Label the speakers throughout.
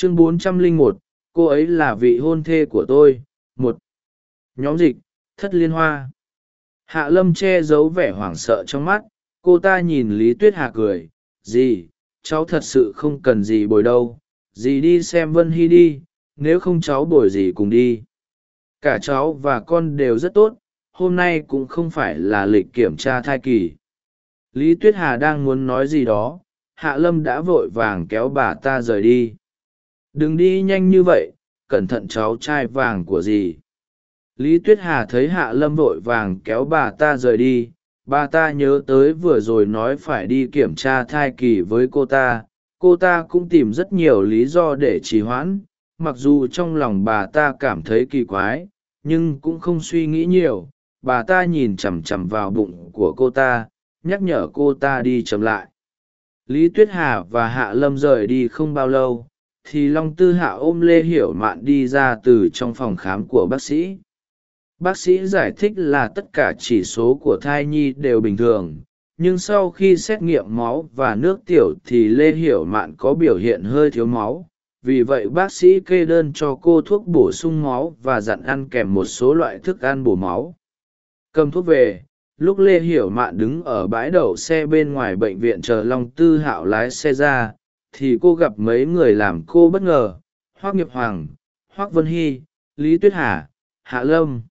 Speaker 1: chương 401, cô ấy là vị hôn thê của tôi. Một nhóm dịch thất liên hoa. Hạ lâm che giấu vẻ hoảng sợ trong mắt. Cô ta nhìn lý tuyết hà cười. Dì cháu thật sự không cần gì bồi đâu. Dì đi xem vân hy đi. Nếu không cháu bồi dì cùng đi. Cả cháu và con đều rất tốt. Hôm nay cũng không phải là lịch kiểm tra thai kỳ. Lý tuyết hà đang muốn nói gì đó. Hạ lâm đã vội vàng kéo bà ta rời đi đừng đi nhanh như vậy, cẩn thận cháu trai vàng của dì. Lý tuyết hà thấy hạ lâm vội vàng kéo bà ta rời đi, bà ta nhớ tới vừa rồi nói phải đi kiểm tra thai kỳ với cô ta cô ta cũng tìm rất nhiều lý do để trì hoãn, mặc dù trong lòng bà ta cảm thấy kỳ quái, nhưng cũng không suy nghĩ nhiều, bà ta nhìn chằm chằm vào bụng của cô ta, nhắc nhở cô ta đi chậm lại. Lý tuyết hà và hạ lâm rời đi không bao lâu thì long tư hạ ôm lê hiểu mạn đi ra từ trong phòng khám của bác sĩ. Bác sĩ giải thích là tất cả chỉ số của thai nhi đều bình thường, nhưng sau khi xét nghiệm máu và nước tiểu thì lê hiểu mạn có biểu hiện hơi thiếu máu. Vì vậy bác sĩ kê đơn cho cô thuốc bổ sung máu và dặn ăn kèm một số loại thức ăn bổ máu. Cầm thuốc về, lúc lê hiểu mạn đứng ở bãi đậu xe bên ngoài bệnh viện chờ long tư hạo lái xe ra thì cô gặp mấy người làm cô bất ngờ, hoác nghiệp hoàng, hoác vân hy, lý tuyết hà, hạ lâm.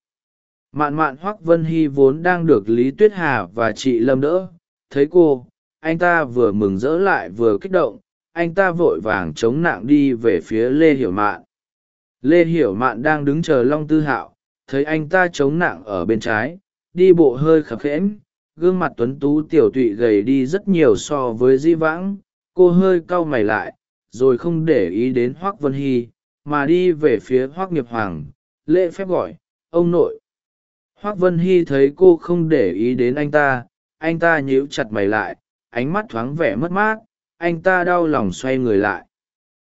Speaker 1: Mạn mạn hoác vân hy vốn đang được lý tuyết hà và chị lâm đỡ, thấy cô, anh ta vừa mừng rỡ lại vừa kích động, anh ta vội vàng chống nạng đi về phía lê hiểu mạn. Lê hiểu mạn đang đứng chờ long tư hạo, thấy anh ta chống nạng ở bên trái, đi bộ hơi khập khẽn gương mặt tuấn tú tiểu tụy gầy đi rất nhiều so với di vãng cô hơi cau mày lại, rồi không để ý đến hoác vân hy, mà đi về phía hoác nghiệp hoàng, lễ phép gọi, ông nội. Hoác vân hy thấy cô không để ý đến anh ta anh ta nhíu chặt mày lại, ánh mắt thoáng vẻ mất mát, anh ta đau lòng xoay người lại.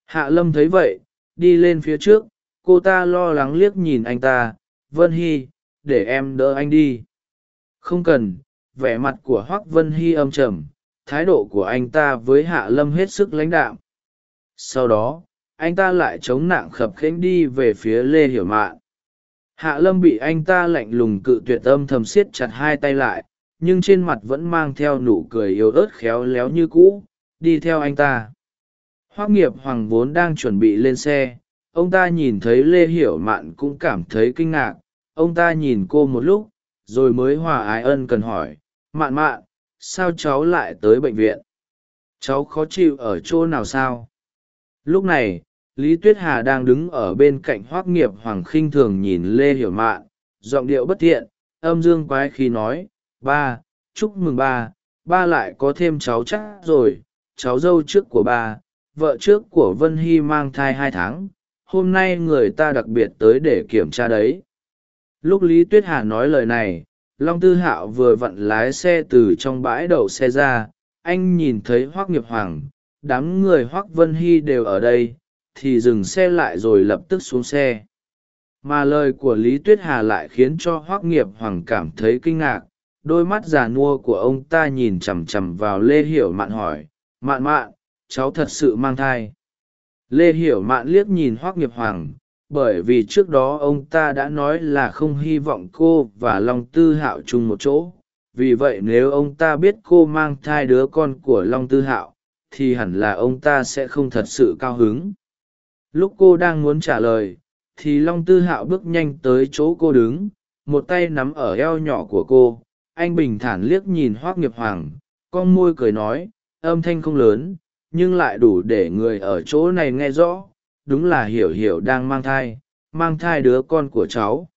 Speaker 1: Hạ lâm thấy vậy, đi lên phía trước, cô ta lo lắng liếc nhìn anh ta, vân hy, để em đỡ anh đi. Không cần, vẻ mặt của hoác vân hy âm trầm thái độ của anh ta với hạ lâm hết sức lãnh đạm. Sau đó, anh ta lại chống nạng khập khênh đi về phía lê hiểu mạn. Hạ lâm bị anh ta lạnh lùng cự tuyệt âm thầm siết chặt hai tay lại, nhưng trên mặt vẫn mang theo nụ cười yếu ớt khéo léo như cũ, đi theo anh ta. Hoác nghiệp hoàng vốn đang chuẩn bị lên xe, ông ta nhìn thấy lê hiểu mạn cũng cảm thấy kinh ngạc. Ông ta nhìn cô một lúc, rồi mới hòa ái ân cần hỏi, mạn mạn sao cháu lại tới bệnh viện? Cháu khó chịu ở chỗ nào sao? Lúc này, lý tuyết hà đang đứng ở bên cạnh hoác nghiệp hoàng khinh thường nhìn lê hiểu mạn, giọng điệu bất thiện, âm dương quái khi nói, ba, chúc mừng ba ba lại có thêm cháu chắc rồi, cháu dâu trước của ba, vợ trước của vân hy mang thai hai tháng, hôm nay người ta đặc biệt tới để kiểm tra đấy. Lúc lý tuyết hà nói lời này long tư hạo vừa vặn lái xe từ trong bãi đậu xe ra, anh nhìn thấy hoác nghiệp hoàng, đám người hoác vân hy đều ở đây, thì dừng xe lại rồi lập tức xuống xe. Mà lời của lý tuyết hà lại khiến cho hoác nghiệp hoàng cảm thấy kinh ngạc, đôi mắt già nua của ông ta nhìn chằm chằm vào lê hiểu mạn hỏi, mạn mạn, cháu thật sự mang thai? Lê hiểu mạn liếc nhìn hoác nghiệp hoàng bởi vì trước đó ông ta đã nói là không hy vọng cô và long tư hạo chung một chỗ. Vì vậy nếu ông ta biết cô mang thai đứa con của long tư hạo, thì hẳn là ông ta sẽ không thật sự cao hứng. Lúc cô đang muốn trả lời, thì long tư hạo bước nhanh tới chỗ cô đứng, một tay nắm ở eo nhỏ của cô. Anh bình thản liếc nhìn hoác nghiệp hoàng, con môi cười nói, âm thanh không lớn, nhưng lại đủ để người ở chỗ này nghe rõ đúng là hiểu hiểu đang mang thai mang thai đứa con của cháu.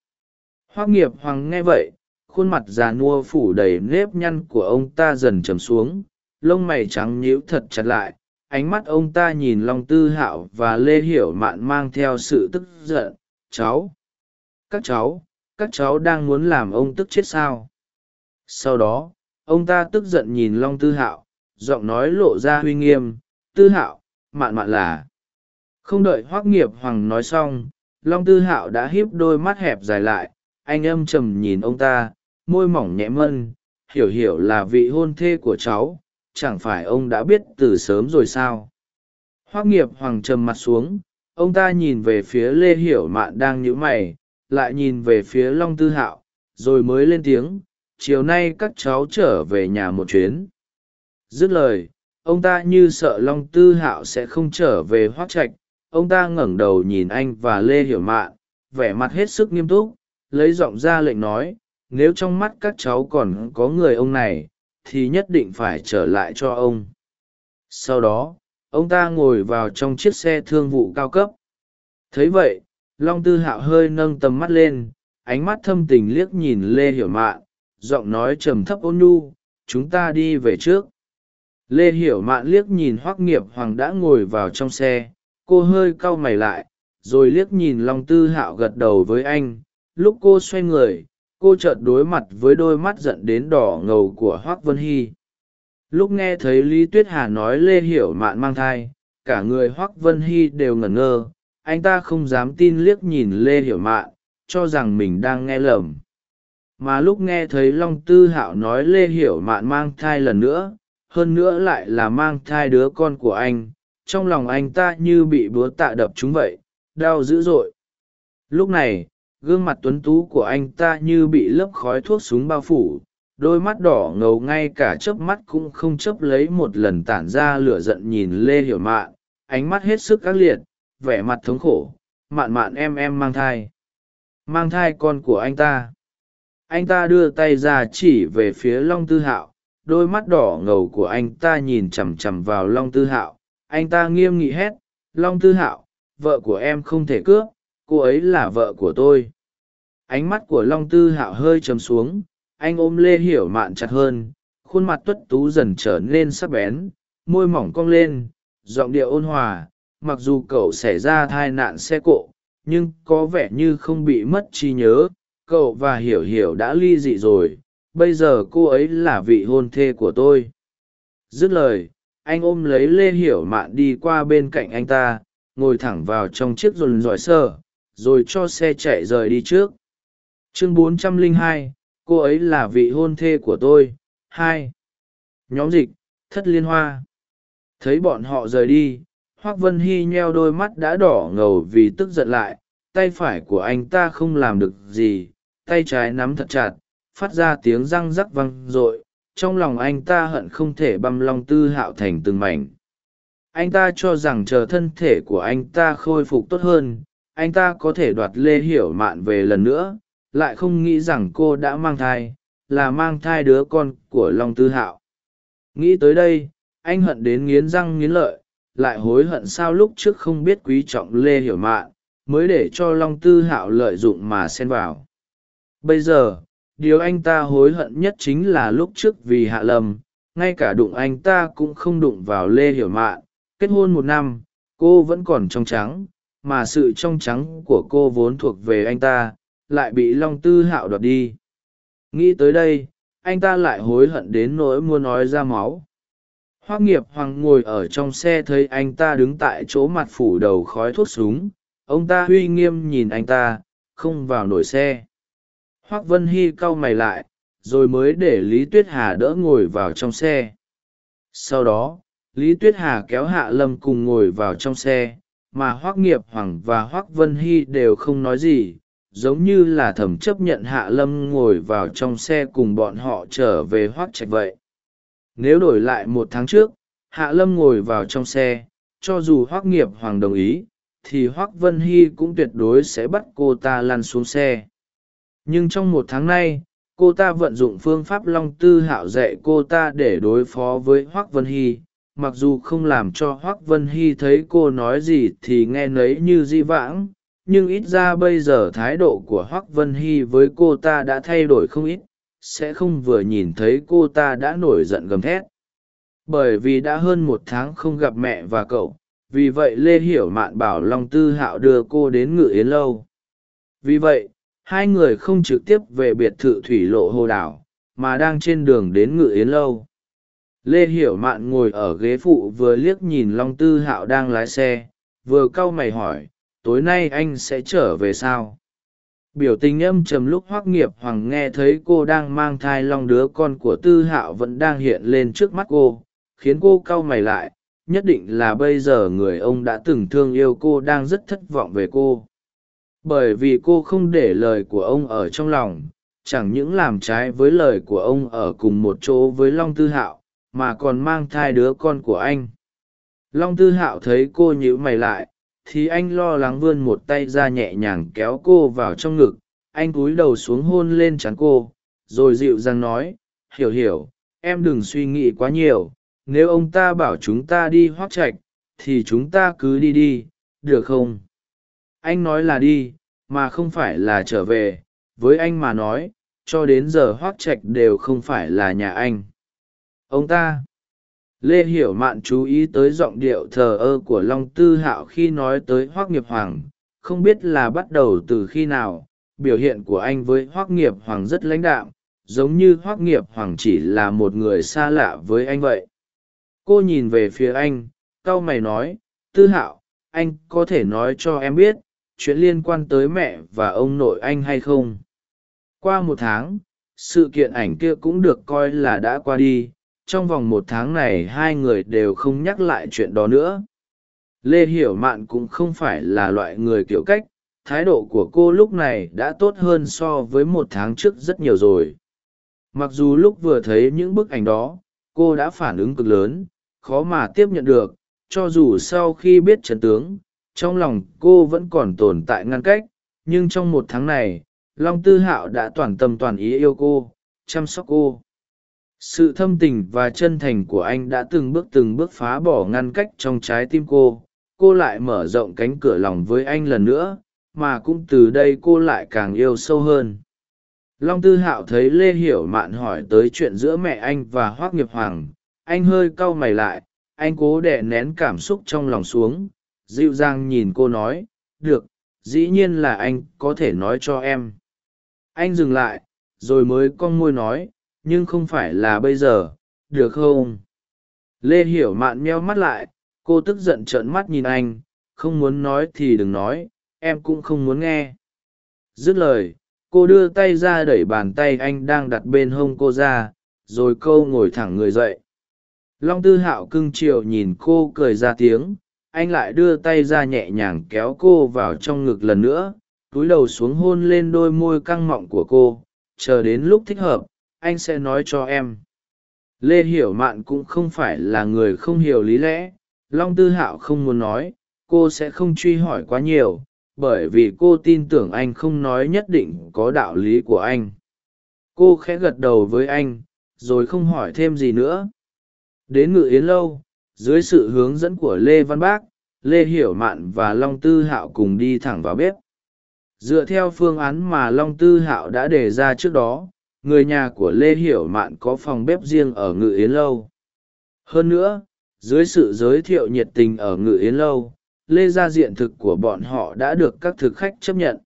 Speaker 1: Hoác nghiệp hoàng nghe vậy, khuôn mặt già nua phủ đầy nếp nhăn của ông ta dần trầm xuống, lông mày trắng nhíu thật chặt lại, ánh mắt ông ta nhìn long tư hạo và lê hiểu mạn mang theo sự tức giận. Cháu, các cháu các cháu đang muốn làm ông tức chết sao? Sau đó, ông ta tức giận nhìn long tư hạo, giọng nói lộ ra uy nghiêm. Tư hạo, mạn mạn là không đợi hoác nghiệp hoàng nói xong, long tư hạo đã híp đôi mắt hẹp dài lại, anh âm trầm nhìn ông ta, môi mỏng nhẹ mân, hiểu hiểu là vị hôn thê của cháu, chẳng phải ông đã biết từ sớm rồi sao? Hoác nghiệp hoàng trầm mặt xuống, ông ta nhìn về phía lê hiểu mạn đang nhíu mày, lại nhìn về phía long tư hạo, rồi mới lên tiếng, chiều nay các cháu trở về nhà một chuyến. Dứt lời, ông ta như sợ long tư hạo sẽ không trở về hoác trạch ông ta ngẩng đầu nhìn anh và lê hiểu mạn vẻ mặt hết sức nghiêm túc, lấy giọng ra lệnh nói, nếu trong mắt các cháu còn có người ông này, thì nhất định phải trở lại cho ông. Sau đó, ông ta ngồi vào trong chiếc xe thương vụ cao cấp. Thấy vậy, long tư hạo hơi nâng tầm mắt lên, ánh mắt thâm tình liếc nhìn lê hiểu mạn giọng nói trầm thấp ôn nhu, chúng ta đi về trước. Lê hiểu mạn liếc nhìn hoác nghiệp hoàng đã ngồi vào trong xe cô hơi cau mày lại, rồi liếc nhìn long tư hạo gật đầu với anh. Lúc cô xoay người, cô chợt đối mặt với đôi mắt giận đến đỏ ngầu của hoác vân hy. Lúc nghe thấy lý tuyết hà nói lê hiểu mạn mang thai, cả người hoác vân hy đều ngẩn ngơ. Anh ta không dám tin liếc nhìn lê hiểu mạn, cho rằng mình đang nghe lầm. Mà lúc nghe thấy long tư hạo nói lê hiểu mạn mang thai lần nữa, hơn nữa lại là mang thai đứa con của anh trong lòng anh ta như bị búa tạ đập chúng vậy, đau dữ dội. Lúc này, gương mặt tuấn tú của anh ta như bị lớp khói thuốc súng bao phủ, đôi mắt đỏ ngầu ngay cả chớp mắt cũng không chớp lấy một lần tản ra lửa giận nhìn lê hiểu mạn, ánh mắt hết sức ác liệt, vẻ mặt thống khổ, mạn mạn em em mang thai. Mang thai con của anh ta. Anh ta đưa tay ra chỉ về phía long tư hạo, đôi mắt đỏ ngầu của anh ta nhìn chằm chằm vào long tư hạo anh ta nghiêm nghị hét, long tư hạo, vợ của em không thể cướp, cô ấy là vợ của tôi. Ánh mắt của long tư hạo hơi chầm xuống, anh ôm lê hiểu mạn chặt hơn, khuôn mặt tuất tú dần trở nên sắc bén, môi mỏng cong lên, giọng điệu ôn hòa, mặc dù cậu xảy ra tai nạn xe cộ, nhưng có vẻ như không bị mất trí nhớ, cậu và hiểu hiểu đã ly dị rồi, bây giờ cô ấy là vị hôn thê của tôi. Dứt lời anh ôm lấy lê hiểu mạn đi qua bên cạnh anh ta ngồi thẳng vào trong chiếc dồn dọi sơ rồi cho xe chạy rời đi trước. Chương 402, cô ấy là vị hôn thê của tôi. Hai. Nhóm dịch thất liên hoa. Thấy bọn họ rời đi hoác vân hy nheo đôi mắt đã đỏ ngầu vì tức giận lại. Tay phải của anh ta không làm được gì tay trái nắm thật chặt phát ra tiếng răng rắc văng r ộ i trong lòng anh ta hận không thể băm long tư hạo thành từng mảnh. Anh ta cho rằng chờ thân thể của anh ta khôi phục tốt hơn, anh ta có thể đoạt lê hiểu mạn về lần nữa, lại không nghĩ rằng cô đã mang thai, là mang thai đứa con của long tư hạo. Nghĩ tới đây, anh hận đến nghiến răng nghiến lợi, lại hối hận sao lúc trước không biết quý trọng lê hiểu mạn, mới để cho long tư hạo lợi dụng mà xen vào. Bây giờ điều anh ta hối hận nhất chính là lúc trước vì hạ lầm, ngay cả đụng anh ta cũng không đụng vào lê hiểu mạn. Kết hôn một năm, cô vẫn còn trong trắng, mà sự trong trắng của cô vốn thuộc về anh ta, lại bị long tư hạo đoạt đi. Nghĩ tới đây, anh ta lại hối hận đến nỗi mua nói ra máu. Hoác nghiệp hoàng ngồi ở trong xe thấy anh ta đứng tại chỗ mặt phủ đầu khói thuốc súng. Ông ta uy nghiêm nhìn anh ta, không vào nổi xe hoác vân hy cau mày lại, rồi mới để lý tuyết hà đỡ ngồi vào trong xe. Sau đó, lý tuyết hà kéo hạ lâm cùng ngồi vào trong xe, mà hoác nghiệp hoàng và hoác vân hy đều không nói gì, giống như là thẩm chấp nhận hạ lâm ngồi vào trong xe cùng bọn họ trở về hoác trạch vậy. Nếu đổi lại một tháng trước, hạ lâm ngồi vào trong xe, cho dù hoác nghiệp hoàng đồng ý, thì hoác vân hy cũng tuyệt đối sẽ bắt cô ta lăn xuống xe nhưng trong một tháng nay, cô ta vận dụng phương pháp long tư hạo dạy cô ta để đối phó với hoác vân hy. Mặc dù không làm cho hoác vân hy thấy cô nói gì thì nghe nấy như di vãng, nhưng ít ra bây giờ thái độ của hoác vân hy với cô ta đã thay đổi không ít, sẽ không vừa nhìn thấy cô ta đã nổi giận gầm thét. Bởi vì đã hơn một tháng không gặp mẹ và cậu, vì vậy lê hiểu mạn bảo long tư hạo đưa cô đến ngự yến lâu. Vì vậy hai người không trực tiếp về biệt thự thủy lộ hồ đảo, mà đang trên đường đến ngự yến lâu. Lê hiểu mạn ngồi ở ghế phụ vừa liếc nhìn long tư hạo đang lái xe, vừa cau mày hỏi, tối nay anh sẽ trở về sao? Biểu tình âm trầm lúc hoắc nghiệp hoàng nghe thấy cô đang mang thai long đứa con của tư hạo vẫn đang hiện lên trước mắt cô, khiến cô cau mày lại, nhất định là bây giờ người ông đã từng thương yêu cô đang rất thất vọng về cô bởi vì cô không để lời của ông ở trong lòng, chẳng những làm trái với lời của ông ở cùng một chỗ với long tư hạo, mà còn mang thai đứa con của anh. Long tư hạo thấy cô nhíu mày lại, thì anh lo lắng vươn một tay ra nhẹ nhàng kéo cô vào trong ngực, anh cúi đầu xuống hôn lên trán cô, rồi dịu dàng nói, hiểu hiểu, em đừng suy nghĩ quá nhiều, nếu ông ta bảo chúng ta đi hoác trạch, thì chúng ta cứ đi đi, được không? Anh nói là đi, mà không phải là trở về, với anh mà nói, cho đến giờ hoác trạch đều không phải là nhà anh. Ông ta, lê hiểu mạn chú ý tới giọng điệu thờ ơ của long tư hạo khi nói tới hoác nghiệp hoàng, không biết là bắt đầu từ khi nào, biểu hiện của anh với hoác nghiệp hoàng rất lãnh đạm, giống như hoác nghiệp hoàng chỉ là một người xa lạ với anh vậy. Cô nhìn về phía anh c a o mày nói, tư hạo, anh có thể nói cho em biết chuyện liên quan tới mẹ và ông nội anh hay không? Qua một tháng, sự kiện ảnh kia cũng được coi là đã qua đi. Trong vòng một tháng này, hai người đều không nhắc lại chuyện đó nữa. Lê hiểu mạn cũng không phải là loại người kiểu cách. Thái độ của cô lúc này đã tốt hơn so với một tháng trước rất nhiều rồi. Mặc dù lúc vừa thấy những bức ảnh đó, cô đã phản ứng cực lớn, khó mà tiếp nhận được. Cho dù sau khi biết trần tướng trong lòng cô vẫn còn tồn tại ngăn cách, nhưng trong một tháng này, long tư hạo đã toàn tâm toàn ý yêu cô, chăm sóc cô. Sự thâm tình và chân thành của anh đã từng bước từng bước phá bỏ ngăn cách trong trái tim cô. Cô lại mở rộng cánh cửa lòng với anh lần nữa, mà cũng từ đây cô lại càng yêu sâu hơn. Long tư hạo thấy lê hiểu mạn hỏi tới chuyện giữa mẹ anh và hoác nghiệp hoàng. Anh hơi cau mày lại, anh cố đè nén cảm xúc trong lòng xuống dịu dàng nhìn cô nói, được, dĩ nhiên là anh có thể nói cho em. Anh dừng lại, rồi mới con môi nói, nhưng không phải là bây giờ, được không? Lê hiểu mạn meo mắt lại, cô tức giận trợn mắt nhìn anh, không muốn nói thì đừng nói, em cũng không muốn nghe. Dứt lời, cô đưa tay ra đẩy bàn tay anh đang đặt bên hông cô ra, rồi câu ngồi thẳng người dậy. Long tư hạo cưng chiều nhìn cô cười ra tiếng anh lại đưa tay ra nhẹ nhàng kéo cô vào trong ngực lần nữa, túi đầu xuống hôn lên đôi môi căng mọng của cô, chờ đến lúc thích hợp, anh sẽ nói cho em. Lê hiểu mạn cũng không phải là người không hiểu lý lẽ, long tư hạo không muốn nói, cô sẽ không truy hỏi quá nhiều, bởi vì cô tin tưởng anh không nói nhất định có đạo lý của anh. Cô khẽ gật đầu với anh, rồi không hỏi thêm gì nữa. Đến ngự yến lâu dưới sự hướng dẫn của lê văn bác, lê hiểu mạn và long tư hạo cùng đi thẳng vào bếp. Dựa theo phương án mà long tư hạo đã đề ra trước đó, người nhà của lê hiểu mạn có phòng bếp riêng ở ngự yến lâu. Hơn nữa, dưới sự giới thiệu nhiệt tình ở ngự yến lâu, lê gia diện thực của bọn họ đã được các thực khách chấp nhận.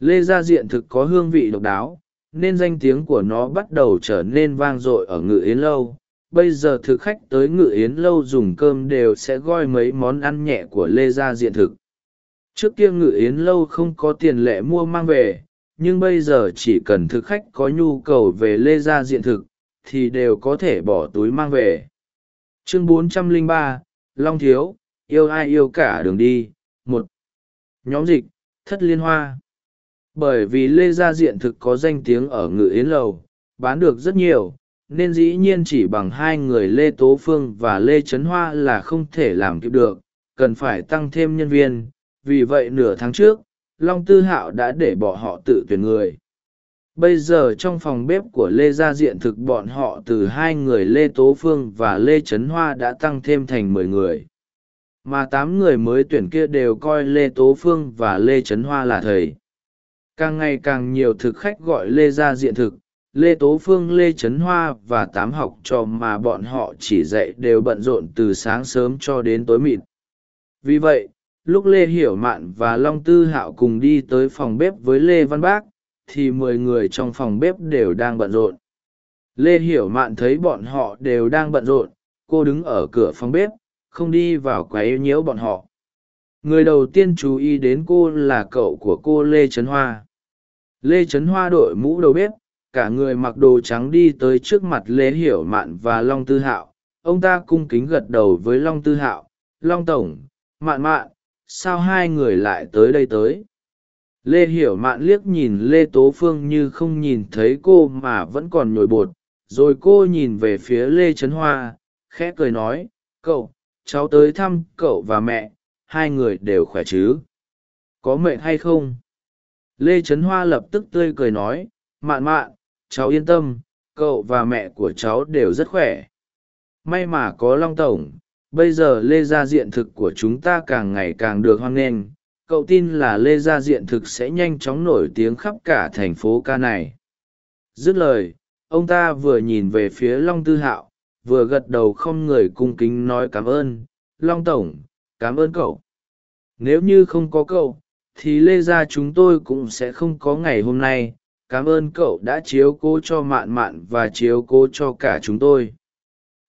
Speaker 1: Lê gia diện thực có hương vị độc đáo, nên danh tiếng của nó bắt đầu trở nên vang dội ở ngự yến lâu bây giờ thực khách tới ngự yến lâu dùng cơm đều sẽ gói mấy món ăn nhẹ của lê gia diện thực. Trước kia ngự yến lâu không có tiền lệ mua mang về nhưng bây giờ chỉ cần thực khách có nhu cầu về lê gia diện thực thì đều có thể bỏ túi mang về. Chương 403, long thiếu yêu ai yêu cả đường đi một. Nhóm dịch thất liên hoa. Bởi vì lê gia diện thực có danh tiếng ở ngự yến lầu bán được rất nhiều nên dĩ nhiên chỉ bằng hai người lê tố phương và lê trấn hoa là không thể làm kịp được, cần phải tăng thêm nhân viên. Vì vậy nửa tháng trước, long tư hạo đã để bỏ họ tự tuyển người. Bây giờ trong phòng bếp của lê gia diện thực bọn họ từ hai người lê tố phương và lê trấn hoa đã tăng thêm thành mười người. Mà tám người mới tuyển kia đều coi lê tố phương và lê trấn hoa là thầy. Càng ngày càng nhiều thực khách gọi lê gia diện thực lê tố phương, lê trấn hoa và tám học trò mà bọn họ chỉ dạy đều bận rộn từ sáng sớm cho đến tối mịt. Vì vậy, lúc lê hiểu mạn và long tư hạo cùng đi tới phòng bếp với lê văn bác, thì mười người trong phòng bếp đều đang bận rộn. Lê hiểu mạn thấy bọn họ đều đang bận rộn, cô đứng ở cửa phòng bếp, không đi vào quấy nhiễu bọn họ. Người đầu tiên chú ý đến cô là cậu của cô lê trấn hoa. Lê trấn hoa đội mũ đầu bếp cả người mặc đồ trắng đi tới trước mặt lê hiểu mạn và long tư hạo. Ông ta cung kính gật đầu với long tư hạo. Long tổng, mạn mạn, sao hai người lại tới đây tới? Lê hiểu mạn liếc nhìn lê tố phương như không nhìn thấy cô mà vẫn còn nhồi bột. Rồi cô nhìn về phía lê trấn hoa, khẽ cười nói, cậu, cháu tới thăm cậu và mẹ. Hai người đều khỏe chứ? Có mệt hay không? Lê trấn hoa lập tức tươi cười nói, mạn mạn cháu yên tâm, cậu và mẹ của cháu đều rất khỏe. May mà có long tổng, bây giờ lê gia diện thực của chúng ta càng ngày càng được hoan nghênh. Cậu tin là lê gia diện thực sẽ nhanh chóng nổi tiếng khắp cả thành phố ca này. Dứt lời, ông ta vừa nhìn về phía long tư hạo, vừa gật đầu không người cung kính nói cảm ơn. Long tổng, cảm ơn cậu. Nếu như không có cậu, thì lê gia chúng tôi cũng sẽ không có ngày hôm nay cảm ơn cậu đã chiếu cố cho mạn mạn và chiếu cố cho cả chúng tôi.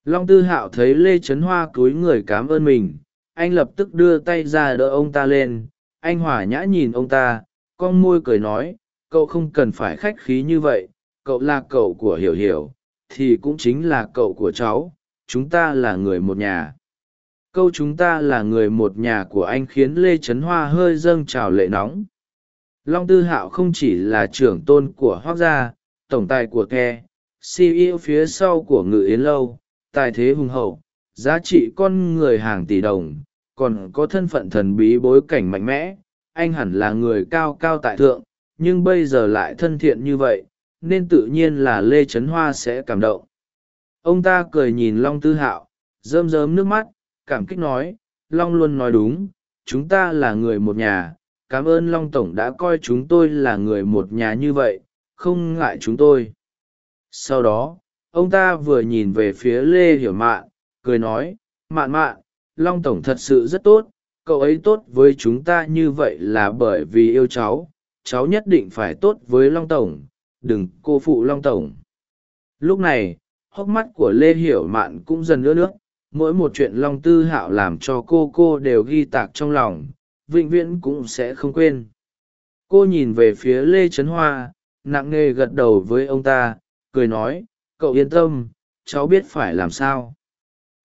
Speaker 1: Long tư hạo thấy lê trấn hoa cúi người cảm ơn mình, anh lập tức đưa tay ra đỡ ông ta lên. Anh hòa nhã nhìn ông ta, con môi cười nói, cậu không cần phải khách khí như vậy, cậu là cậu của hiểu hiểu, thì cũng chính là cậu của cháu, chúng ta là người một nhà. Câu chúng ta là người một nhà của anh khiến lê trấn hoa hơi dâng trào lệ nóng long tư hạo không chỉ là trưởng tôn của hoác gia, tổng tài của ke ceo phía sau của ngự yến lâu, tài thế hùng hậu, giá trị con người hàng tỷ đồng, còn có thân phận thần bí bối cảnh mạnh mẽ, anh hẳn là người cao cao tại thượng, nhưng bây giờ lại thân thiện như vậy, nên tự nhiên là lê trấn hoa sẽ cảm động. Ông ta cười nhìn long tư hạo, rơm rớm nước mắt, cảm kích nói, long luôn nói đúng, chúng ta là người một nhà cảm ơn long tổng đã coi chúng tôi là người một nhà như vậy, không ngại chúng tôi. Sau đó, ông ta vừa nhìn về phía lê hiểu mạn, cười nói, mạn mạn, long tổng thật sự rất tốt, cậu ấy tốt với chúng ta như vậy là bởi vì yêu cháu cháu nhất định phải tốt với long tổng, đừng cô phụ long tổng. Lúc này, hốc mắt của lê hiểu mạn cũng dần ướt nước, mỗi một chuyện long tư hạo làm cho cô cô đều ghi tạc trong lòng vĩnh viễn cũng sẽ không quên. Cô nhìn về phía lê trấn hoa, nặng nề gật đầu với ông ta, cười nói, cậu yên tâm, cháu biết phải làm sao.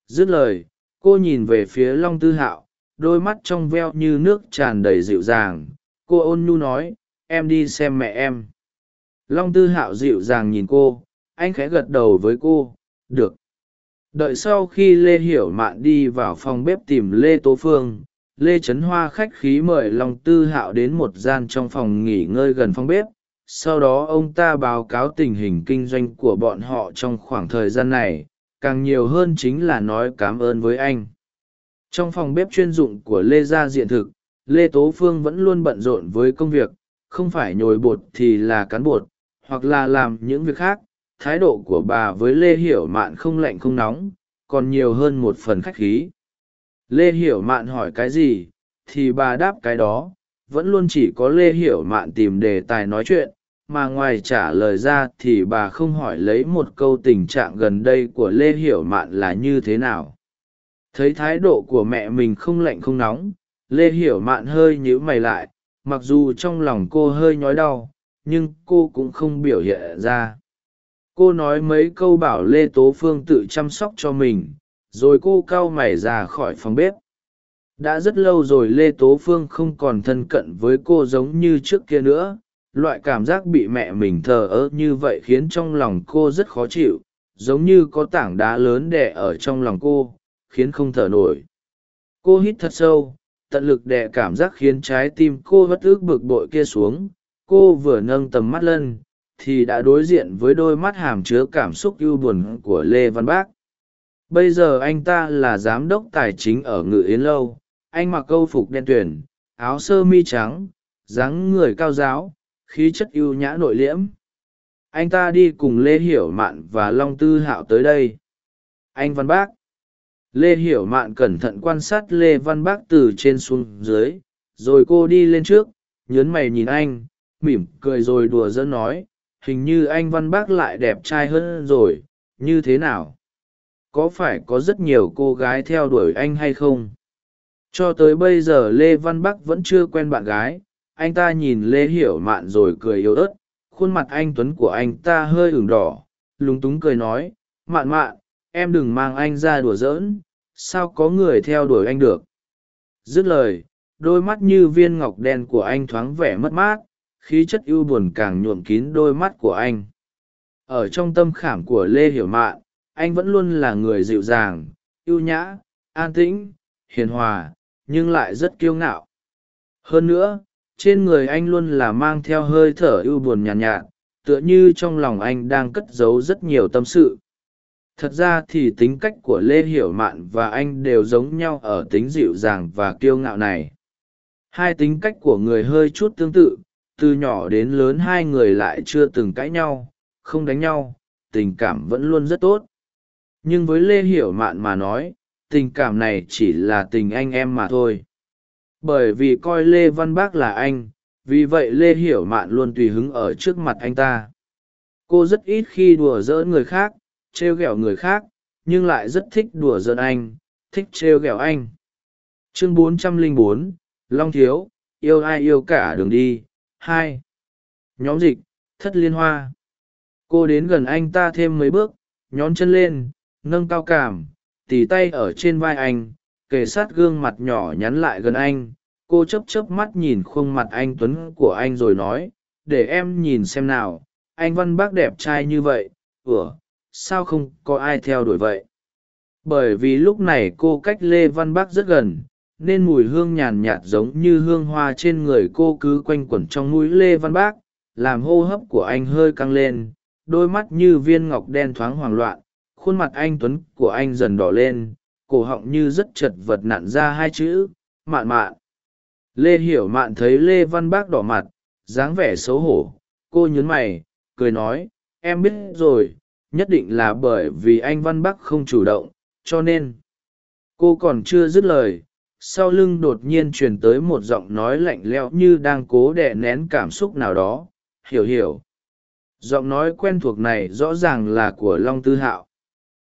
Speaker 1: Dứt lời, cô nhìn về phía long tư hạo, đôi mắt trong veo như nước tràn đầy dịu dàng. Cô ôn nhu nói, em đi xem mẹ em. Long tư hạo dịu dàng nhìn cô, anh khẽ gật đầu với cô, được. Đợi sau khi lê hiểu mạn đi vào phòng bếp tìm lê tố phương lê trấn hoa khách khí mời long tư hạo đến một gian trong phòng nghỉ ngơi gần phòng bếp. Sau đó ông ta báo cáo tình hình kinh doanh của bọn họ trong khoảng thời gian này, càng nhiều hơn chính là nói cảm ơn với anh. Trong phòng bếp chuyên dụng của lê gia diện thực, lê tố phương vẫn luôn bận rộn với công việc, không phải nhồi bột thì là cán bột, hoặc là làm những việc khác. Thái độ của bà với lê hiểu mạn không lạnh không nóng, còn nhiều hơn một phần khách khí lê hiểu mạn hỏi cái gì, thì bà đáp cái đó, vẫn luôn chỉ có lê hiểu mạn tìm đề tài nói chuyện, mà ngoài trả lời ra thì bà không hỏi lấy một câu tình trạng gần đây của lê hiểu mạn là như thế nào. Thấy thái độ của mẹ mình không lạnh không nóng, lê hiểu mạn hơi nhíu mày lại, mặc dù trong lòng cô hơi nhói đau, nhưng cô cũng không biểu hiện ra. Cô nói mấy câu bảo lê tố phương tự chăm sóc cho mình rồi cô cau mày ra khỏi phòng bếp. Đã rất lâu rồi lê tố phương không còn thân cận với cô giống như trước kia nữa. Loại cảm giác bị mẹ mình thờ ơ như vậy khiến trong lòng cô rất khó chịu, giống như có tảng đá lớn đè ở trong lòng cô, khiến không thở nổi. Cô hít thật sâu, tận lực đè cảm giác khiến trái tim cô bất ức bực bội kia xuống. Cô vừa nâng tầm mắt lên, thì đã đối diện với đôi mắt hàm chứa cảm xúc ưu buồn của lê văn bác bây giờ anh ta là giám đốc tài chính ở ngự yến lâu. Anh mặc câu phục đen tuyển áo sơ mi trắng, dáng người cao giáo, khí chất ưu nhã nội liễm. Anh ta đi cùng lê hiểu mạn và long tư hạo tới đây. Anh văn bác. Lê hiểu mạn cẩn thận quan sát lê văn bác từ trên xuống dưới, rồi cô đi lên trước, nhớn mày nhìn anh, mỉm cười rồi đùa dẫn nói, hình như anh văn bác lại đẹp trai hơn rồi, như thế nào? Có phải có rất nhiều cô gái theo đuổi anh hay không? Cho tới bây giờ lê văn bắc vẫn chưa quen bạn gái, anh ta nhìn lê hiểu mạn rồi cười yếu ớt, khuôn mặt anh tuấn của anh ta hơi ửng đỏ, lúng túng cười nói, mạn mạn, em đừng mang anh ra đùa giỡn, sao có người theo đuổi anh được? Dứt lời, đôi mắt như viên ngọc đen của anh thoáng vẻ mất mát, khí chất ưu buồn càng nhuộm kín đôi mắt của anh. Ở trong tâm khảm của lê hiểu mạn anh vẫn luôn là người dịu dàng ưu nhã an tĩnh hiền hòa nhưng lại rất kiêu ngạo. Hơn nữa trên người anh luôn là mang theo hơi thở ưu buồn nhàn nhạt, nhạt tựa như trong lòng anh đang cất giấu rất nhiều tâm sự. Thật ra thì tính cách của lê hiểu mạn và anh đều giống nhau ở tính dịu dàng và kiêu ngạo này. Hai tính cách của người hơi chút tương tự từ nhỏ đến lớn hai người lại chưa từng cãi nhau không đánh nhau tình cảm vẫn luôn rất tốt nhưng với lê hiểu mạn mà nói tình cảm này chỉ là tình anh em mà thôi. Bởi vì coi lê văn bác là anh vì vậy lê hiểu mạn luôn tùy hứng ở trước mặt anh ta. Cô rất ít khi đùa giỡn người khác trêu ghẹo người khác nhưng lại rất thích đùa giỡn anh thích trêu ghẹo anh. Chương 404, long thiếu yêu ai yêu cả đường đi hai. Nhóm dịch thất liên hoa. Cô đến gần anh ta thêm mấy bước nhón chân lên nâng cao cảm, tì tay ở trên vai anh, kề sát gương mặt nhỏ nhắn lại gần anh. Cô chấp chấp mắt nhìn khuôn mặt anh tuấn của anh rồi nói, để em nhìn xem nào, anh văn bác đẹp trai như vậy, ủa, sao không có ai theo đuổi vậy? Bởi vì lúc này cô cách lê văn bác rất gần, nên mùi hương nhàn nhạt giống như hương hoa trên người cô cứ quanh quẩn trong mũi lê văn bác, làm hô hấp của anh hơi căng lên, đôi mắt như viên ngọc đen thoáng hoảng loạn khuôn mặt anh tuấn của anh dần đỏ lên, cổ họng như rất chật vật nặn ra hai chữ, mạn mạn. Lê hiểu mạn thấy lê văn bác đỏ mặt, dáng vẻ xấu hổ, cô nhún mày, cười nói, em biết rồi, nhất định là bởi vì anh văn bắc không chủ động, cho nên. Cô còn chưa dứt lời, sau lưng đột nhiên truyền tới một giọng nói lạnh lẽo như đang cố đè nén cảm xúc nào đó, hiểu hiểu. Giọng nói quen thuộc này rõ ràng là của long tư hạo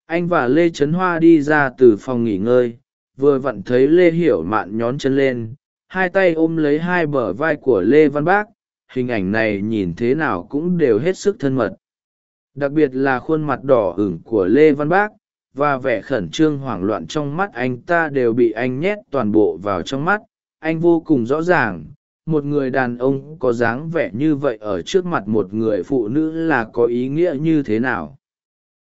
Speaker 1: anh và lê trấn hoa đi ra từ phòng nghỉ ngơi, vừa vặn thấy lê hiểu mạn nhón chân lên, hai tay ôm lấy hai bờ vai của lê văn bác, hình ảnh này nhìn thế nào cũng đều hết sức thân mật. Đặc biệt là khuôn mặt đỏ ửng của lê văn bác, và vẻ khẩn trương hoảng loạn trong mắt anh ta đều bị anh nhét toàn bộ vào trong mắt, anh vô cùng rõ ràng, một người đàn ông có dáng vẻ như vậy ở trước mặt một người phụ nữ là có ý nghĩa như thế nào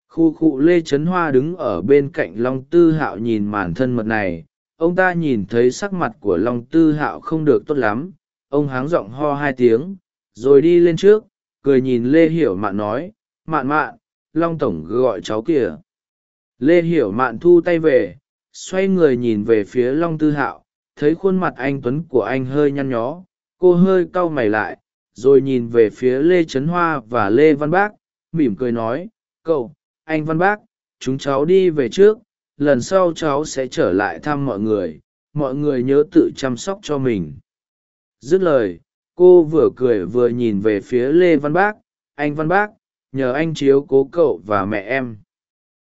Speaker 1: khu khu lê trấn hoa đứng ở bên cạnh long tư hạo nhìn màn thân mật này. Ông ta nhìn thấy sắc mặt của long tư hạo không được tốt lắm. Ông háng giọng ho hai tiếng, rồi đi lên trước, cười nhìn lê hiểu mạn nói, mạn mạn, long tổng gọi cháu kìa. Lê hiểu mạn thu tay về, xoay người nhìn về phía long tư hạo, thấy khuôn mặt anh tuấn của anh hơi nhăn nhó. Cô hơi cau mày lại, rồi nhìn về phía lê trấn hoa và lê văn bác, mỉm cười nói, cậu anh văn bác, chúng cháu đi về trước, lần sau cháu sẽ trở lại thăm mọi người mọi người nhớ tự chăm sóc cho mình. Dứt lời, cô vừa cười vừa nhìn về phía lê văn bác. Anh văn bác, nhờ anh chiếu cố cậu và mẹ em.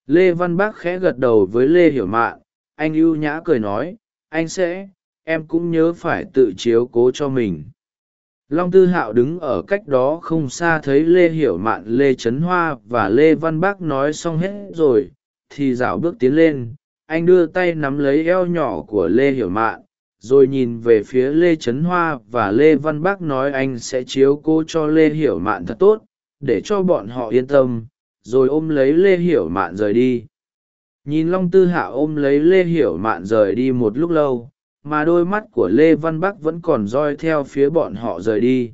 Speaker 1: Lê văn bác khẽ gật đầu với lê hiểu mạn. Anh ưu nhã cười nói, anh sẽ, em cũng nhớ phải tự chiếu cố cho mình long tư hạo đứng ở cách đó không xa thấy lê hiểu mạn, lê trấn hoa và lê văn bác nói xong hết rồi, thì dạo bước tiến lên. Anh đưa tay nắm lấy eo nhỏ của lê hiểu mạn, rồi nhìn về phía lê trấn hoa và lê văn bác nói anh sẽ chiếu cô cho lê hiểu mạn thật tốt, để cho bọn họ yên tâm, rồi ôm lấy lê hiểu mạn rời đi. Nhìn long tư hạ ôm lấy lê hiểu mạn rời đi một lúc lâu mà đôi mắt của lê văn bắc vẫn còn roi theo phía bọn họ rời đi.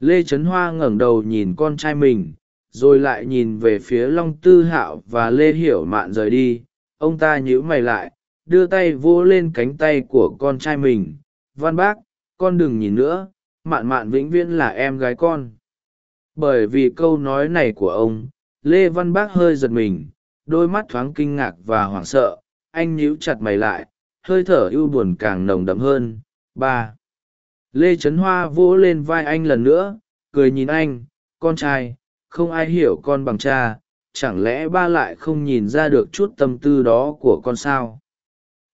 Speaker 1: Lê trấn hoa ngẩng đầu nhìn con trai mình, rồi lại nhìn về phía long tư hạo và lê hiểu mạn rời đi. Ông ta nhíu mày lại, đưa tay vô lên cánh tay của con trai mình. Văn bác con đừng nhìn nữa, mạn mạn vĩnh viễn là em gái con. Bởi vì câu nói này của ông, lê văn bác hơi giật mình, đôi mắt thoáng kinh ngạc và hoảng sợ. Anh nhíu chặt mày lại hơi thở ưu buồn càng nồng đậm hơn. Ba. Lê trấn hoa vỗ lên vai anh lần nữa, cười nhìn anh, con trai, không ai hiểu con bằng cha, chẳng lẽ ba lại không nhìn ra được chút tâm tư đó của con sao?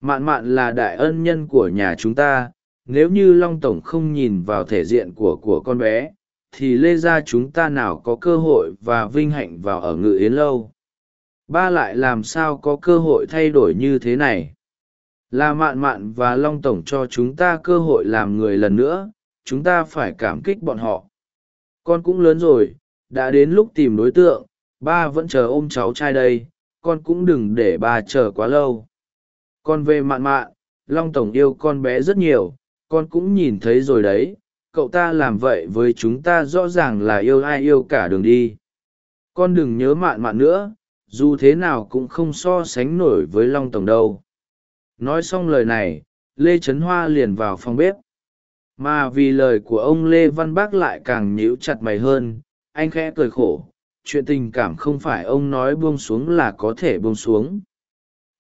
Speaker 1: Mạn mạn là đại ân nhân của nhà chúng ta, nếu như long tổng không nhìn vào thể diện của của con bé, thì lê gia chúng ta nào có cơ hội và vinh hạnh vào ở ngự yến lâu? Ba lại làm sao có cơ hội thay đổi như thế này? Là mạn mạn và long tổng cho chúng ta cơ hội làm người lần nữa, chúng ta phải cảm kích bọn họ. Con cũng lớn rồi, đã đến lúc tìm đối tượng, ba vẫn chờ ôm cháu trai đây, con cũng đừng để ba chờ quá lâu. Con về mạn mạn, long tổng yêu con bé rất nhiều, con cũng nhìn thấy rồi đấy, cậu ta làm vậy với chúng ta rõ ràng là yêu ai yêu cả đường đi. Con đừng nhớ mạn mạn nữa, dù thế nào cũng không so sánh nổi với long tổng đâu nói xong lời này, lê trấn hoa liền vào phòng bếp. Mà vì lời của ông lê văn bác lại càng nhíu chặt mày hơn, anh khẽ cười khổ, chuyện tình cảm không phải ông nói buông xuống là có thể buông xuống.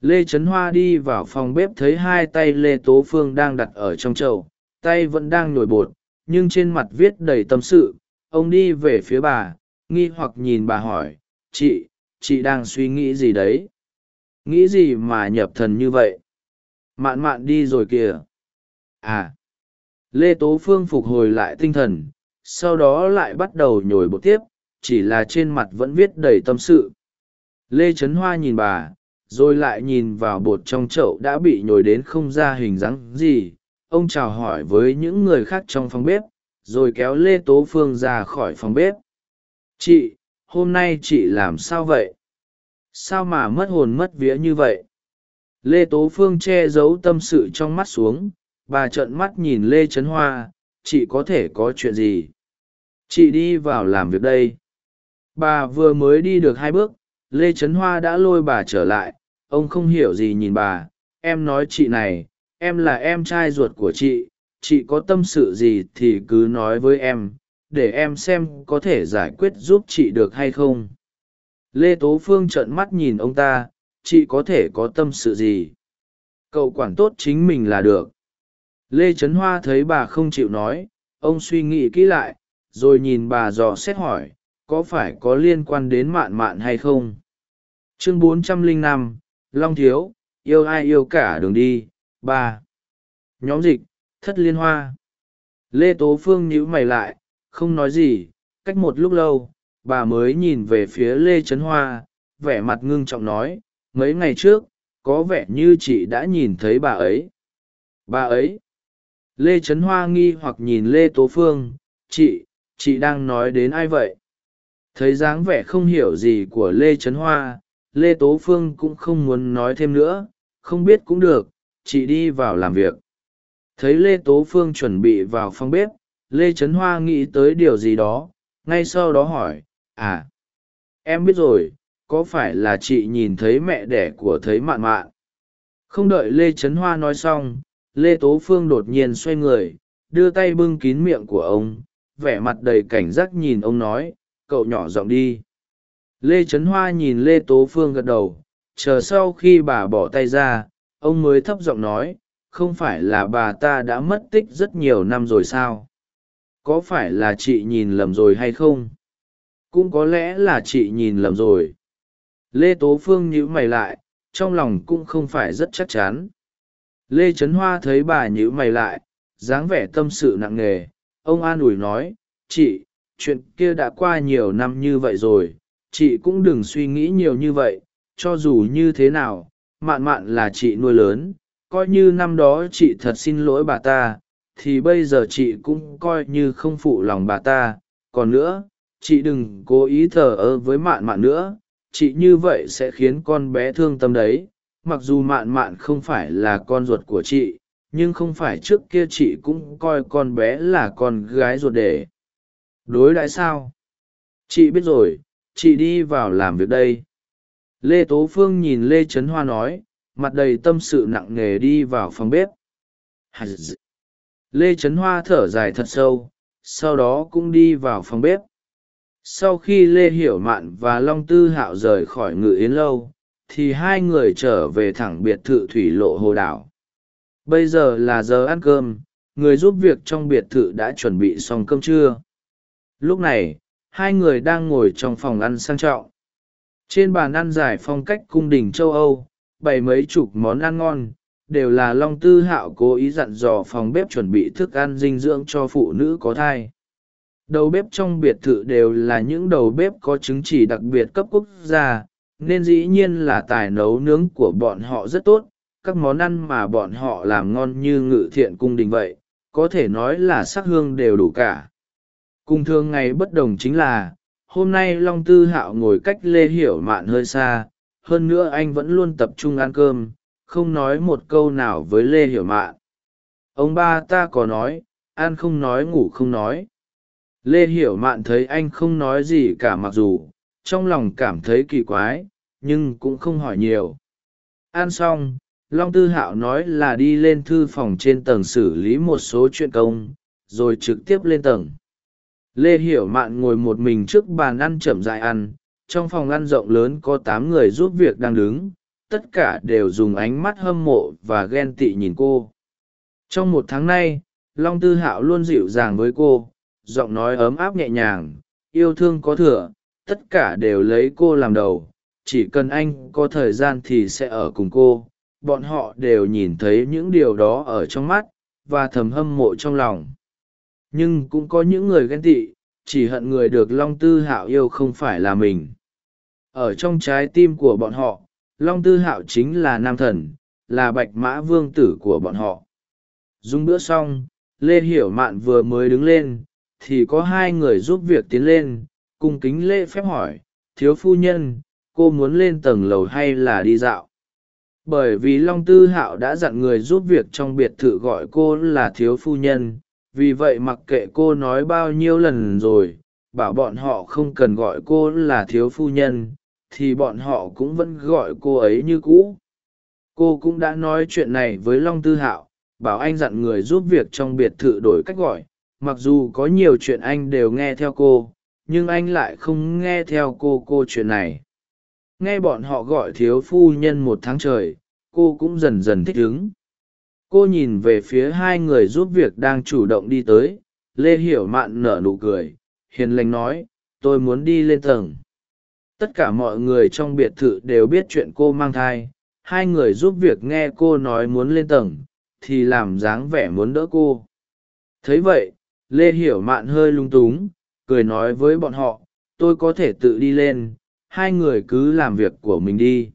Speaker 1: Lê trấn hoa đi vào phòng bếp thấy hai tay lê tố phương đang đặt ở trong chậu, tay vẫn đang nhồi bột, nhưng trên mặt viết đầy tâm sự. Ông đi về phía bà, nghi hoặc nhìn bà hỏi, chị chị đang suy nghĩ gì đấy? Nghĩ gì mà nhập thần như vậy? Mạn mạn đi rồi kìa. À lê tố phương phục hồi lại tinh thần, sau đó lại bắt đầu nhồi bột tiếp, chỉ là trên mặt vẫn viết đầy tâm sự. Lê trấn hoa nhìn bà, rồi lại nhìn vào bột trong chậu đã bị nhồi đến không ra hình dáng gì. Ông chào hỏi với những người khác trong phòng bếp, rồi kéo lê tố phương ra khỏi phòng bếp. Chị, hôm nay chị làm sao vậy? Sao mà mất hồn mất vía như vậy? Lê tố phương che giấu tâm sự trong mắt xuống, bà trợn mắt nhìn lê trấn hoa, chị có thể có chuyện gì? Chị đi vào làm việc đây. Bà vừa mới đi được hai bước, lê trấn hoa đã lôi bà trở lại, ông không hiểu gì nhìn bà, em nói chị này, em là em trai ruột của chị chị có tâm sự gì thì cứ nói với em, để em xem có thể giải quyết giúp chị được hay không. Lê tố phương trợn mắt nhìn ông ta chị có thể có tâm sự gì? Cậu quản tốt chính mình là được. Lê trấn hoa thấy bà không chịu nói, ông suy nghĩ kỹ lại, rồi nhìn bà dò xét hỏi, có phải có liên quan đến mạn mạn hay không? Chương bốn trăm lẻ năm, long thiếu, yêu ai yêu cả đường đi, ba. Nhóm dịch, thất liên hoa. Lê tố phương nhíu mày lại, không nói gì, cách một lúc lâu, bà mới nhìn về phía lê trấn hoa, vẻ mặt ngưng trọng nói mấy ngày trước, có vẻ như chị đã nhìn thấy bà ấy. Bà ấy? Lê trấn hoa nghi hoặc nhìn lê tố phương, chị chị đang nói đến ai vậy? Thấy dáng vẻ không hiểu gì của lê trấn hoa, lê tố phương cũng không muốn nói thêm nữa, không biết cũng được, chị đi vào làm việc. Thấy lê tố phương chuẩn bị vào phòng bếp, lê trấn hoa nghĩ tới điều gì đó, ngay sau đó hỏi à em biết rồi có phải là chị nhìn thấy mẹ đẻ của thấy mạn mạn? Không đợi lê trấn hoa nói xong, lê tố phương đột nhiên xoay người, đưa tay bưng kín miệng của ông, vẻ mặt đầy cảnh giác nhìn ông nói, cậu nhỏ giọng đi. Lê trấn hoa nhìn lê tố phương gật đầu, chờ sau khi bà bỏ tay ra, ông mới thấp giọng nói, không phải là bà ta đã mất tích rất nhiều năm rồi sao? Có phải là chị nhìn lầm rồi hay không? Cũng có lẽ là chị nhìn lầm rồi lê tố phương nhíu mày lại, trong lòng cũng không phải rất chắc chắn. Lê trấn hoa thấy bà nhíu mày lại, dáng vẻ tâm sự nặng nề. Ông an ủi nói, chị, chuyện kia đã qua nhiều năm như vậy rồi, chị cũng đừng suy nghĩ nhiều như vậy, cho dù như thế nào, mạn mạn là chị nuôi lớn, coi như năm đó chị thật xin lỗi bà ta, thì bây giờ chị cũng coi như không phụ lòng bà ta. Còn nữa, chị đừng cố ý thờ ơ với mạn mạn nữa chị như vậy sẽ khiến con bé thương tâm đấy. Mặc dù mạn mạn không phải là con ruột của chị, nhưng không phải trước kia chị cũng coi con bé là con gái ruột để. Đối đãi sao? Chị biết rồi, chị đi vào làm việc đây. Lê tố phương nhìn lê trấn hoa nói, mặt đầy tâm sự nặng nề đi vào phòng bếp. Lê trấn hoa thở dài thật sâu, sau đó cũng đi vào phòng bếp sau khi lê hiểu mạn và long tư hạo rời khỏi ngự yến lâu, thì hai người trở về thẳng biệt thự thủy lộ hồ đảo. Bây giờ là giờ ăn cơm, người giúp việc trong biệt thự đã chuẩn bị xong cơm trưa. Lúc này, hai người đang ngồi trong phòng ăn sang trọng. Trên bàn ăn dài phong cách cung đình châu âu, bày mấy chục món ăn ngon, đều là long tư hạo cố ý dặn dò phòng bếp chuẩn bị thức ăn dinh dưỡng cho phụ nữ có thai đầu bếp trong biệt thự đều là những đầu bếp có chứng chỉ đặc biệt cấp quốc gia, nên dĩ nhiên là tài nấu nướng của bọn họ rất tốt. Các món ăn mà bọn họ làm ngon như ngự thiện cung đình vậy, có thể nói là sắc hương đều đủ cả. Cùng thường ngày bất đồng chính là, hôm nay long tư hạo ngồi cách lê hiểu mạn hơi xa, hơn nữa anh vẫn luôn tập trung ăn cơm, không nói một câu nào với lê hiểu mạn. Ông ba ta có nói, ăn không nói ngủ không nói lê hiểu mạn thấy anh không nói gì cả mặc dù, trong lòng cảm thấy kỳ quái, nhưng cũng không hỏi nhiều. Ăn xong, long tư hạo nói là đi lên thư phòng trên tầng xử lý một số chuyện công, rồi trực tiếp lên tầng. Lê hiểu mạn ngồi một mình trước bàn ăn chậm dại ăn, trong phòng ăn rộng lớn có tám người giúp việc đang đứng, tất cả đều dùng ánh mắt hâm mộ và ghen tị nhìn cô. Trong một tháng nay, long tư hạo luôn dịu dàng với cô giọng nói ấm áp nhẹ nhàng, yêu thương có thừa, tất cả đều lấy cô làm đầu, chỉ cần anh có thời gian thì sẽ ở cùng cô. Bọn họ đều nhìn thấy những điều đó ở trong mắt và thầm hâm mộ trong lòng. Nhưng cũng có những người ghen tị, chỉ hận người được long tư hạo yêu không phải là mình. Ở trong trái tim của bọn họ, long tư hạo chính là nam thần, là bạch mã vương tử của bọn họ. Dùng bữa xong, lê hiểu mạn vừa mới đứng lên thì có hai người giúp việc tiến lên, cung kính lễ phép hỏi, thiếu phu nhân, cô muốn lên tầng lầu hay là đi dạo? Bởi vì long tư hạo đã dặn người giúp việc trong biệt thự gọi cô là thiếu phu nhân, vì vậy mặc kệ cô nói bao nhiêu lần rồi, bảo bọn họ không cần gọi cô là thiếu phu nhân, thì bọn họ cũng vẫn gọi cô ấy như cũ. Cô cũng đã nói chuyện này với long tư hạo, bảo anh dặn người giúp việc trong biệt thự đổi cách gọi mặc dù có nhiều chuyện anh đều nghe theo cô, nhưng anh lại không nghe theo cô cô chuyện này. Nghe bọn họ gọi thiếu phu nhân một tháng trời, cô cũng dần dần thích ứng. Cô nhìn về phía hai người giúp việc đang chủ động đi tới, lê hiểu mạn nở nụ cười, hiền lành nói, tôi muốn đi lên tầng. Tất cả mọi người trong biệt thự đều biết chuyện cô mang thai. Hai người giúp việc nghe cô nói muốn lên tầng, thì làm dáng vẻ muốn đỡ cô. Thấy vậy lê hiểu mạn hơi lung túng, cười nói với bọn họ, tôi có thể tự đi lên, hai người cứ làm việc của mình đi.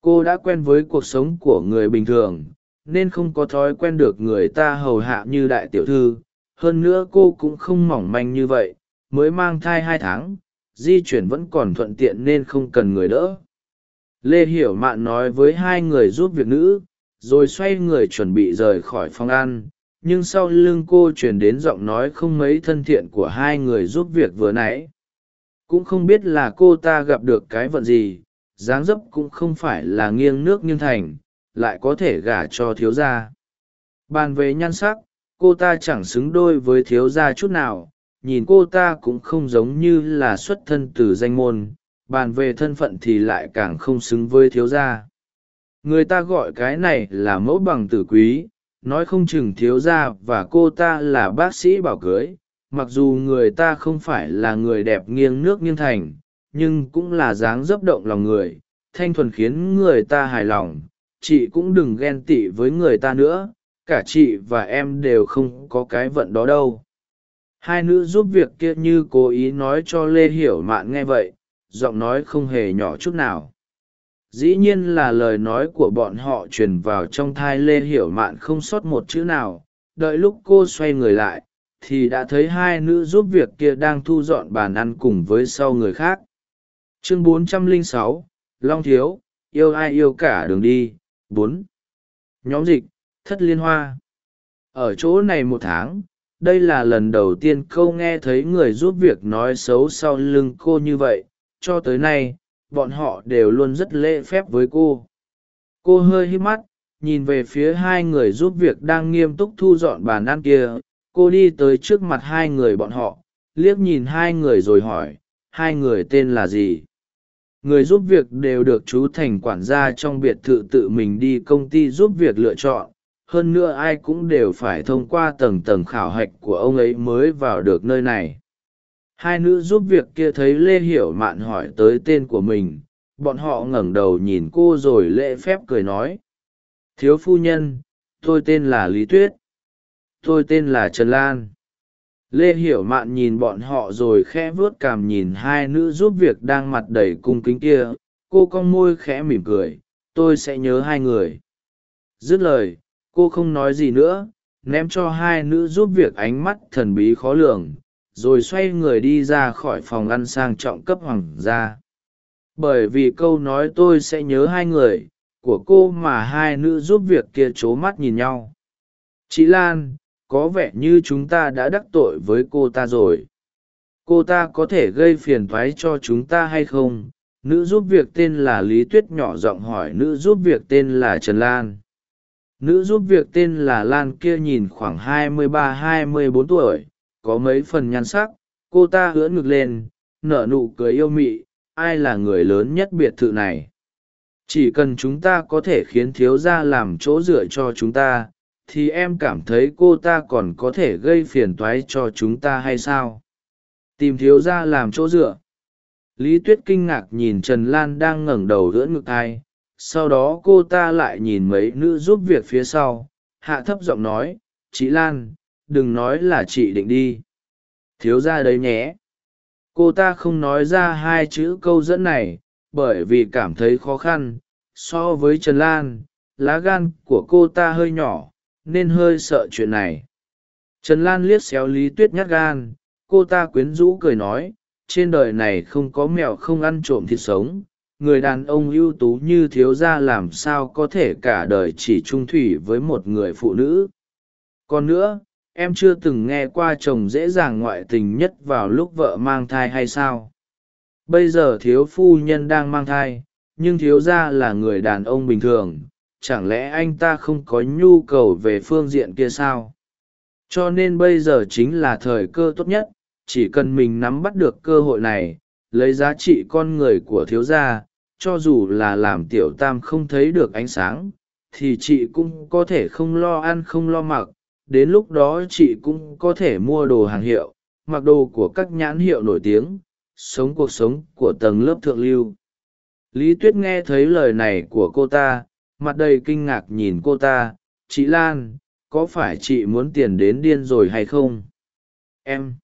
Speaker 1: Cô đã quen với cuộc sống của người bình thường, nên không có thói quen được người ta hầu hạ như đại tiểu thư. Hơn nữa cô cũng không mỏng manh như vậy, mới mang thai hai tháng, di chuyển vẫn còn thuận tiện nên không cần người đỡ. Lê hiểu mạn nói với hai người giúp việc nữ, rồi xoay người chuẩn bị rời khỏi phòng ăn nhưng sau lưng cô truyền đến giọng nói không mấy thân thiện của hai người giúp việc vừa nãy. Cũng không biết là cô ta gặp được cái vận gì, dáng dấp cũng không phải là nghiêng nước nghiêng thành, lại có thể gả cho thiếu gia. Bàn về nhan sắc, cô ta chẳng xứng đôi với thiếu gia chút nào, nhìn cô ta cũng không giống như là xuất thân từ danh môn, bàn về thân phận thì lại càng không xứng với thiếu gia. Người ta gọi cái này là mẫu bằng tử quý nói không chừng thiếu gia và cô ta là bác sĩ bảo cưới, mặc dù người ta không phải là người đẹp nghiêng nước nghiêng thành, nhưng cũng là dáng dấp động lòng người, thanh thuần khiến người ta hài lòng. Chị cũng đừng ghen tị với người ta nữa, cả chị và em đều không có cái vận đó đâu. Hai nữ giúp việc kia như cố ý nói cho lê hiểu mạn nghe vậy, giọng nói không hề nhỏ chút nào dĩ nhiên là lời nói của bọn họ truyền vào trong thai lê hiểu mạn không sót một chữ nào. Đợi lúc cô xoay người lại thì đã thấy hai nữ giúp việc kia đang thu dọn bàn ăn cùng với sau người khác. Chương 406, long thiếu yêu ai yêu cả đường đi bốn. Nhóm dịch thất liên hoa. Ở chỗ này một tháng đây là lần đầu tiên câu nghe thấy người giúp việc nói xấu sau lưng cô như vậy. Cho tới nay bọn họ đều luôn rất lễ phép với cô. Cô hơi hít mắt, nhìn về phía hai người giúp việc đang nghiêm túc thu dọn bàn ăn kia. Cô đi tới trước mặt hai người bọn họ, liếc nhìn hai người rồi hỏi, hai người tên là gì? Người giúp việc đều được chú thành quản gia trong biệt thự tự mình đi công ty giúp việc lựa chọn. Hơn nữa ai cũng đều phải thông qua tầng tầng khảo hạch của ông ấy mới vào được nơi này hai nữ giúp việc kia thấy lê hiểu mạn hỏi tới tên của mình, bọn họ ngẩng đầu nhìn cô rồi lễ phép cười nói. Thiếu phu nhân, tôi tên là lý tuyết. Tôi tên là trần lan. Lê hiểu mạn nhìn bọn họ rồi khẽ vuốt cằm nhìn hai nữ giúp việc đang mặt đầy cung kính kia. Cô cong môi khẽ mỉm cười, tôi sẽ nhớ hai người. Dứt lời, cô không nói gì nữa, ném cho hai nữ giúp việc ánh mắt thần bí khó lường rồi xoay người đi ra khỏi phòng ăn sang trọng cấp hoàng gia. Bởi vì câu nói tôi sẽ nhớ hai người, của cô mà hai nữ giúp việc kia c h ố mắt nhìn nhau. Chị lan, có vẻ như chúng ta đã đắc tội với cô ta rồi. Cô ta có thể gây phiền thoái cho chúng ta hay không? Nữ giúp việc tên là lý tuyết nhỏ giọng hỏi nữ giúp việc tên là trần lan. Nữ giúp việc tên là lan kia nhìn khoảng hai mươi ba, hai mươi bốn tuổi có mấy phần nhan sắc, cô ta ưỡn ngực lên, nở nụ cười yêu mị, ai là người lớn nhất biệt thự này? Chỉ cần chúng ta có thể khiến thiếu gia làm chỗ dựa cho chúng ta, thì em cảm thấy cô ta còn có thể gây phiền toái cho chúng ta hay sao? Tìm thiếu gia làm chỗ dựa. Lý tuyết kinh ngạc nhìn trần lan đang ngẩng đầu đỡ ngực ai, sau đó cô ta lại nhìn mấy nữ giúp việc phía sau, hạ thấp giọng nói, chị lan đừng nói là chị định đi. Thiếu gia đấy nhé. Cô ta không nói ra hai chữ câu dẫn này, bởi vì cảm thấy khó khăn. So với trần lan, lá gan của cô ta hơi nhỏ, nên hơi sợ chuyện này. Trần lan liếc xéo lý tuyết nhát gan. Cô ta quyến rũ cười nói, trên đời này không có mèo không ăn trộm thịt sống. Người đàn ông ưu tú như thiếu gia làm sao có thể cả đời chỉ trung thủy với một người phụ nữ? Còn nữa em chưa từng nghe qua chồng dễ dàng ngoại tình nhất vào lúc vợ mang thai hay sao? Bây giờ thiếu phu nhân đang mang thai, nhưng thiếu gia là người đàn ông bình thường, chẳng lẽ anh ta không có nhu cầu về phương diện kia sao? Cho nên bây giờ chính là thời cơ tốt nhất, chỉ cần mình nắm bắt được cơ hội này, lấy giá trị con người của thiếu gia, cho dù là làm tiểu tam không thấy được ánh sáng, thì chị cũng có thể không lo ăn không lo mặc đến lúc đó chị cũng có thể mua đồ hàng hiệu, mặc đồ của các nhãn hiệu nổi tiếng, sống cuộc sống của tầng lớp thượng lưu. Lý tuyết nghe thấy lời này của cô ta, mặt đầy kinh ngạc nhìn cô ta, chị lan, có phải chị muốn tiền đến điên rồi hay không? Em.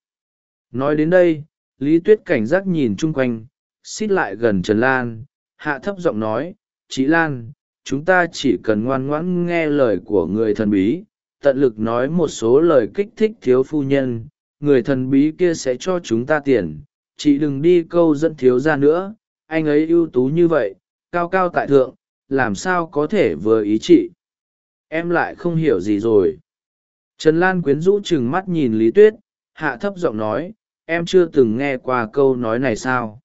Speaker 1: Nói đến đây, lý tuyết cảnh giác nhìn chung quanh, xít lại gần trần lan, hạ thấp giọng nói, chị lan, chúng ta chỉ cần ngoan ngoãn nghe lời của người thần bí tận lực nói một số lời kích thích thiếu phu nhân, người thần bí kia sẽ cho chúng ta tiền, chị đừng đi câu dẫn thiếu ra nữa, anh ấy ưu tú như vậy, cao cao tại thượng, làm sao có thể vừa ý chị? Em lại không hiểu gì rồi. Trần lan quyến rũ chừng mắt nhìn lý tuyết, hạ thấp giọng nói, em chưa từng nghe qua câu nói này sao?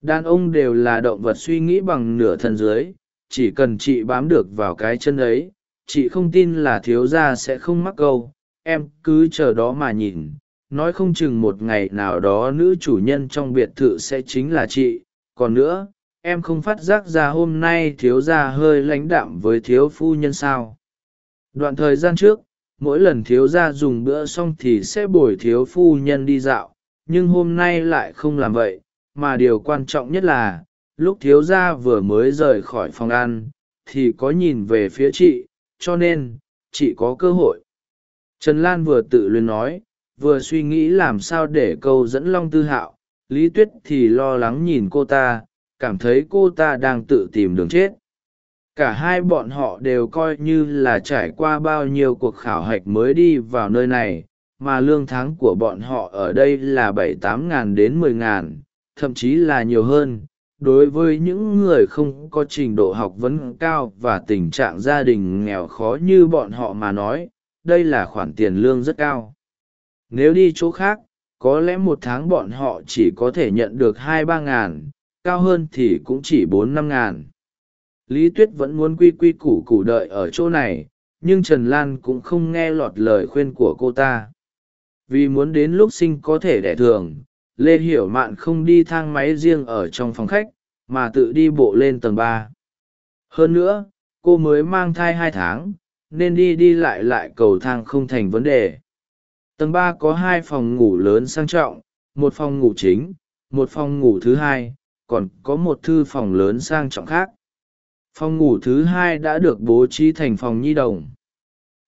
Speaker 1: Đàn ông đều là động vật suy nghĩ bằng nửa thân dưới, chỉ cần chị bám được vào cái chân ấy chị không tin là thiếu gia sẽ không mắc câu. Em cứ chờ đó mà nhìn. Nói không chừng một ngày nào đó nữ chủ nhân trong biệt thự sẽ chính là chị. Còn nữa, em không phát giác ra hôm nay thiếu gia hơi lãnh đạm với thiếu phu nhân sao. Đoạn thời gian trước, mỗi lần thiếu gia dùng bữa xong thì sẽ bồi thiếu phu nhân đi dạo. Nhưng hôm nay lại không làm vậy. Mà điều quan trọng nhất là, lúc thiếu gia vừa mới rời khỏi phòng ăn, thì có nhìn về phía chị cho nên chị có cơ hội. Trần lan vừa tự luyến nói, vừa suy nghĩ làm sao để câu dẫn long tư hạo. Lý tuyết thì lo lắng nhìn cô ta, cảm thấy cô ta đang tự tìm đường chết. Cả hai bọn họ đều coi như là trải qua bao nhiêu cuộc khảo hạch mới đi vào nơi này, mà lương tháng của bọn họ ở đây là bảy tám ngàn đến mười ngàn, thậm chí là nhiều hơn đối với những người không có trình độ học vấn cao và tình trạng gia đình nghèo khó như bọn họ mà nói, đây là khoản tiền lương rất cao. Nếu đi chỗ khác, có lẽ một tháng bọn họ chỉ có thể nhận được hai ba ngàn, cao hơn thì cũng chỉ bốn năm ngàn. Lý tuyết vẫn muốn quy quy củ củ đợi ở chỗ này, nhưng trần lan cũng không nghe lọt lời khuyên của cô ta. Vì muốn đến lúc sinh có thể đẻ thường lê hiểu mạn không đi thang máy riêng ở trong phòng khách, mà tự đi bộ lên tầng ba. Hơn nữa, cô mới mang thai hai tháng, nên đi đi lại lại cầu thang không thành vấn đề. Tầng ba có hai phòng ngủ lớn sang trọng, một phòng ngủ chính, một phòng ngủ thứ hai, còn có một thư phòng lớn sang trọng khác. Phòng ngủ thứ hai đã được bố trí thành phòng nhi đồng.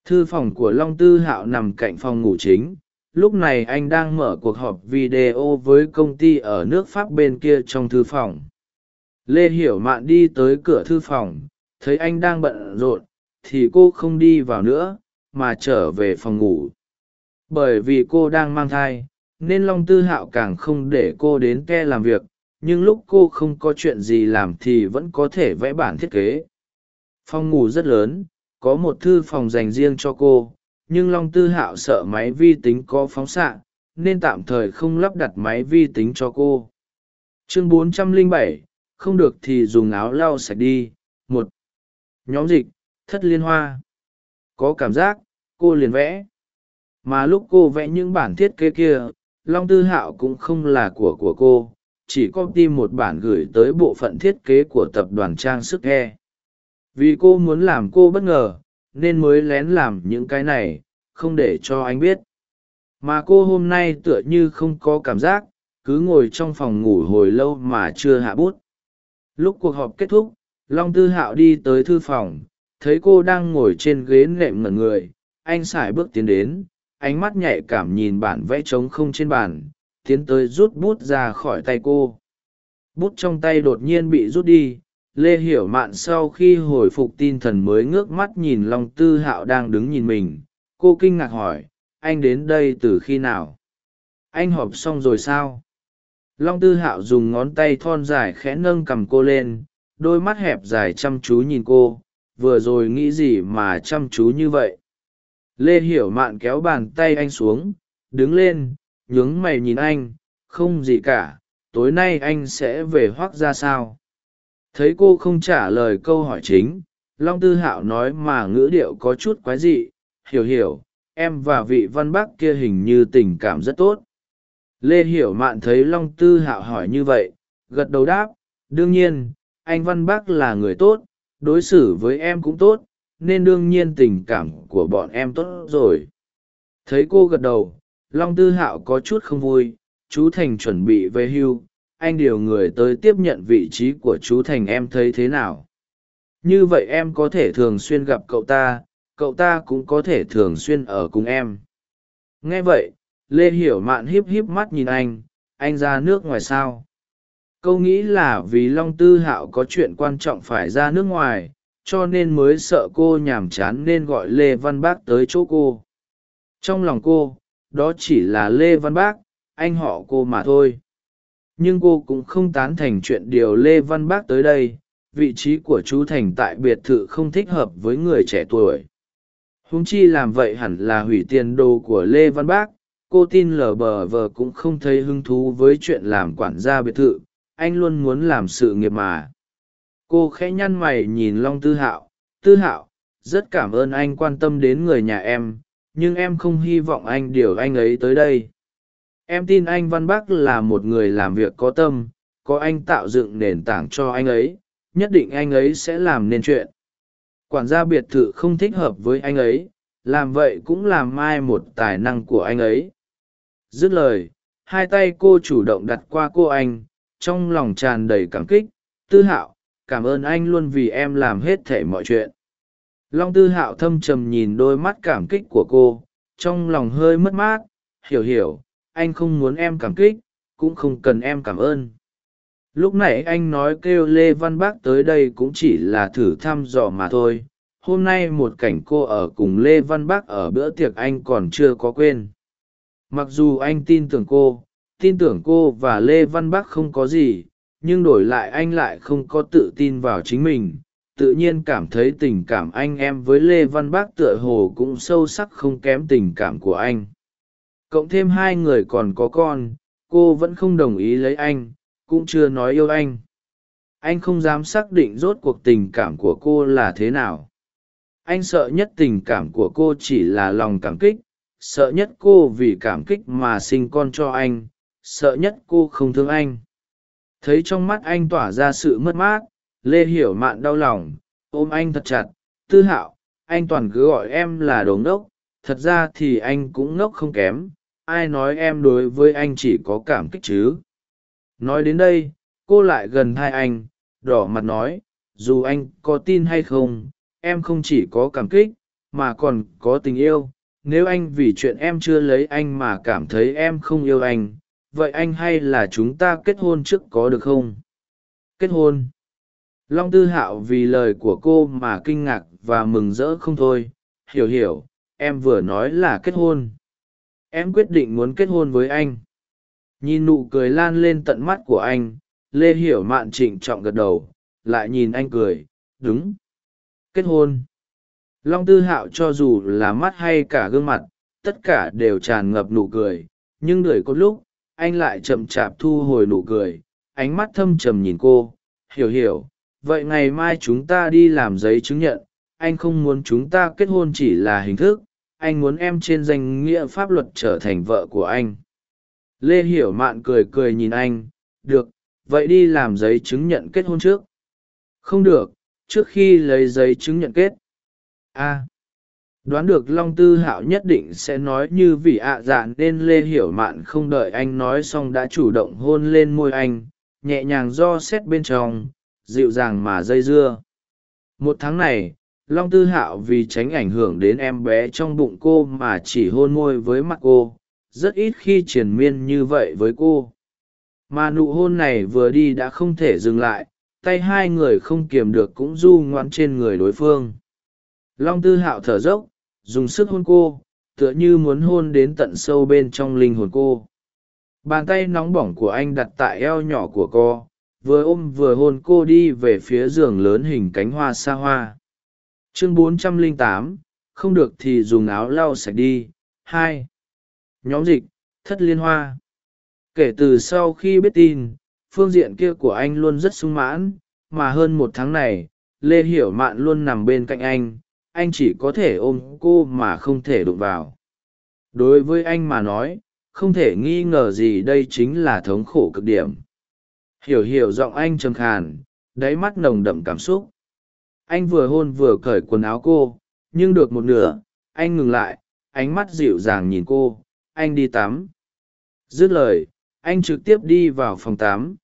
Speaker 1: Thư phòng của long tư hạo nằm cạnh phòng ngủ chính lúc này anh đang mở cuộc họp video với công ty ở nước pháp bên kia trong thư phòng. Lê hiểu mạn đi tới cửa thư phòng, thấy anh đang bận rộn, thì cô không đi vào nữa, mà trở về phòng ngủ. Bởi vì cô đang mang thai, nên long tư hạo càng không để cô đến ke làm việc, nhưng lúc cô không có chuyện gì làm thì vẫn có thể vẽ bản thiết kế. Phòng ngủ rất lớn, có một thư phòng dành riêng cho cô nhưng long tư hạo sợ máy vi tính có phóng xạ nên tạm thời không lắp đặt máy vi tính cho cô. Chương 407, không được thì dùng áo lau sạch đi. Một nhóm dịch thất liên hoa. Có cảm giác cô liền vẽ. Mà lúc cô vẽ những bản thiết kế kia long tư hạo cũng không là của của cô chỉ có đi một bản gửi tới bộ phận thiết kế của tập đoàn trang sức e vì cô muốn làm cô bất ngờ nên mới lén làm những cái này, không để cho anh biết. Mà cô hôm nay tựa như không có cảm giác, cứ ngồi trong phòng ngủ hồi lâu mà chưa hạ bút. Lúc cuộc họp kết thúc, long tư hạo đi tới thư phòng, thấy cô đang ngồi trên ghế nệm ngẩn người, anh sải bước tiến đến, ánh mắt nhạy cảm nhìn bản vẽ trống không trên bàn, tiến tới rút bút ra khỏi tay cô. Bút trong tay đột nhiên bị rút đi lê hiểu mạn sau khi hồi phục tin thần mới ngước mắt nhìn long tư hạo đang đứng nhìn mình. Cô kinh ngạc hỏi, anh đến đây từ khi nào? Anh họp xong rồi sao? Long tư hạo dùng ngón tay thon dài khẽ nâng cầm cô lên, đôi mắt hẹp dài chăm chú nhìn cô. Vừa rồi nghĩ gì mà chăm chú như vậy? Lê hiểu mạn kéo bàn tay anh xuống, đứng lên, nhướng mày nhìn anh. Không gì cả, tối nay anh sẽ về hoác ra sao? Thấy cô không trả lời câu hỏi chính, long tư hạo nói mà ngữ điệu có chút quái dị, hiểu hiểu, em và vị văn bác kia hình như tình cảm rất tốt. Lê hiểu mạn thấy long tư hạo hỏi như vậy, gật đầu đáp, đương nhiên, anh văn bác là người tốt, đối xử với em cũng tốt, nên đương nhiên tình cảm của bọn em tốt rồi. Thấy cô gật đầu, long tư hạo có chút không vui, chú thành chuẩn bị về hưu anh điều người tới tiếp nhận vị trí của chú thành em thấy thế nào? Như vậy em có thể thường xuyên gặp cậu ta cậu ta cũng có thể thường xuyên ở cùng em. Nghe vậy, lê hiểu mạn híp híp mắt nhìn anh anh ra nước ngoài sao? Câu nghĩ là vì long tư hạo có chuyện quan trọng phải ra nước ngoài, cho nên mới sợ cô nhàm chán nên gọi lê văn bác tới chỗ cô. Trong lòng cô, đó chỉ là lê văn bác, anh họ cô mà thôi nhưng cô cũng không tán thành chuyện điều lê văn bác tới đây, vị trí của chú thành tại biệt thự không thích hợp với người trẻ tuổi. Huống chi làm vậy hẳn là hủy tiền đồ của lê văn bác, cô tin lờ bờ vờ cũng không thấy hứng thú với chuyện làm quản gia biệt thự, anh luôn muốn làm sự nghiệp mà. Cô khẽ nhăn mày nhìn long tư hạo tư hạo, rất cảm ơn anh quan tâm đến người nhà em, nhưng em không hy vọng anh điều anh ấy tới đây em tin anh văn bắc là một người làm việc có tâm, có anh tạo dựng nền tảng cho anh ấy, nhất định anh ấy sẽ làm nên chuyện. Quản gia biệt thự không thích hợp với anh ấy, làm vậy cũng làm mai một tài năng của anh ấy. Dứt lời, hai tay cô chủ động đặt qua cô anh, trong lòng tràn đầy cảm kích, tư hạo, cảm ơn anh luôn vì em làm hết thể mọi chuyện. Long tư hạo thâm trầm nhìn đôi mắt cảm kích của cô, trong lòng hơi mất mát, hiểu hiểu anh không muốn em cảm kích, cũng không cần em cảm ơn. Lúc nãy anh nói kêu lê văn bác tới đây cũng chỉ là thử thăm dò mà thôi. Hôm nay một cảnh cô ở cùng lê văn bác ở bữa tiệc anh còn chưa có quên. Mặc dù anh tin tưởng cô, tin tưởng cô và lê văn bác không có gì, nhưng đổi lại anh lại không có tự tin vào chính mình. Tự nhiên cảm thấy tình cảm anh em với lê văn bác tựa hồ cũng sâu sắc không kém tình cảm của anh cộng thêm hai người còn có con, cô vẫn không đồng ý lấy anh, cũng chưa nói yêu anh. Anh không dám xác định rốt cuộc tình cảm của cô là thế nào. Anh sợ nhất tình cảm của cô chỉ là lòng cảm kích, sợ nhất cô vì cảm kích mà sinh con cho anh, sợ nhất cô không thương anh. Thấy trong mắt anh tỏa ra sự mất mát, lê hiểu mạn đau lòng, ôm anh thật chặt, tư hạo, anh toàn cứ gọi em là đồ ngốc, thật ra thì anh cũng ngốc không kém ai nói em đối với anh chỉ có cảm kích chứ? Nói đến đây, cô lại gần hai anh, đỏ mặt nói, dù anh có tin hay không, em không chỉ có cảm kích, mà còn có tình yêu. Nếu anh vì chuyện em chưa lấy anh mà cảm thấy em không yêu anh, vậy anh hay là chúng ta kết hôn trước có được không? Kết hôn. Long tư hạo vì lời của cô mà kinh ngạc và mừng rỡ không thôi. Hiểu hiểu, em vừa nói là kết hôn em quyết định muốn kết hôn với anh. Nhìn nụ cười lan lên tận mắt của anh, lê hiểu mạn trịnh trọng gật đầu, lại nhìn anh cười, đúng. Kết hôn. Long tư hạo cho dù là mắt hay cả gương mặt, tất cả đều tràn ngập nụ cười, nhưng đợi có lúc, anh lại chậm chạp thu hồi nụ cười, ánh mắt thâm trầm nhìn cô, hiểu hiểu, vậy ngày mai chúng ta đi làm giấy chứng nhận, anh không muốn chúng ta kết hôn chỉ là hình thức anh muốn em trên danh nghĩa pháp luật trở thành vợ của anh. Lê hiểu mạn cười cười nhìn anh, được, vậy đi làm giấy chứng nhận kết hôn trước. Không được, trước khi lấy giấy chứng nhận kết. A. Đoán được long tư hạo nhất định sẽ nói như vị ạ à dạ nên lê hiểu mạn không đợi anh nói xong đã chủ động hôn lên môi anh, nhẹ nhàng do xét bên trong, dịu dàng mà dây dưa. Một tháng này long tư hạo vì tránh ảnh hưởng đến em bé trong bụng cô mà chỉ hôn môi với mặt cô, rất ít khi triền miên như vậy với cô. Mà nụ hôn này vừa đi đã không thể dừng lại, tay hai người không kiềm được cũng du ngoan trên người đối phương. Long tư hạo thở dốc, dùng sức hôn cô, tựa như muốn hôn đến tận sâu bên trong linh hồn cô. Bàn tay nóng bỏng của anh đặt tại eo nhỏ của cô, vừa ôm vừa hôn cô đi về phía giường lớn hình cánh hoa xa hoa chương 408, không được thì dùng áo lau sạch đi. Hai. Nhóm dịch thất liên hoa. Kể từ sau khi biết tin phương diện kia của anh luôn rất sung mãn mà hơn một tháng này lê hiểu mạn luôn nằm bên cạnh anh. Anh chỉ có thể ôm cô mà không thể đụng vào. Đối với anh mà nói không thể nghi ngờ gì đây chính là thống khổ cực điểm. Hiểu hiểu giọng anh trầm khàn đáy mắt nồng đậm cảm xúc anh vừa hôn vừa cởi quần áo cô, nhưng được một nửa, anh ngừng lại, ánh mắt dịu dàng nhìn cô, anh đi tắm. Dứt lời, anh trực tiếp đi vào phòng tắm.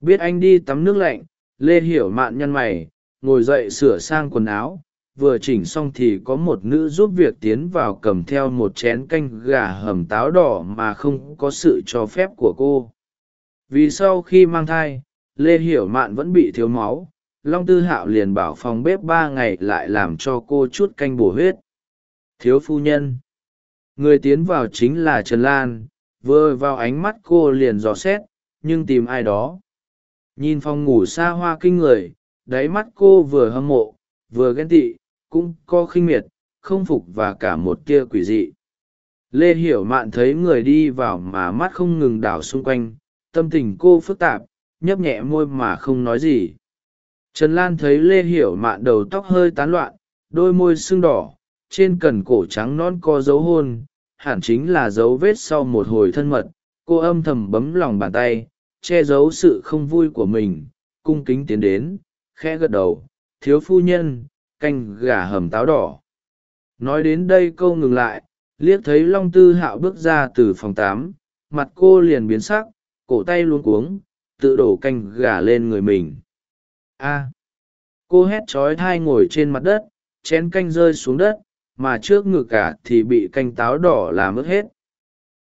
Speaker 1: Biết anh đi tắm nước lạnh, lê hiểu mạn nhăn mày, ngồi dậy sửa sang quần áo, vừa chỉnh xong thì có một nữ giúp việc tiến vào cầm theo một chén canh gà hầm táo đỏ mà không có sự cho phép của cô. Vì sau khi mang thai, lê hiểu mạn vẫn bị thiếu máu long tư hạo liền bảo phòng bếp ba ngày lại làm cho cô chút canh bổ huyết. Thiếu phu nhân. Người tiến vào chính là trần lan, vừa vào ánh mắt cô liền dò xét, nhưng tìm ai đó. Nhìn phòng ngủ xa hoa kinh người, đáy mắt cô vừa hâm mộ, vừa ghen tị, cũng có khinh miệt, không phục và cả một tia quỷ dị. Lê hiểu mạn thấy người đi vào mà mắt không ngừng đảo xung quanh, tâm tình cô phức tạp, nhấp nhẹ môi mà không nói gì trần lan thấy lê hiểu mạn đầu tóc hơi tán loạn, đôi môi sưng đỏ, trên cần cổ trắng non có dấu hôn, hẳn chính là dấu vết sau một hồi thân mật. Cô âm thầm bấm lòng bàn tay, che giấu sự không vui của mình, cung kính tiến đến, khẽ gật đầu, thiếu phu nhân, canh gà hầm táo đỏ. Nói đến đây câu ngừng lại, liếc thấy long tư hạo bước ra từ phòng tám, mặt cô liền biến sắc, cổ tay luống cuống, tự đổ canh gà lên người mình a. Cô hét trói thai ngồi trên mặt đất, chén canh rơi xuống đất, mà trước ngực cả thì bị canh táo đỏ làm ướt hết.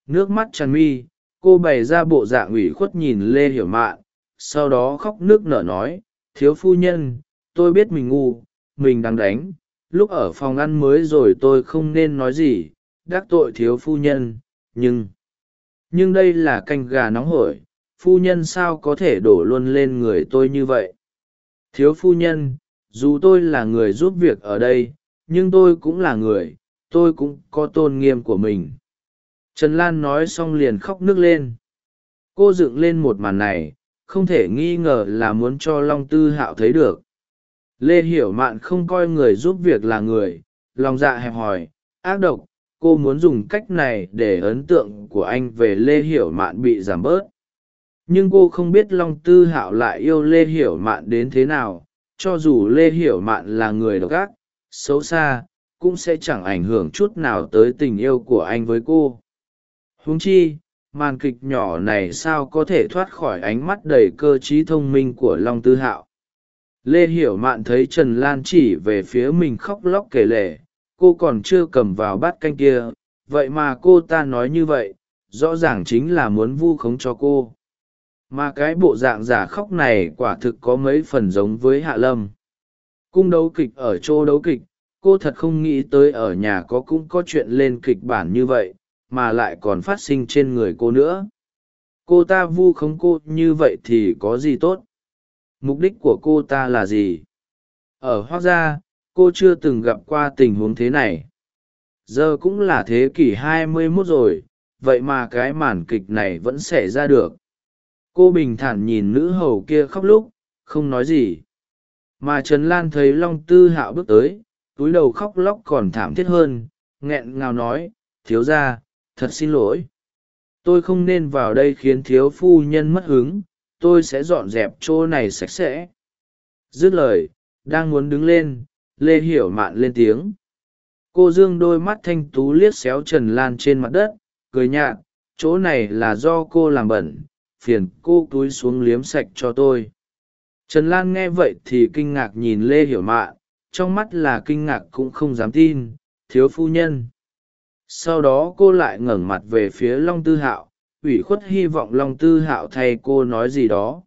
Speaker 1: Nước mắt tràn mi, cô bày ra bộ dạng ủy khuất nhìn lê hiểu mạn, sau đó khóc nước nở nói, thiếu phu nhân, tôi biết mình ngu, mình đang đánh. Lúc ở phòng ăn mới rồi tôi không nên nói gì, đắc tội thiếu phu nhân, nhưng nhưng đây là canh gà nóng hổi. Phu nhân sao có thể đổ luôn lên người tôi như vậy? Thiếu phu nhân, dù tôi là người giúp việc ở đây, nhưng tôi cũng là người, tôi cũng có tôn nghiêm của mình. Trần lan nói xong liền khóc nức lên. Cô dựng lên một màn này, không thể nghi ngờ là muốn cho long tư hạo thấy được. Lê hiểu mạn không coi người giúp việc là người, lòng dạ hẹp hòi, ác độc, cô muốn dùng cách này để ấn tượng của anh về lê hiểu mạn bị giảm bớt nhưng cô không biết long tư hạo lại yêu lê hiểu mạn đến thế nào, cho dù lê hiểu mạn là người độc ác, xấu xa, cũng sẽ chẳng ảnh hưởng chút nào tới tình yêu của anh với cô. Huống chi, màn kịch nhỏ này sao có thể thoát khỏi ánh mắt đầy cơ t r í thông minh của long tư hạo? Lê hiểu mạn thấy trần lan chỉ về phía mình khóc lóc kể lể, cô còn chưa cầm vào bát canh kia, vậy mà cô ta nói như vậy, rõ ràng chính là muốn vu khống cho cô mà cái bộ dạng giả khóc này quả thực có mấy phần giống với hạ lâm. Cung đấu kịch ở chỗ đấu kịch, cô thật không nghĩ tới ở nhà có cũng có chuyện lên kịch bản như vậy, mà lại còn phát sinh trên người cô nữa. Cô ta vu khống cô như vậy thì có gì tốt? Mục đích của cô ta là gì? Ở hoác gia, cô chưa từng gặp qua tình huống thế này. Giờ cũng là thế kỷ 21 rồi, vậy mà cái màn kịch này vẫn xảy ra được cô bình thản nhìn nữ hầu kia khóc lúc, không nói gì. Mà trần lan thấy long tư hạo bước tới, túi đầu khóc lóc còn thảm thiết hơn, nghẹn ngào nói, thiếu ra thật xin lỗi. Tôi không nên vào đây khiến thiếu phu nhân mất hứng, tôi sẽ dọn dẹp chỗ này sạch sẽ. Dứt lời, đang muốn đứng lên, lê hiểu mạn lên tiếng. Cô dương đôi mắt thanh tú liếc xéo trần lan trên mặt đất, cười nhạt, chỗ này là do cô làm bẩn phiền cô túi xuống liếm sạch cho tôi. Trần lan nghe vậy thì kinh ngạc nhìn lê hiểu mạn trong mắt là kinh ngạc cũng không dám tin, thiếu phu nhân. Sau đó cô lại ngẩng mặt về phía long tư hạo, ủy khuất hy vọng long tư hạo thay cô nói gì đó.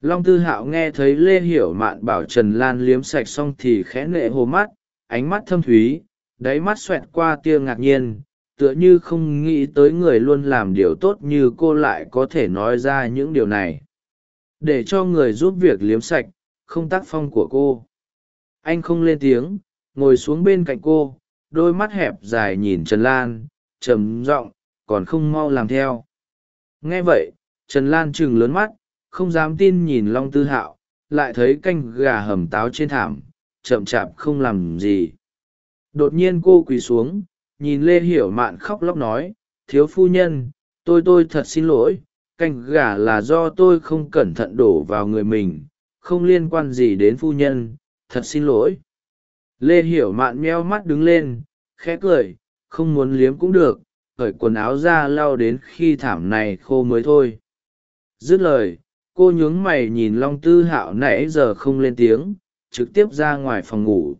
Speaker 1: Long tư hạo nghe thấy lê hiểu mạn bảo trần lan liếm sạch xong thì khẽ nệ hồ mắt, ánh mắt thâm thúy, đáy mắt xoẹt qua tia ngạc nhiên tựa như không nghĩ tới người luôn làm điều tốt như cô lại có thể nói ra những điều này. Để cho người giúp việc liếm sạch, không tác phong của cô. Anh không lên tiếng, ngồi xuống bên cạnh cô, đôi mắt hẹp dài nhìn trần lan, trầm giọng, còn không mau làm theo. Nghe vậy, trần lan chừng lớn mắt, không dám tin nhìn long tư hạo, lại thấy canh gà hầm táo trên thảm, chậm chạp không làm gì. Đột nhiên cô quỳ xuống nhìn lê hiểu mạn khóc lóc nói, thiếu phu nhân, tôi tôi thật xin lỗi, canh gà là do tôi không cẩn thận đổ vào người mình, không liên quan gì đến phu nhân, thật xin lỗi. Lê hiểu mạn meo mắt đứng lên, khẽ cười, không muốn liếm cũng được, cởi quần áo ra lau đến khi thảm này khô mới thôi. Dứt lời, cô nhướng mày nhìn long tư hạo nãy giờ không lên tiếng, trực tiếp ra ngoài phòng ngủ.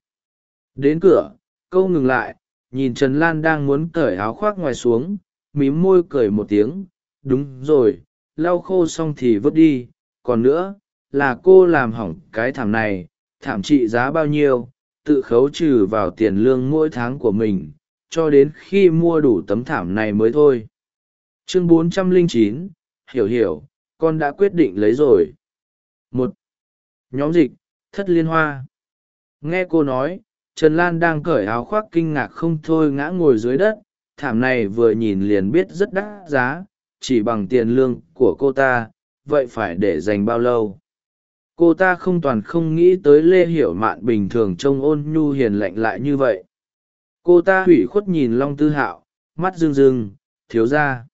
Speaker 1: Đến cửa, câu ngừng lại nhìn trần lan đang muốn cởi áo khoác ngoài xuống mím môi cười một tiếng đúng rồi lau khô xong thì vứt đi còn nữa là cô làm hỏng cái thảm này thảm trị giá bao nhiêu tự khấu trừ vào tiền lương mỗi tháng của mình cho đến khi mua đủ tấm thảm này mới thôi. Chương 409, hiểu hiểu con đã quyết định lấy rồi. Một nhóm dịch thất liên hoa. Nghe cô nói trần lan đang cởi áo khoác kinh ngạc không thôi ngã ngồi dưới đất, thảm này vừa nhìn liền biết rất đắt giá, chỉ bằng tiền lương của cô ta, vậy phải để dành bao lâu? Cô ta không toàn không nghĩ tới lê hiểu mạn bình thường trông ôn nhu hiền lạnh lại như vậy. Cô ta hủy khuất nhìn long tư hạo, mắt rưng rưng, thiếu ra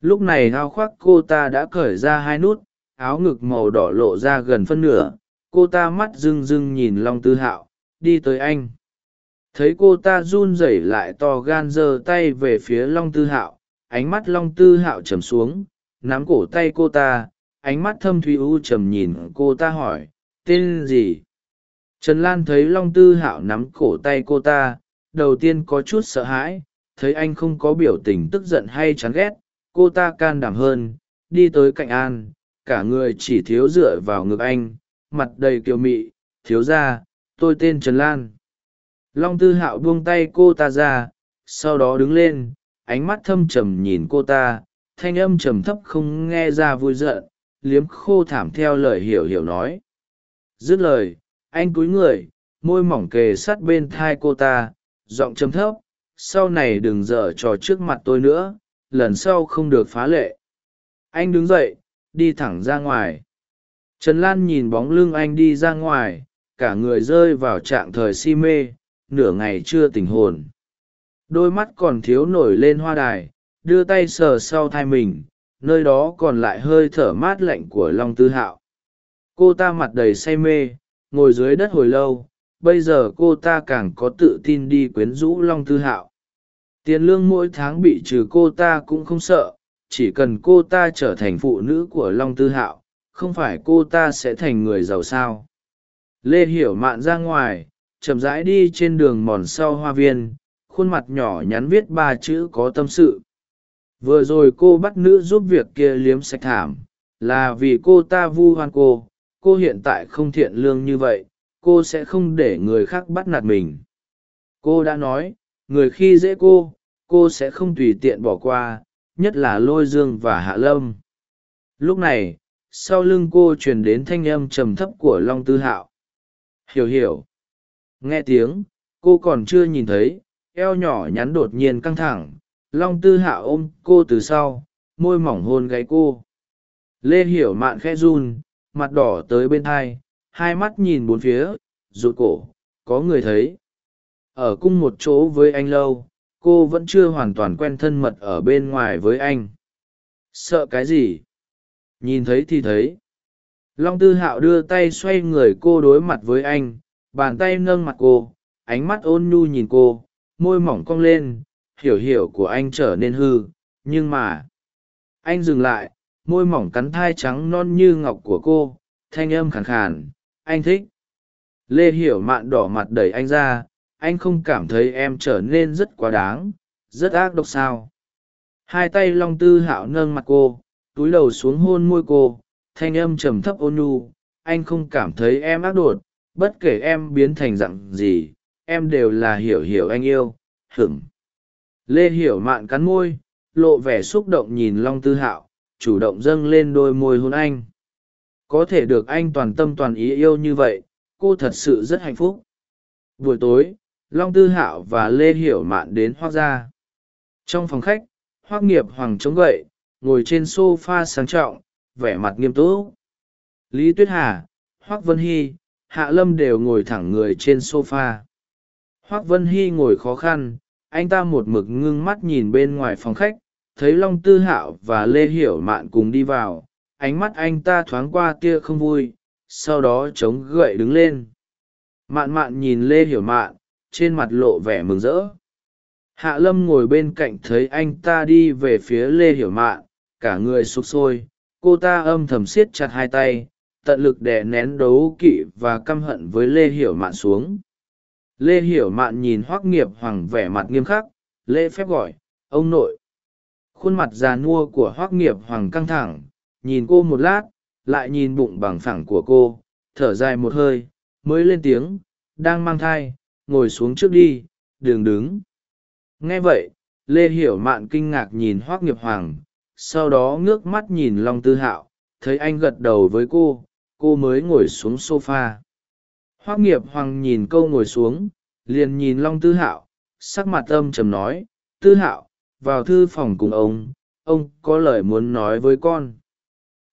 Speaker 1: lúc này áo khoác cô ta đã cởi ra hai nút, áo ngực màu đỏ lộ ra gần phân nửa, cô ta mắt rưng rưng nhìn long tư hạo đi tới anh. Thấy cô ta run rẩy lại to gan giơ tay về phía long tư hạo, ánh mắt long tư hạo trầm xuống, nắm cổ tay cô ta, ánh mắt thâm thủy u trầm nhìn cô ta hỏi, tên gì? Trần lan thấy long tư hạo nắm cổ tay cô ta, đầu tiên có chút sợ hãi, thấy anh không có biểu tình tức giận hay chán ghét, cô ta can đảm hơn, đi tới cạnh an, cả người chỉ thiếu dựa vào ngực anh, mặt đầy kiều mị, thiếu ra tôi tên trần lan. Long tư hạo buông tay cô ta ra, sau đó đứng lên, ánh mắt thâm trầm nhìn cô ta, thanh âm trầm thấp không nghe ra vui giận, liếm khô thảm theo lời hiểu hiểu nói. Dứt lời, anh cúi người, môi mỏng kề sát bên thai cô ta, giọng trầm thấp, sau này đừng dở trò trước mặt tôi nữa, lần sau không được phá lệ. Anh đứng dậy, đi thẳng ra ngoài. Trần lan nhìn bóng lưng anh đi ra ngoài cả người rơi vào trạng thời si mê, nửa ngày chưa tỉnh hồn. Đôi mắt còn thiếu nổi lên hoa đài, đưa tay sờ sau thai mình, nơi đó còn lại hơi thở mát lạnh của long tư hạo. Cô ta mặt đầy say mê, ngồi dưới đất hồi lâu, bây giờ cô ta càng có tự tin đi quyến rũ long tư hạo. Tiền lương mỗi tháng bị trừ cô ta cũng không sợ, chỉ cần cô ta trở thành phụ nữ của long tư hạo, không phải cô ta sẽ thành người giàu sao lê hiểu mạn ra ngoài, chậm rãi đi trên đường mòn sau hoa viên, khuôn mặt nhỏ nhắn viết ba chữ có tâm sự. Vừa rồi cô bắt nữ giúp việc kia liếm sạch thảm, là vì cô ta vu hoan cô cô hiện tại không thiện lương như vậy, cô sẽ không để người khác bắt nạt mình. Cô đã nói, người khi dễ cô cô sẽ không tùy tiện bỏ qua, nhất là lôi dương và hạ lâm. Lúc này, sau lưng cô truyền đến thanh âm trầm thấp của long tư hạo hiểu hiểu. Nghe tiếng, cô còn chưa nhìn thấy, eo nhỏ nhắn đột nhiên căng thẳng, long tư hạ ôm cô từ sau, môi mỏng hôn gáy cô. Lê hiểu mạn khe run, mặt đỏ tới bên thai, hai mắt nhìn bốn phía, rụt cổ, có người thấy? Ở cung một chỗ với anh lâu, cô vẫn chưa hoàn toàn quen thân mật ở bên ngoài với anh. Sợ cái gì? Nhìn thấy thì thấy long tư hạo đưa tay xoay người cô đối mặt với anh, bàn tay nâng mặt cô, ánh mắt ôn nhu nhìn cô, môi mỏng cong lên, hiểu hiểu của anh trở nên hư, nhưng mà, anh dừng lại, môi mỏng cắn thai trắng non như ngọc của cô, thanh âm khàn khàn, anh thích. Lê hiểu mạn đỏ mặt đẩy anh ra, anh không cảm thấy em trở nên rất quá đáng, rất ác độc sao? Hai tay long tư hạo nâng mặt cô, túi đầu xuống hôn môi cô thanh âm trầm thấp ôn nhu, anh không cảm thấy em ác đột, bất kể em biến thành dặn gì, em đều là hiểu hiểu anh yêu hửng lê hiểu mạn cắn môi, lộ vẻ xúc động nhìn long tư hạo, chủ động dâng lên đôi môi hôn anh. Có thể được anh toàn tâm toàn ý yêu như vậy, cô thật sự rất hạnh phúc. Buổi tối, long tư hạo và lê hiểu mạn đến hoác gia. Trong phòng khách, hoác nghiệp hoàng chống gậy, ngồi trên s o f a sang trọng vẻ mặt nghiêm túc. Lý tuyết hà, hoác vân hy, hạ lâm đều ngồi thẳng người trên s o f a hoác vân hy ngồi khó khăn, anh ta một mực ngưng mắt nhìn bên ngoài phòng khách, thấy long tư hạo và lê hiểu mạn cùng đi vào, ánh mắt anh ta thoáng qua tia không vui, sau đó chống gậy đứng lên. Mạn mạn nhìn lê hiểu mạn, trên mặt lộ vẻ mừng rỡ. Hạ lâm ngồi bên cạnh thấy anh ta đi về phía lê hiểu mạn, cả người sụp sôi cô ta âm thầm siết chặt hai tay, tận lực đè nén đấu kỵ và căm hận với lê hiểu mạn xuống. Lê hiểu mạn nhìn hoác nghiệp hoàng vẻ mặt nghiêm khắc, lễ phép gọi, ông nội. Khuôn mặt già nua của hoác nghiệp hoàng căng thẳng, nhìn cô một lát, lại nhìn bụng bằng phẳng của cô, thở dài một hơi, mới lên tiếng, đang mang thai, ngồi xuống trước đi đừng đứng. Nghe vậy, lê hiểu mạn kinh ngạc nhìn hoác nghiệp hoàng sau đó ngước mắt nhìn long tư hạo, thấy anh gật đầu với cô cô mới ngồi xuống s o f a hoác nghiệp hoàng nhìn câu ngồi xuống, liền nhìn long tư hạo, sắc mặt âm trầm nói, tư hạo, vào thư phòng cùng ông ông có lời muốn nói với con.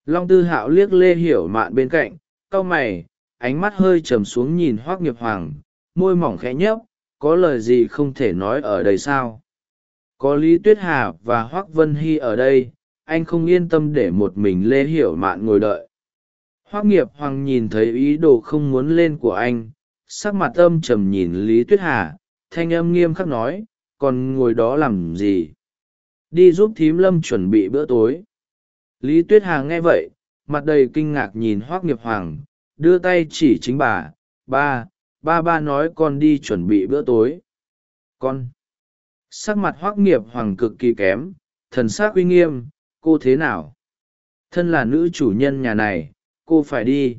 Speaker 1: Long tư hạo liếc lê hiểu mạn bên cạnh, cau mày, ánh mắt hơi trầm xuống nhìn hoác nghiệp hoàng, môi mỏng khẽ nhấp có lời gì không thể nói ở đây sao? Có lý tuyết hà và hoác vân hy ở đây, anh không yên tâm để một mình lê hiểu mạn ngồi đợi. Hoác nghiệp hoàng nhìn thấy ý đồ không muốn lên của anh, sắc mặt âm trầm nhìn lý tuyết hà, thanh âm nghiêm khắc nói, còn ngồi đó làm gì? Đi giúp thím lâm chuẩn bị bữa tối. Lý tuyết hà nghe vậy, mặt đầy kinh ngạc nhìn hoác nghiệp hoàng, đưa tay chỉ chính bà, ba ba ba nói con đi chuẩn bị bữa tối. Con? Sắc mặt hoác nghiệp hoàng cực kỳ kém, thần s ắ c uy nghiêm, cô thế nào? Thân là nữ chủ nhân nhà này, cô phải đi.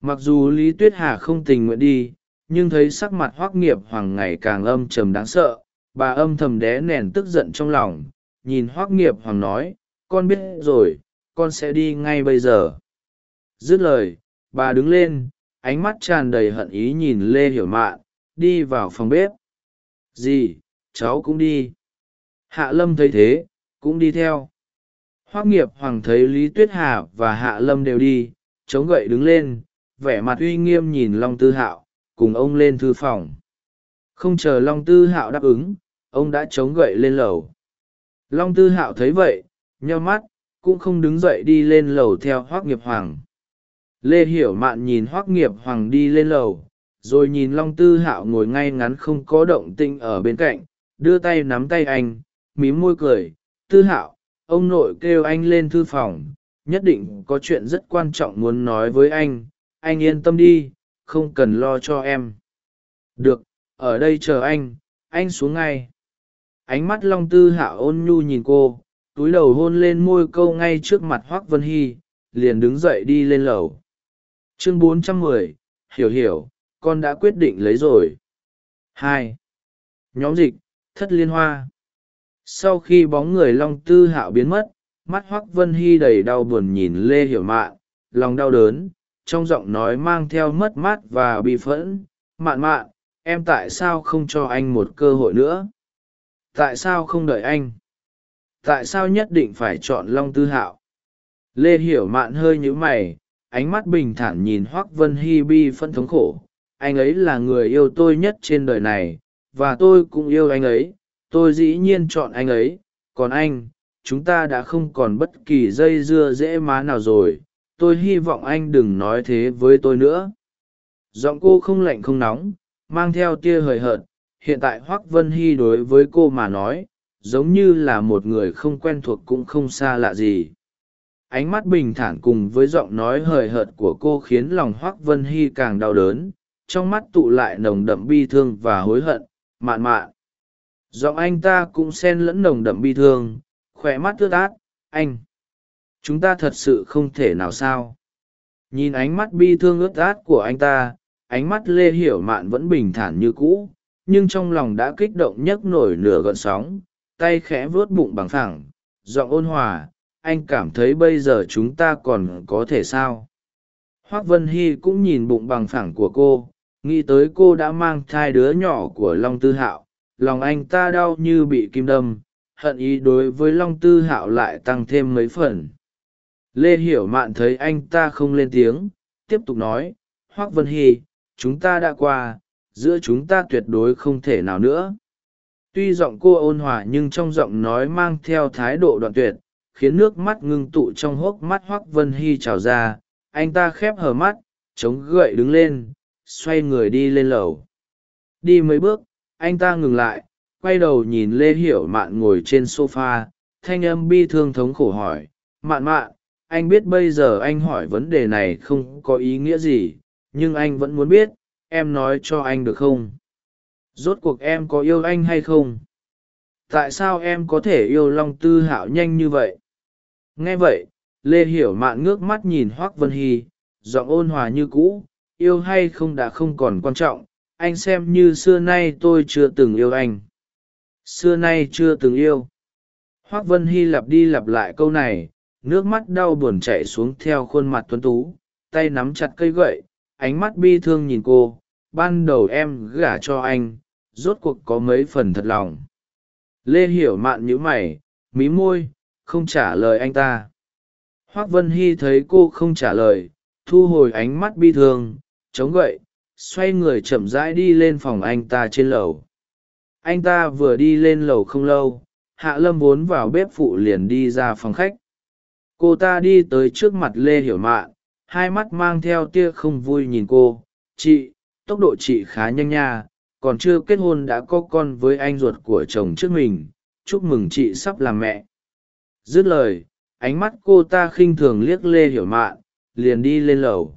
Speaker 1: Mặc dù lý tuyết hà không tình nguyện đi, nhưng thấy sắc mặt hoác nghiệp hoàng ngày càng âm trầm đáng sợ, bà âm thầm đé nẻn tức giận trong lòng, nhìn hoác nghiệp hoàng nói, con biết rồi, con sẽ đi ngay bây giờ. Dứt lời, bà đứng lên, ánh mắt tràn đầy hận ý nhìn lê hiểu mạn, đi vào phòng bếp. Gì? Cháu cũng đi. Hạ lâm thấy thế, cũng đi theo. Hoác nghiệp hoàng thấy lý tuyết hà và hạ lâm đều đi, chống gậy đứng lên, vẻ mặt uy nghiêm nhìn long tư hạo, cùng ông lên thư phòng. Không chờ long tư hạo đáp ứng, ông đã chống gậy lên lầu. Long tư hạo thấy vậy, nheo mắt, cũng không đứng dậy đi lên lầu theo hoác nghiệp hoàng. Lê hiểu mạn nhìn hoác nghiệp hoàng đi lên lầu, rồi nhìn long tư hạo ngồi ngay ngắn không có động tinh ở bên cạnh đưa tay nắm tay anh mím môi cười tư hạo ông nội kêu anh lên thư phòng nhất định có chuyện rất quan trọng muốn nói với anh anh yên tâm đi không cần lo cho em. Được ở đây chờ anh anh xuống ngay. Ánh mắt long tư hạo ôn nhu nhìn cô túi đầu hôn lên môi câu ngay trước mặt hoác vân hy liền đứng dậy đi lên lầu. Chương 410, hiểu hiểu con đã quyết định lấy rồi. Hai. Nhóm dịch thất liên hoa. Sau khi bóng người long tư hạo biến mất, mắt hoắc vân hy đầy đau buồn nhìn lê hiểu mạn, lòng đau đớn, trong giọng nói mang theo mất mát và bi phẫn, mạn mạn, em tại sao không cho anh một cơ hội nữa? Tại sao không đợi anh? Tại sao nhất định phải chọn long tư hạo? Lê hiểu mạn hơi nhíu mày, ánh mắt bình thản nhìn hoác vân hy bi phân thống khổ, anh ấy là người yêu tôi nhất trên đời này và tôi cũng yêu anh ấy, tôi dĩ nhiên chọn anh ấy, còn anh, chúng ta đã không còn bất kỳ dây dưa dễ má nào rồi, tôi hy vọng anh đừng nói thế với tôi nữa. Giọng cô không lạnh không nóng, mang theo tia hời hợt, hiện tại hoác vân hy đối với cô mà nói, giống như là một người không quen thuộc cũng không xa lạ gì. Ánh mắt bình thản cùng với giọng nói hời hợt của cô khiến lòng hoác vân hy càng đau đớn, trong mắt tụ lại nồng đậm bi thương và hối hận mạn mạn. Giọng anh ta cũng xen lẫn nồng đậm bi thương khỏe mắt ướt át anh chúng ta thật sự không thể nào sao? Nhìn ánh mắt bi thương ướt át của anh ta ánh mắt lê hiểu mạn vẫn bình thản như cũ nhưng trong lòng đã kích động nhấc nổi nửa gợn sóng tay khẽ vuốt bụng bằng thẳng, giọng ôn hòa anh cảm thấy bây giờ chúng ta còn có thể sao? Hoác vân hy cũng nhìn bụng bằng phẳng của cô nghĩ tới cô đã mang thai đứa nhỏ của long tư hạo, lòng anh ta đau như bị kim đâm, hận ý đối với long tư hạo lại tăng thêm mấy phần. Lê hiểu mạn thấy anh ta không lên tiếng, tiếp tục nói hoác vân hy, chúng ta đã qua, giữa chúng ta tuyệt đối không thể nào nữa. Tuy giọng cô ôn hòa nhưng trong giọng nói mang theo thái độ đoạn tuyệt, khiến nước mắt ngưng tụ trong hốc mắt hoác vân hy trào ra, anh ta khép hờ mắt, chống gậy đứng lên xoay người đi lên lầu. Đi mấy bước, anh ta ngừng lại, quay đầu nhìn lê hiểu mạn ngồi trên s o f a thanh âm bi thương thống khổ hỏi, mạn mạn, anh biết bây giờ anh hỏi vấn đề này không có ý nghĩa gì, nhưng anh vẫn muốn biết, em nói cho anh được không? Rốt cuộc em có yêu anh hay không? Tại sao em có thể yêu long tư hạo nhanh như vậy? Nghe vậy, lê hiểu mạn ngước mắt nhìn hoác vân hy, giọng ôn hòa như cũ yêu hay không đã không còn quan trọng, anh xem như xưa nay tôi chưa từng yêu anh. Xưa nay chưa từng yêu. Hoác vân hy lặp đi lặp lại câu này, nước mắt đau buồn chạy xuống theo khuôn mặt tuấn tú, tay nắm chặt cây gậy, ánh mắt bi thương nhìn cô, ban đầu em gả cho anh, rốt cuộc có mấy phần thật lòng. Lê hiểu mạn nhữ mày, mí môi, không trả lời anh ta. Hoác vân hy thấy cô không trả lời, thu hồi ánh mắt bi thương chống gậy, xoay người chậm rãi đi lên phòng anh ta trên lầu. Anh ta vừa đi lên lầu không lâu, hạ lâm vốn vào bếp phụ liền đi ra phòng khách. Cô ta đi tới trước mặt lê hiểu mạn, hai mắt mang theo tia không vui nhìn cô. Chị, tốc độ chị khá nhanh nha, còn chưa kết hôn đã có con với anh ruột của chồng trước mình. Chúc mừng chị sắp làm mẹ. Dứt lời, ánh mắt cô ta khinh thường liếc lê hiểu mạn, liền đi lên lầu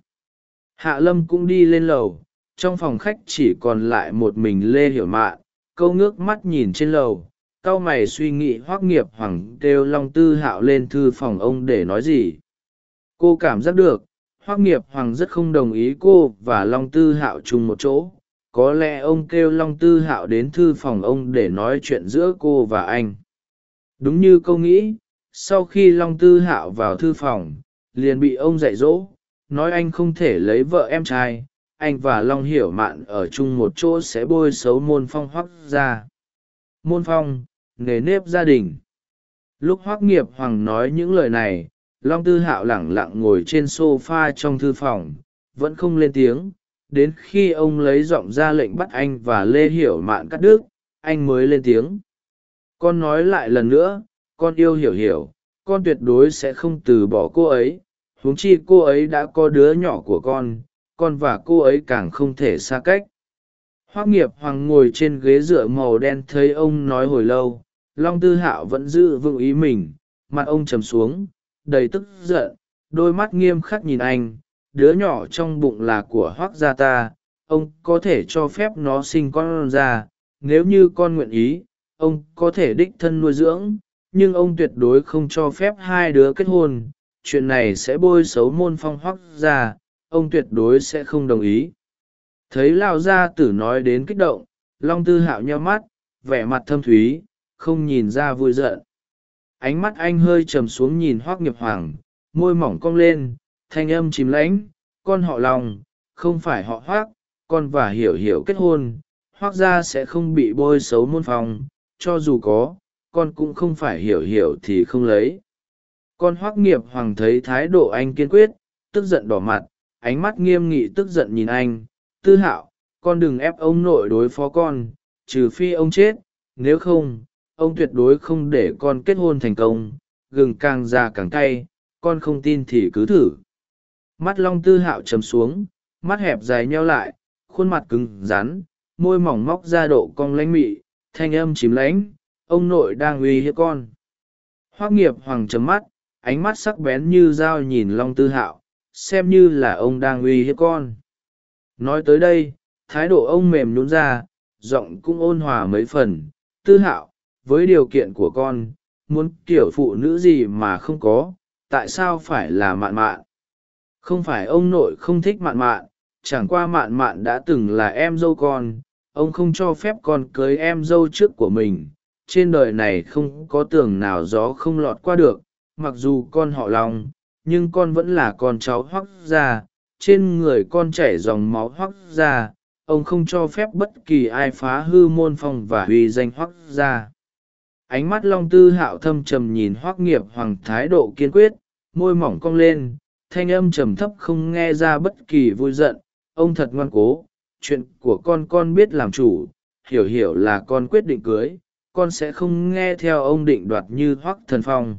Speaker 1: hạ lâm cũng đi lên lầu, trong phòng khách chỉ còn lại một mình lê hiểu mạn, câu ngước mắt nhìn trên lầu c mày suy nghĩ hoác nghiệp hoàng kêu long tư hạo lên thư phòng ông để nói gì. Cô cảm giác được hoác nghiệp hoàng rất không đồng ý cô và long tư hạo chung một chỗ. Có lẽ ông kêu long tư hạo đến thư phòng ông để nói chuyện giữa cô và anh. Đúng như câu nghĩ, sau khi long tư hạo vào thư phòng, liền bị ông dạy dỗ nói anh không thể lấy vợ em trai, anh và long hiểu mạn ở chung một chỗ sẽ bôi xấu môn phong hoắc ra. Môn phong, nghề nếp gia đình. Lúc hoắc nghiệp hoàng nói những lời này, long tư hạo lẳng lặng ngồi trên s o f a trong thư phòng, vẫn không lên tiếng. Đến khi ông lấy giọng ra lệnh bắt anh và lê hiểu mạn cắt đứt, anh mới lên tiếng. Con nói lại lần nữa, con yêu hiểu hiểu, con tuyệt đối sẽ không từ bỏ cô ấy huống chi cô ấy đã có đứa nhỏ của con con và cô ấy càng không thể xa cách. Hoác nghiệp hoàng ngồi trên ghế dựa màu đen thấy ông nói hồi lâu, long tư hạo vẫn giữ vững ý mình, mặt ông trầm xuống, đầy tức giận, đôi mắt nghiêm khắc nhìn anh, đứa nhỏ trong bụng là của hoác gia ta, ông có thể cho phép nó sinh con ra, nếu như con nguyện ý, ông có thể đích thân nuôi dưỡng, nhưng ông tuyệt đối không cho phép hai đứa kết hôn chuyện này sẽ bôi xấu môn phong Hoắc ra, ông tuyệt đối sẽ không đồng ý. Thấy lao gia tử nói đến kích động, long tư hạo nheo mắt, vẻ mặt thâm thúy, không nhìn ra vui giận. Ánh mắt anh hơi trầm xuống nhìn hoác nghiệp hoàng, môi mỏng cong lên, thanh âm chìm lãnh, con họ lòng không phải họ hoác con và hiểu hiểu kết hôn hoác gia sẽ không bị bôi xấu môn phong, cho dù có, con cũng không phải hiểu hiểu thì không lấy con hoác nghiệp hoàng thấy thái độ anh kiên quyết, tức giận đỏ mặt, ánh mắt nghiêm nghị tức giận nhìn anh. Tư hạo, con đừng ép ông nội đối phó con, trừ phi ông chết, nếu không, ông tuyệt đối không để con kết hôn thành công, gừng càng già càng cay, con không tin thì cứ thử. Mắt long tư hạo chấm xuống, mắt hẹp dài nheo lại, khuôn mặt cứng rắn, môi mỏng móc ra độ cong lanh mị, thanh âm chìm lãnh, ông nội đang uy hiếp con. Hoác nghiệp hoàng chấm mắt ánh mắt sắc bén như dao nhìn long tư hạo, xem như là ông đang uy hiếp con. Nói tới đây, thái độ ông mềm nhún ra, giọng cũng ôn hòa mấy phần. Tư hạo, với điều kiện của con, muốn kiểu phụ nữ gì mà không có, tại sao phải là mạn mạn? Không phải ông nội không thích mạn mạn, chẳng qua mạn mạn đã từng là em dâu con, ông không cho phép con cưới em dâu trước của mình. Trên đời này không có tường nào gió không lọt qua được mặc dù con họ lòng nhưng con vẫn là con cháu hoắc gia. Trên người con chảy dòng máu hoắc gia, ông không cho phép bất kỳ ai phá hư môn phong và uy danh hoắc gia. Ánh mắt long tư hạo thâm trầm nhìn hoắc nghiệp hoàng thái độ kiên quyết, môi mỏng cong lên, thanh âm trầm thấp không nghe ra bất kỳ vui giận. Ông thật ngoan cố, chuyện của con con biết làm chủ, hiểu hiểu là con quyết định cưới, con sẽ không nghe theo ông định đoạt như hoắc thần phong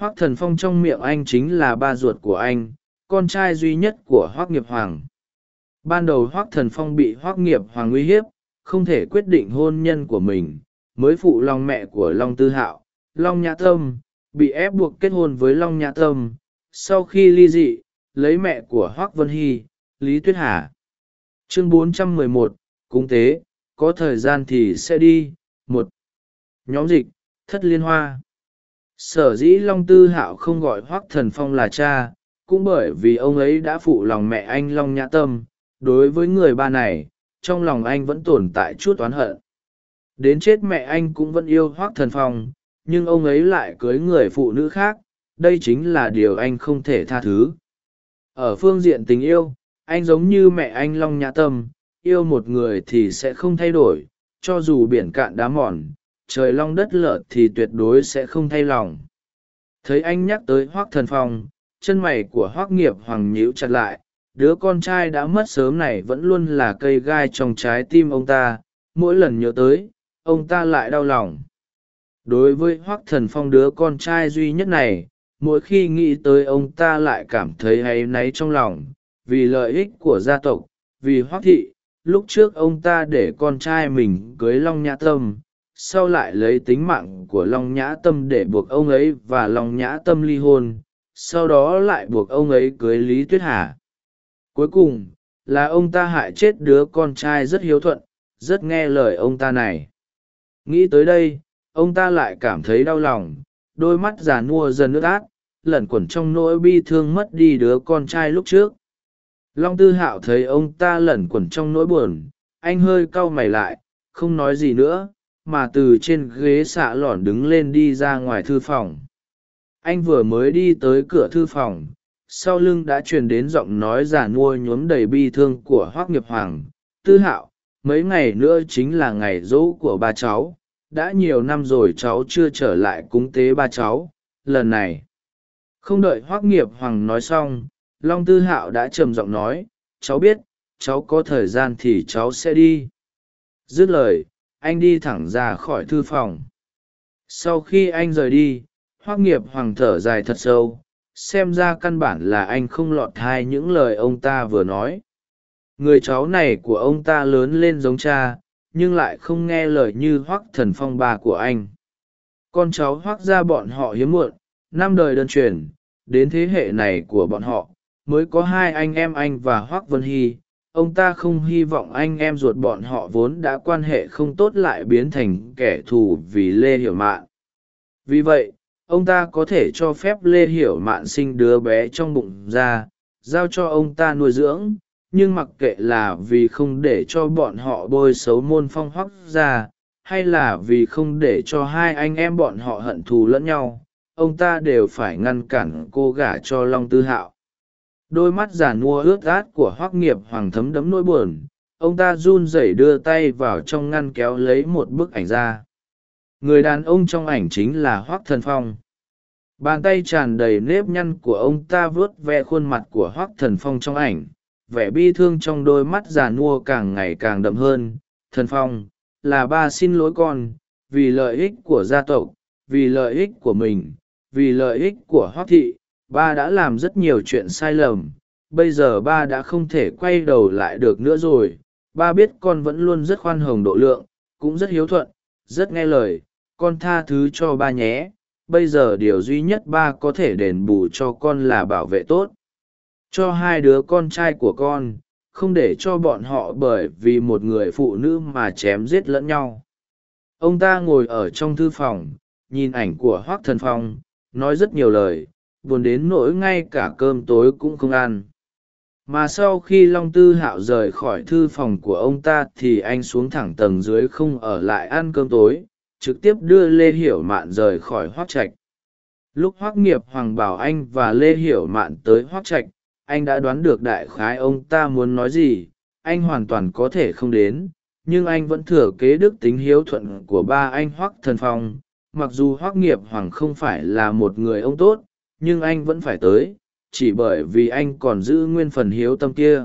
Speaker 1: hoắc thần phong trong miệng anh chính là ba ruột của anh con trai duy nhất của hoắc nghiệp hoàng. Ban đầu hoắc thần phong bị hoắc nghiệp hoàng uy hiếp không thể quyết định hôn nhân của mình mới phụ lòng mẹ của long tư hạo long nhã tâm bị ép buộc kết hôn với long nhã tâm. Sau khi ly dị lấy mẹ của hoác vân hy lý tuyết hà. Chương 411, cúng tế có thời gian thì sẽ đi. Một nhóm dịch thất liên hoa sở dĩ long tư hạo không gọi hoác thần phong là cha, cũng bởi vì ông ấy đã phụ lòng mẹ anh long nhã tâm, đối với người ba này, trong lòng anh vẫn tồn tại chút oán hận. Đến chết mẹ anh cũng vẫn yêu hoác thần phong, nhưng ông ấy lại cưới người phụ nữ khác, đây chính là điều anh không thể tha thứ. Ở phương diện tình yêu, anh giống như mẹ anh long nhã tâm, yêu một người thì sẽ không thay đổi, cho dù biển cạn đá mòn trời long đất lở thì tuyệt đối sẽ không thay lòng. Thấy anh nhắc tới hoác thần phong, chân mày của hoác nghiệp hoàng nhíu chặt lại, đứa con trai đã mất sớm này vẫn luôn là cây gai trong trái tim ông ta, mỗi lần nhớ tới, ông ta lại đau lòng. Đối với hoác thần phong đứa con trai duy nhất này, mỗi khi nghĩ tới ông ta lại cảm thấy áy náy trong lòng, vì lợi ích của gia tộc, vì hoác thị, lúc trước ông ta để con trai mình cưới long nhã tâm sau lại lấy tính mạng của long nhã tâm để buộc ông ấy và long nhã tâm ly hôn, sau đó lại buộc ông ấy cưới lý tuyết hà. Cuối cùng, là ông ta hại chết đứa con trai rất hiếu thuận, rất nghe lời ông ta này. Nghĩ tới đây, ông ta lại cảm thấy đau lòng, đôi mắt già nua dần nước át, lẩn quẩn trong nỗi bi thương mất đi đứa con trai lúc trước. Long tư hạo thấy ông ta lẩn quẩn trong nỗi buồn, anh hơi cau mày lại, không nói gì nữa mà từ trên ghế xạ lỏn đứng lên đi ra ngoài thư phòng. Anh vừa mới đi tới cửa thư phòng, sau lưng đã truyền đến giọng nói già nua nhuốm đầy bi thương của hoác nghiệp hoàng. Tư hạo, mấy ngày nữa chính là ngày dỗ của ba cháu. Đã nhiều năm rồi cháu chưa trở lại cúng tế ba cháu. Lần này, không đợi hoác nghiệp hoàng nói xong, long tư hạo đã trầm giọng nói, cháu biết, cháu có thời gian thì cháu sẽ đi. Dứt lời anh đi thẳng ra khỏi thư phòng. Sau khi anh rời đi, hoác nghiệp hoàng thở dài thật sâu, xem ra căn bản là anh không lọt thai những lời ông ta vừa nói. Người cháu này của ông ta lớn lên giống cha, nhưng lại không nghe lời như hoác thần phong ba của anh. Con cháu hoác ra bọn họ hiếm muộn, năm đời đơn truyền, đến thế hệ này của bọn họ, mới có hai anh em anh và hoác vân hy ông ta không hy vọng anh em ruột bọn họ vốn đã quan hệ không tốt lại biến thành kẻ thù vì lê hiểu mạn. Vì vậy, ông ta có thể cho phép lê hiểu mạn sinh đứa bé trong bụng ra, giao cho ông ta nuôi dưỡng, nhưng mặc kệ là vì không để cho bọn họ bôi xấu môn phong hoắc ra, hay là vì không để cho hai anh em bọn họ hận thù lẫn nhau, ông ta đều phải ngăn cản cô gả cho long tư hạo đôi mắt giàn mua ướt át của hoắc nghiệp hoàng thấm đẫm nỗi buồn. Ông ta run rẩy đưa tay vào trong ngăn kéo lấy một bức ảnh ra. Người đàn ông trong ảnh chính là hoác thần phong. Bàn tay tràn đầy nếp nhăn của ông ta vớt ve khuôn mặt của hoác thần phong trong ảnh. Vẻ bi thương trong đôi mắt già nua càng ngày càng đậm hơn. Thần phong, là ba xin lỗi con, vì lợi ích của gia tộc, vì lợi ích của mình, vì lợi ích của hoác thị ba đã làm rất nhiều chuyện sai lầm, bây giờ ba đã không thể quay đầu lại được nữa rồi. Ba biết con vẫn luôn rất khoan hồng độ lượng, cũng rất hiếu thuận, rất nghe lời. Con tha thứ cho ba nhé. Bây giờ điều duy nhất ba có thể đền bù cho con là bảo vệ tốt. Cho hai đứa con trai của con, không để cho bọn họ bởi vì một người phụ nữ mà chém giết lẫn nhau. Ông ta ngồi ở trong thư phòng, nhìn ảnh của hoác thần phong, nói rất nhiều lời buồn đến nỗi ngay cả cơm tối cũng không ăn. Mà sau khi long tư hạo rời khỏi thư phòng của ông ta thì anh xuống thẳng tầng dưới không ở lại ăn cơm tối, trực tiếp đưa lê hiểu mạn rời khỏi hoác trạch. Lúc hoác nghiệp hoàng bảo anh và lê hiểu mạn tới hoác trạch, anh đã đoán được đại khái ông ta muốn nói gì, anh hoàn toàn có thể không đến, nhưng anh vẫn thừa kế đức tính hiếu thuận của ba anh hoác thần phong, mặc dù hoác nghiệp hoàng không phải là một người ông tốt nhưng anh vẫn phải tới, chỉ bởi vì anh còn giữ nguyên phần hiếu tâm kia.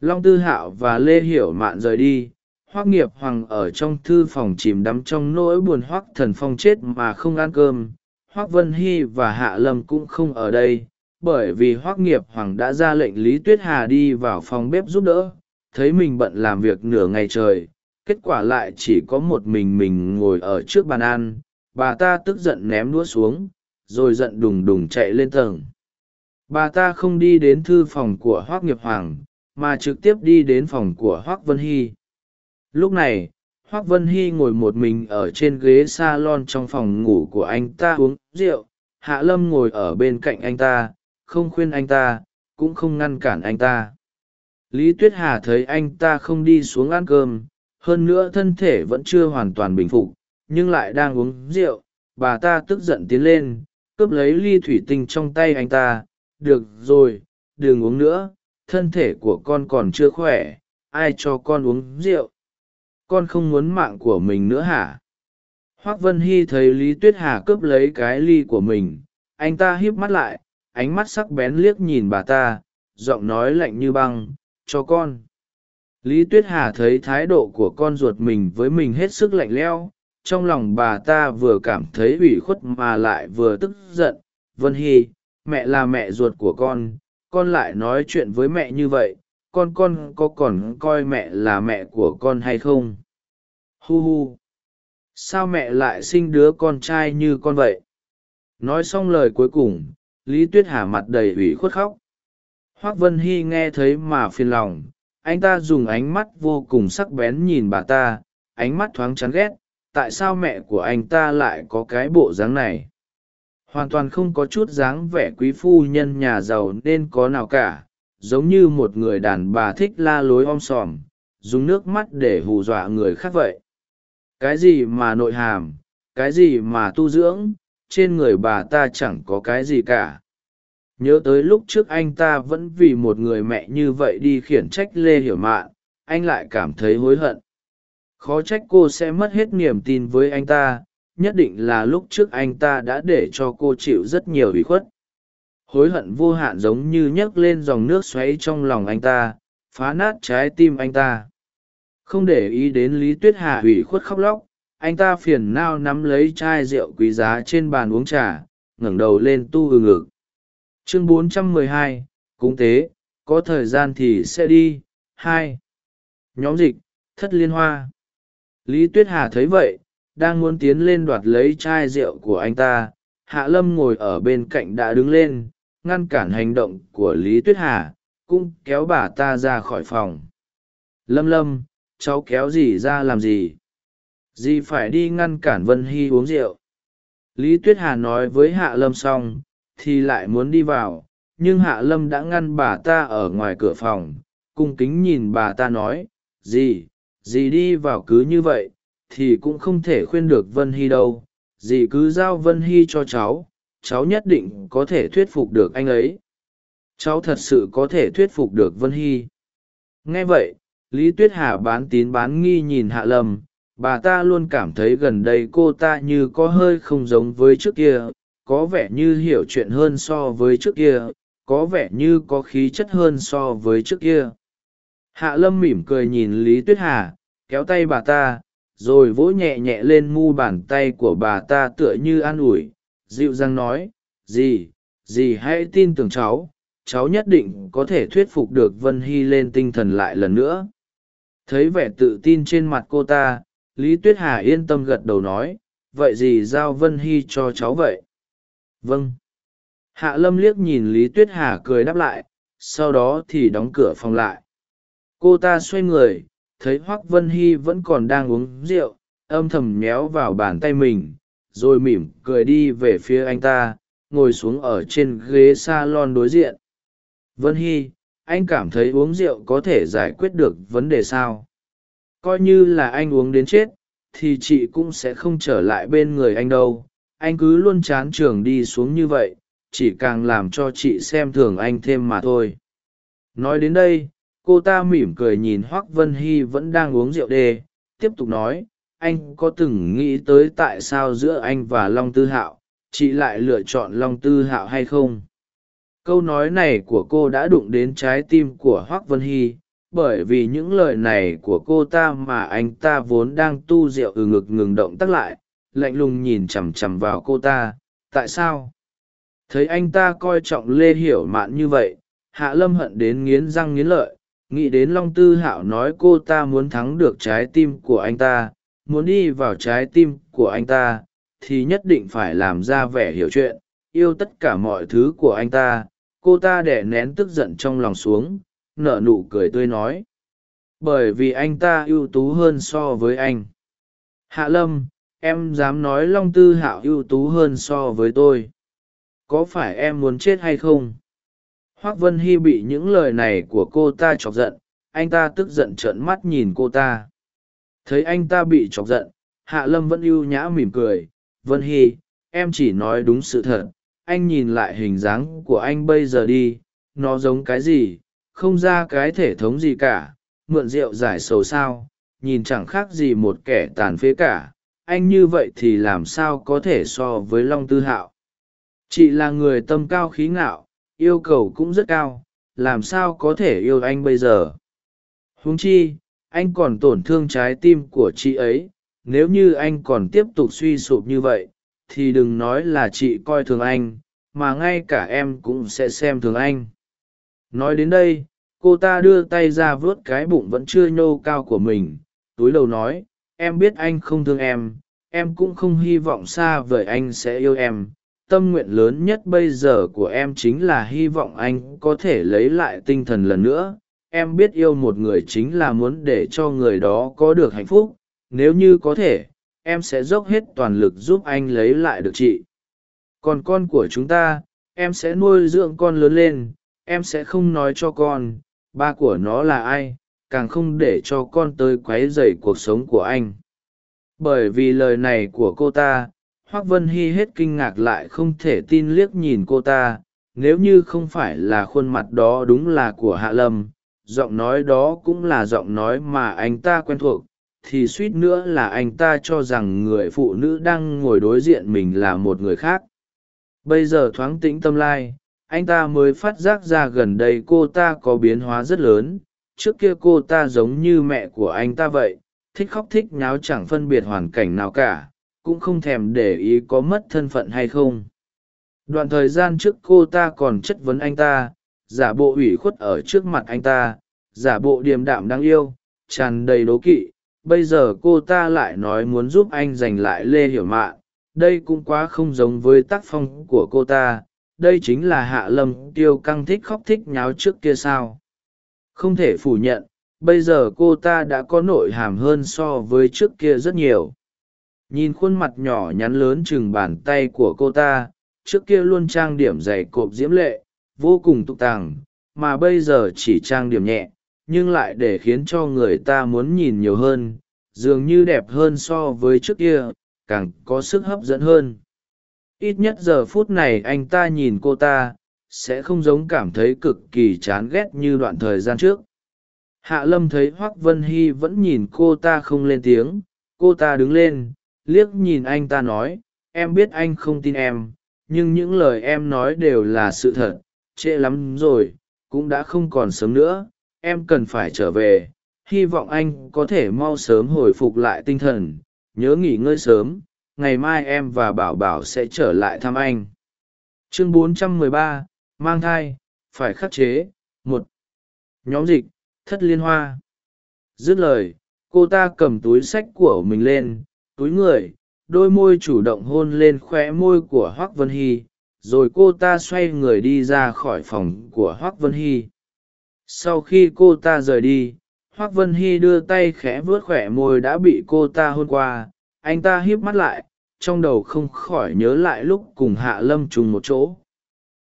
Speaker 1: Long tư hạo và lê hiểu mạn rời đi hoác nghiệp hoàng ở trong thư phòng chìm đắm trong nỗi buồn hoác thần phong chết mà không ăn cơm. Hoác vân hy và hạ lâm cũng không ở đây, bởi vì hoác nghiệp hoàng đã ra lệnh lý tuyết hà đi vào phòng bếp giúp đỡ, thấy mình bận làm việc nửa ngày trời, kết quả lại chỉ có một mình mình ngồi ở trước bàn ăn. Bà ta tức giận ném đũa xuống rồi giận đùng đùng chạy lên tầng. Bà ta không đi đến thư phòng của hoác nghiệp hoàng, mà trực tiếp đi đến phòng của hoác vân hy. Lúc này, hoác vân hy ngồi một mình ở trên ghế s a lon trong phòng ngủ của anh ta uống rượu. Hạ lâm ngồi ở bên cạnh anh ta, không khuyên anh ta, cũng không ngăn cản anh ta. Lý tuyết hà thấy anh ta không đi xuống ăn cơm, hơn nữa thân thể vẫn chưa hoàn toàn bình phục, nhưng lại đang uống rượu. Bà ta tức giận tiến lên cướp lấy ly thủy tinh trong tay anh ta. Được rồi, đừng uống nữa, thân thể của con còn chưa khỏe, ai cho con uống rượu? Con không muốn mạng của mình nữa hả? Hoác vân hy thấy lý tuyết hà cướp lấy cái ly của mình, anh ta híp mắt lại, ánh mắt sắc bén liếc nhìn bà ta, giọng nói lạnh như băng, cho con. Lý tuyết hà thấy thái độ của con ruột mình với mình hết sức lạnh lẽo trong lòng bà ta vừa cảm thấy ủy khuất mà lại vừa tức giận, vân hy, mẹ là mẹ ruột của con con lại nói chuyện với mẹ như vậy, con con có còn coi mẹ là mẹ của con hay không? Hu hu. Sao mẹ lại sinh đứa con trai như con vậy? Nói xong lời cuối cùng, lý tuyết hà mặt đầy ủy khuất khóc. Hoác vân hy nghe thấy mà phiền lòng, anh ta dùng ánh mắt vô cùng sắc bén nhìn bà ta, ánh mắt thoáng chán ghét tại sao mẹ của anh ta lại có cái bộ dáng này? Hoàn toàn không có chút dáng vẻ quý phu nhân nhà giàu nên có nào cả, giống như một người đàn bà thích la lối om sòm, dùng nước mắt để hù dọa người khác vậy. Cái gì mà nội hàm, cái gì mà tu dưỡng, trên người bà ta chẳng có cái gì cả. Nhớ tới lúc trước anh ta vẫn vì một người mẹ như vậy đi khiển trách lê hiểu mạn, anh lại cảm thấy hối hận khó trách cô sẽ mất hết niềm tin với anh ta nhất định là lúc trước anh ta đã để cho cô chịu rất nhiều ủy khuất. Hối hận vô hạn giống như nhấc lên dòng nước xoáy trong lòng anh ta phá nát trái tim anh ta. Không để ý đến lý tuyết hà ủy khuất khóc lóc anh ta phiền nao nắm lấy chai rượu quý giá trên bàn uống trà ngẩng đầu lên tu ừ ngực. Chương 412, cúng tế có thời gian thì sẽ đi. Hai. Nhóm dịch thất liên hoa lý tuyết hà thấy vậy, đang muốn tiến lên đoạt lấy chai rượu của anh ta, hạ lâm ngồi ở bên cạnh đã đứng lên, ngăn cản hành động của lý tuyết hà, cũng kéo bà ta ra khỏi phòng. Lâm lâm, cháu kéo gì ra làm gì? Dì phải đi ngăn cản vân hy uống rượu. Lý tuyết hà nói với hạ lâm xong, thì lại muốn đi vào, nhưng hạ lâm đã ngăn bà ta ở ngoài cửa phòng, cung kính nhìn bà ta nói, dì dì đi vào cứ như vậy, thì cũng không thể khuyên được vân hy đâu. Dì cứ giao vân hy cho cháu cháu nhất định có thể thuyết phục được anh ấy. Cháu thật sự có thể thuyết phục được vân hy. Nghe vậy, lý tuyết hà bán tín bán nghi nhìn hạ lâm. Bà ta luôn cảm thấy gần đây cô ta như có hơi không giống với trước kia, có vẻ như hiểu chuyện hơn so với trước kia, có vẻ như có khí chất hơn so với trước kia hạ lâm mỉm cười nhìn lý tuyết hà, kéo tay bà ta, rồi vỗ nhẹ nhẹ lên mu bàn tay của bà ta tựa như an ủi, dịu dàng nói, dì dì hãy tin tưởng cháu cháu nhất định có thể thuyết phục được vân hy lên tinh thần lại lần nữa. Thấy vẻ tự tin trên mặt cô ta, lý tuyết hà yên tâm gật đầu nói, vậy gì giao vân hy cho cháu vậy. Vâng. Hạ lâm liếc nhìn lý tuyết hà cười đáp lại, sau đó thì đóng cửa phòng lại cô ta xoay người, thấy hoác vân hy vẫn còn đang uống rượu, âm thầm méo vào bàn tay mình, rồi mỉm cười đi về phía anh ta, ngồi xuống ở trên ghế s a lon đối diện. Vân hy, anh cảm thấy uống rượu có thể giải quyết được vấn đề sao? Coi như là anh uống đến chết, thì chị cũng sẽ không trở lại bên người anh đâu. Anh cứ luôn chán trường đi xuống như vậy, chỉ càng làm cho chị xem thường anh thêm mà thôi. Nói đến đây cô ta mỉm cười nhìn hoác vân hy vẫn đang uống rượu đê, tiếp tục nói, anh có từng nghĩ tới tại sao giữa anh và long tư hạo, chị lại lựa chọn long tư hạo hay không? Câu nói này của cô đã đụng đến trái tim của hoác vân hy, bởi vì những lời này của cô ta mà anh ta vốn đang tu rượu ừ ngực ngừng động tắc lại, lạnh lùng nhìn chằm chằm vào cô ta, tại sao? Thấy anh ta coi trọng lê hiểu mạn như vậy, hạ lâm hận đến nghiến răng nghiến lợi nghĩ đến long tư hạo nói cô ta muốn thắng được trái tim của anh ta, muốn đi vào trái tim của anh ta, thì nhất định phải làm ra vẻ hiểu chuyện, yêu tất cả mọi thứ của anh ta. Cô ta đẻ nén tức giận trong lòng xuống, nở nụ cười tươi nói. Bởi vì anh ta ưu tú hơn so với anh. Hạ lâm, em dám nói long tư hạo ưu tú hơn so với tôi. Có phải em muốn chết hay không? Hoác vân hy bị những lời này của cô ta chọc giận, anh ta tức giận trợn mắt nhìn cô ta. Thấy anh ta bị chọc giận, hạ lâm vẫn ưu nhã mỉm cười. Vân hy, em chỉ nói đúng sự thật. Anh nhìn lại hình dáng của anh bây giờ đi. Nó giống cái gì? Không ra cái thể thống gì cả. Mượn rượu giải sầu sao? Nhìn chẳng khác gì một kẻ tàn phế cả. Anh như vậy thì làm sao có thể so với long tư hạo? Chị là người tâm cao khí ngạo yêu cầu cũng rất cao, làm sao có thể yêu anh bây giờ? Huống chi, anh còn tổn thương trái tim của chị ấy, nếu như anh còn tiếp tục suy sụp như vậy, thì đừng nói là chị coi thường anh, mà ngay cả em cũng sẽ xem thường anh. Nói đến đây, cô ta đưa tay ra vớt cái bụng vẫn chưa nhô cao của mình, túi đầu nói, em biết anh không thương em em cũng không hy vọng xa vời anh sẽ yêu em tâm nguyện lớn nhất bây giờ của em chính là hy vọng anh có thể lấy lại tinh thần lần nữa. Em biết yêu một người chính là muốn để cho người đó có được hạnh phúc. Nếu như có thể, em sẽ dốc hết toàn lực giúp anh lấy lại được chị. Còn con của chúng ta, em sẽ nuôi dưỡng con lớn lên. Em sẽ không nói cho con, ba của nó là ai, càng không để cho con tới q u ấ y dày cuộc sống của anh. Bởi vì lời này của cô ta hoác vân hy hết kinh ngạc lại không thể tin liếc nhìn cô ta, nếu như không phải là khuôn mặt đó đúng là của hạ lâm, giọng nói đó cũng là giọng nói mà anh ta quen thuộc, thì suýt nữa là anh ta cho rằng người phụ nữ đang ngồi đối diện mình là một người khác. Bây giờ thoáng tĩnh tâm lai, anh ta mới phát giác ra gần đây cô ta có biến hóa rất lớn, trước kia cô ta giống như mẹ của anh ta vậy, thích khóc thích nháo chẳng phân biệt hoàn cảnh nào cả cũng không thèm để ý có mất thân phận hay không. Đoạn thời gian trước cô ta còn chất vấn anh ta, giả bộ ủy khuất ở trước mặt anh ta, giả bộ điềm đạm đáng yêu, tràn đầy đố kỵ. Bây giờ cô ta lại nói muốn giúp anh giành lại lê hiểu mạn. Đây cũng quá không giống với tác phong của cô ta. Đây chính là hạ lâm tiêu căng thích khóc thích nháo trước kia sao? Không thể phủ nhận, bây giờ cô ta đã có nội hàm hơn so với trước kia rất nhiều nhìn khuôn mặt nhỏ nhắn lớn chừng bàn tay của cô ta, trước kia luôn trang điểm dày cộp diễm lệ, vô cùng tục tàng, mà bây giờ chỉ trang điểm nhẹ, nhưng lại để khiến cho người ta muốn nhìn nhiều hơn, dường như đẹp hơn so với trước kia, càng có sức hấp dẫn hơn. Ít nhất giờ phút này anh ta nhìn cô ta, sẽ không giống cảm thấy cực kỳ chán ghét như đoạn thời gian trước. Hạ lâm thấy hoác vân hy vẫn nhìn cô ta không lên tiếng, cô ta đứng lên liếc nhìn anh ta nói em biết anh không tin em nhưng những lời em nói đều là sự thật trễ lắm rồi cũng đã không còn sớm nữa em cần phải trở về hy vọng anh có thể mau sớm hồi phục lại tinh thần nhớ nghỉ ngơi sớm ngày mai em và bảo bảo sẽ trở lại thăm anh. Chương 413, mang thai phải khắc chế một. Nhóm dịch thất liên hoa. Dứt lời cô ta cầm túi sách của mình lên túi người, đôi môi chủ động hôn lên khoe môi của hoác vân hy, rồi cô ta xoay người đi ra khỏi phòng của hoác vân hy. Sau khi cô ta rời đi, hoác vân hy đưa tay khẽ vớt khỏe môi đã bị cô ta hôn qua. Anh ta híp mắt lại, trong đầu không khỏi nhớ lại lúc cùng hạ lâm trùng một chỗ.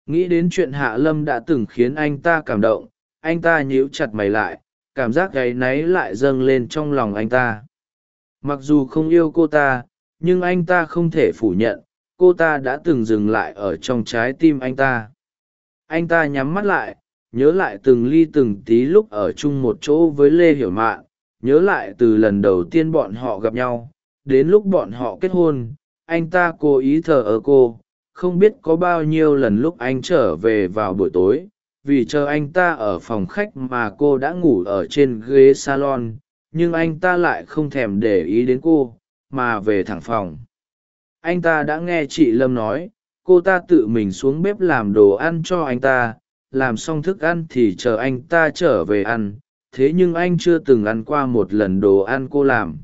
Speaker 1: Nghĩ đến chuyện hạ lâm đã từng khiến anh ta cảm động, anh ta nhíu chặt mày lại, cảm giác gáy náy lại dâng lên trong lòng anh ta mặc dù không yêu cô ta, nhưng anh ta không thể phủ nhận, cô ta đã từng dừng lại ở trong trái tim anh ta. Anh ta nhắm mắt lại, nhớ lại từng ly từng tí lúc ở chung một chỗ với lê hiểu mạn, nhớ lại từ lần đầu tiên bọn họ gặp nhau, đến lúc bọn họ kết hôn, anh ta cố ý thờ ơ cô, không biết có bao nhiêu lần lúc anh trở về vào buổi tối, vì chờ anh ta ở phòng khách mà cô đã ngủ ở trên ghế salon nhưng anh ta lại không thèm để ý đến cô, mà về thẳng phòng. Anh ta đã nghe chị lâm nói, cô ta tự mình xuống bếp làm đồ ăn cho anh ta, làm xong thức ăn thì chờ anh ta trở về ăn, thế nhưng anh chưa từng ăn qua một lần đồ ăn cô làm.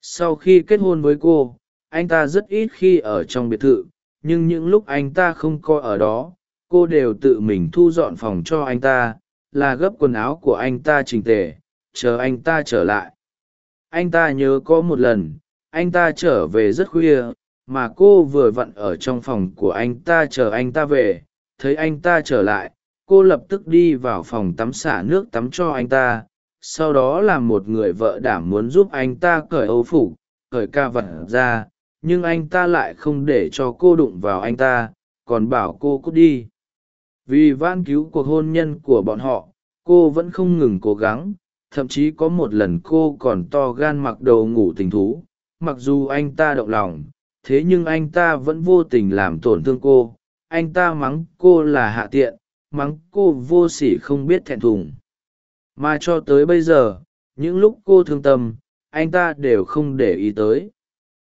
Speaker 1: Sau khi kết hôn với cô, anh ta rất ít khi ở trong biệt thự, nhưng những lúc anh ta không có ở đó, cô đều tự mình thu dọn phòng cho anh ta, là gấp quần áo của anh ta trình tề chờ anh ta trở lại. Anh ta nhớ có một lần, anh ta trở về rất khuya, mà cô vừa vặn ở trong phòng của anh ta chờ anh ta về. Thấy anh ta trở lại, cô lập tức đi vào phòng tắm xả nước tắm cho anh ta. Sau đó làm một người vợ đảm muốn giúp anh ta cởi âu phục, cởi ca vật ra, nhưng anh ta lại không để cho cô đụng vào anh ta, còn bảo cô cút đi. Vì van cứu cuộc hôn nhân của bọn họ, cô vẫn không ngừng cố gắng thậm chí có một lần cô còn to gan mặc đầu ngủ tình thú. Mặc dù anh ta động lòng, thế nhưng anh ta vẫn vô tình làm tổn thương cô. Anh ta mắng cô là hạ tiện, mắng cô vô sỉ không biết thẹn thùng. Mà cho tới bây giờ, những lúc cô thương tâm, anh ta đều không để ý tới.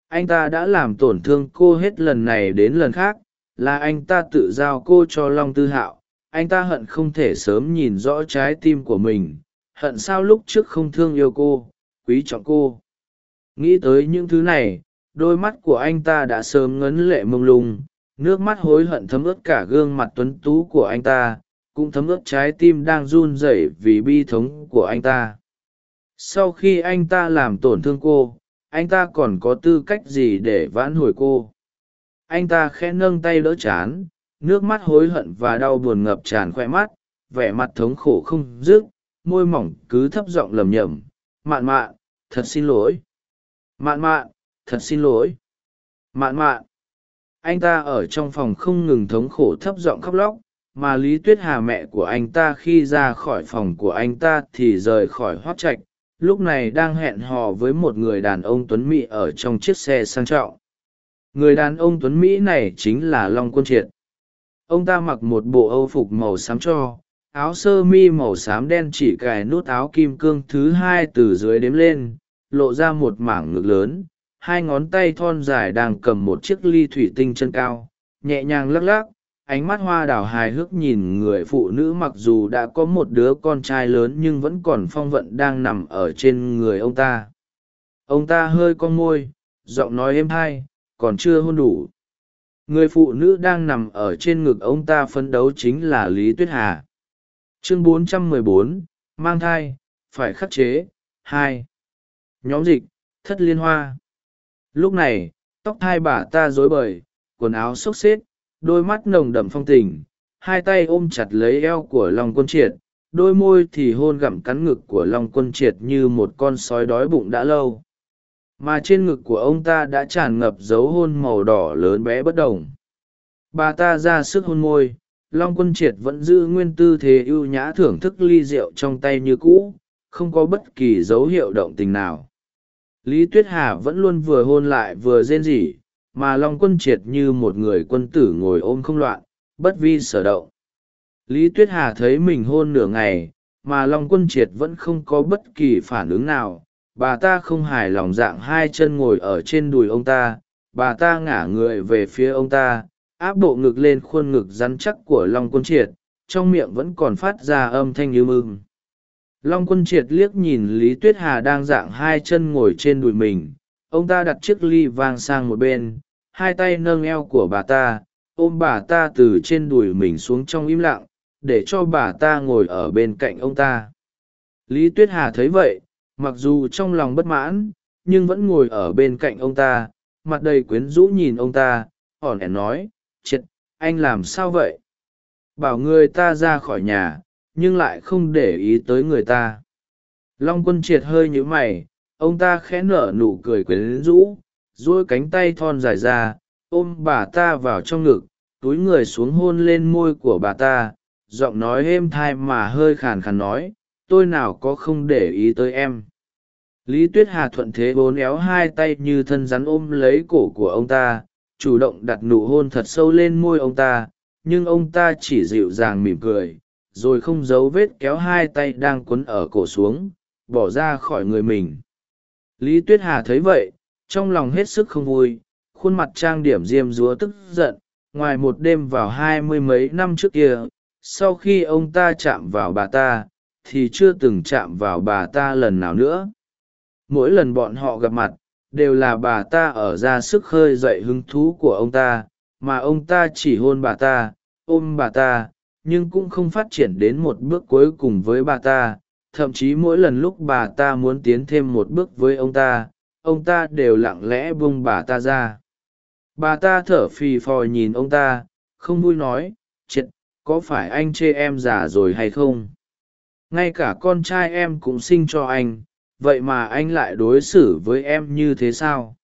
Speaker 1: Anh ta đã làm tổn thương cô hết lần này đến lần khác, là anh ta tự giao cô cho long tư hạo. Anh ta hận không thể sớm nhìn rõ trái tim của mình hận sao lúc trước không thương yêu cô, quý trọng cô. Nghĩ tới những thứ này, đôi mắt của anh ta đã sớm ngấn lệ mông lung, nước mắt hối hận thấm ướt cả gương mặt tuấn tú của anh ta, cũng thấm ướt trái tim đang run rẩy vì bi thống của anh ta. Sau khi anh ta làm tổn thương cô, anh ta còn có tư cách gì để vãn hồi cô? Anh ta khẽ nâng tay đỡ chán, nước mắt hối hận và đau buồn ngập tràn khoe mắt, vẻ mặt thống khổ không dứt môi mỏng cứ thấp giọng lầm nhầm mạn mạn, thật xin lỗi. Mạn mạn, thật xin lỗi. Mạn mạn. Anh ta ở trong phòng không ngừng thống khổ thấp giọng khóc lóc, mà lý tuyết hà mẹ của anh ta khi ra khỏi phòng của anh ta thì rời khỏi hoác trạch, lúc này đang hẹn hò với một người đàn ông tuấn mỹ ở trong chiếc xe sang trọng. Người đàn ông tuấn mỹ này chính là long quân triệt. Ông ta mặc một bộ âu phục màu xám cho áo sơ mi màu xám đen chỉ cài nút áo kim cương thứ hai từ dưới đếm lên, lộ ra một mảng ngực lớn. Hai ngón tay thon dài đang cầm một chiếc ly thủy tinh chân cao, nhẹ nhàng lắc lắc, ánh mắt hoa đào hài hước nhìn người phụ nữ mặc dù đã có một đứa con trai lớn nhưng vẫn còn phong vận đang nằm ở trên người ông ta. Ông ta hơi con môi, giọng nói êm hai còn chưa hôn đủ. Người phụ nữ đang nằm ở trên ngực ông ta phấn đấu chính là lý tuyết hà chương 414, mang thai phải khắc chế hai. Nhóm dịch thất liên hoa. Lúc này tóc hai bà ta rối bời quần áo xốc xếp đôi mắt nồng đậm phong tình hai tay ôm chặt lấy eo của long quân triệt đôi môi thì hôn gặm cắn ngực của long quân triệt như một con sói đói bụng đã lâu. Mà trên ngực của ông ta đã tràn ngập dấu hôn màu đỏ lớn bé bất đồng. Bà ta ra sức hôn môi long quân triệt vẫn giữ nguyên tư thế ưu nhã thưởng thức ly rượu trong tay như cũ, không có bất kỳ dấu hiệu động tình nào. Lý tuyết hà vẫn luôn vừa hôn lại vừa rên rỉ, mà long quân triệt như một người quân tử ngồi ôm không loạn, bất vi sở động. Lý tuyết hà thấy mình hôn nửa ngày, mà long quân triệt vẫn không có bất kỳ phản ứng nào. Bà ta không hài lòng dạng hai chân ngồi ở trên đùi ông ta, bà ta ngả người về phía ông ta áp bộ ngực lên khuôn ngực rắn chắc của long quân triệt, trong miệng vẫn còn phát ra âm thanh như mưng long quân triệt liếc nhìn lý tuyết hà đang dạng hai chân ngồi trên đùi mình. Ông ta đặt chiếc ly vang sang một bên, hai tay nâng eo của bà ta, ôm bà ta từ trên đùi mình xuống trong im lặng, để cho bà ta ngồi ở bên cạnh ông ta. Lý tuyết hà thấy vậy, mặc dù trong lòng bất mãn, nhưng vẫn ngồi ở bên cạnh ông ta. Mặt đầy quyến rũ nhìn ông ta ỏn ẻn nói triệt, anh làm sao vậy? Bảo người ta ra khỏi nhà, nhưng lại không để ý tới người ta. Long quân triệt hơi nhữ mày, ông ta khẽ nở nụ cười quyến rũ, duỗi cánh tay thon dài ra, ôm bà ta vào trong ngực, túi người xuống hôn lên môi của bà ta, giọng nói êm thai mà hơi khàn khàn nói, tôi nào có không để ý tới em? Lý tuyết hà thuận thế bốn éo hai tay như thân rắn ôm lấy cổ của ông ta chủ động đặt nụ hôn thật sâu lên môi ông ta, nhưng ông ta chỉ dịu dàng mỉm cười, rồi không giấu vết kéo hai tay đang quấn ở cổ xuống, bỏ ra khỏi người mình. Lý tuyết hà thấy vậy, trong lòng hết sức không vui, khuôn mặt trang điểm diêm dúa tức giận, ngoài một đêm vào hai mươi mấy năm trước kia, sau khi ông ta chạm vào bà ta, thì chưa từng chạm vào bà ta lần nào nữa. Mỗi lần bọn họ gặp mặt đều là bà ta ở ra sức khơi dậy hứng thú của ông ta, mà ông ta chỉ hôn bà ta, ôm bà ta, nhưng cũng không phát triển đến một bước cuối cùng với bà ta. Thậm chí mỗi lần lúc bà ta muốn tiến thêm một bước với ông ta ông ta đều lặng lẽ buông bà ta ra. Bà ta thở phì phò nhìn ông ta, không vui nói, triệt, có phải anh chê em già rồi hay không? Ngay cả con trai em cũng sinh cho anh vậy mà anh lại đối xử với em như thế sao?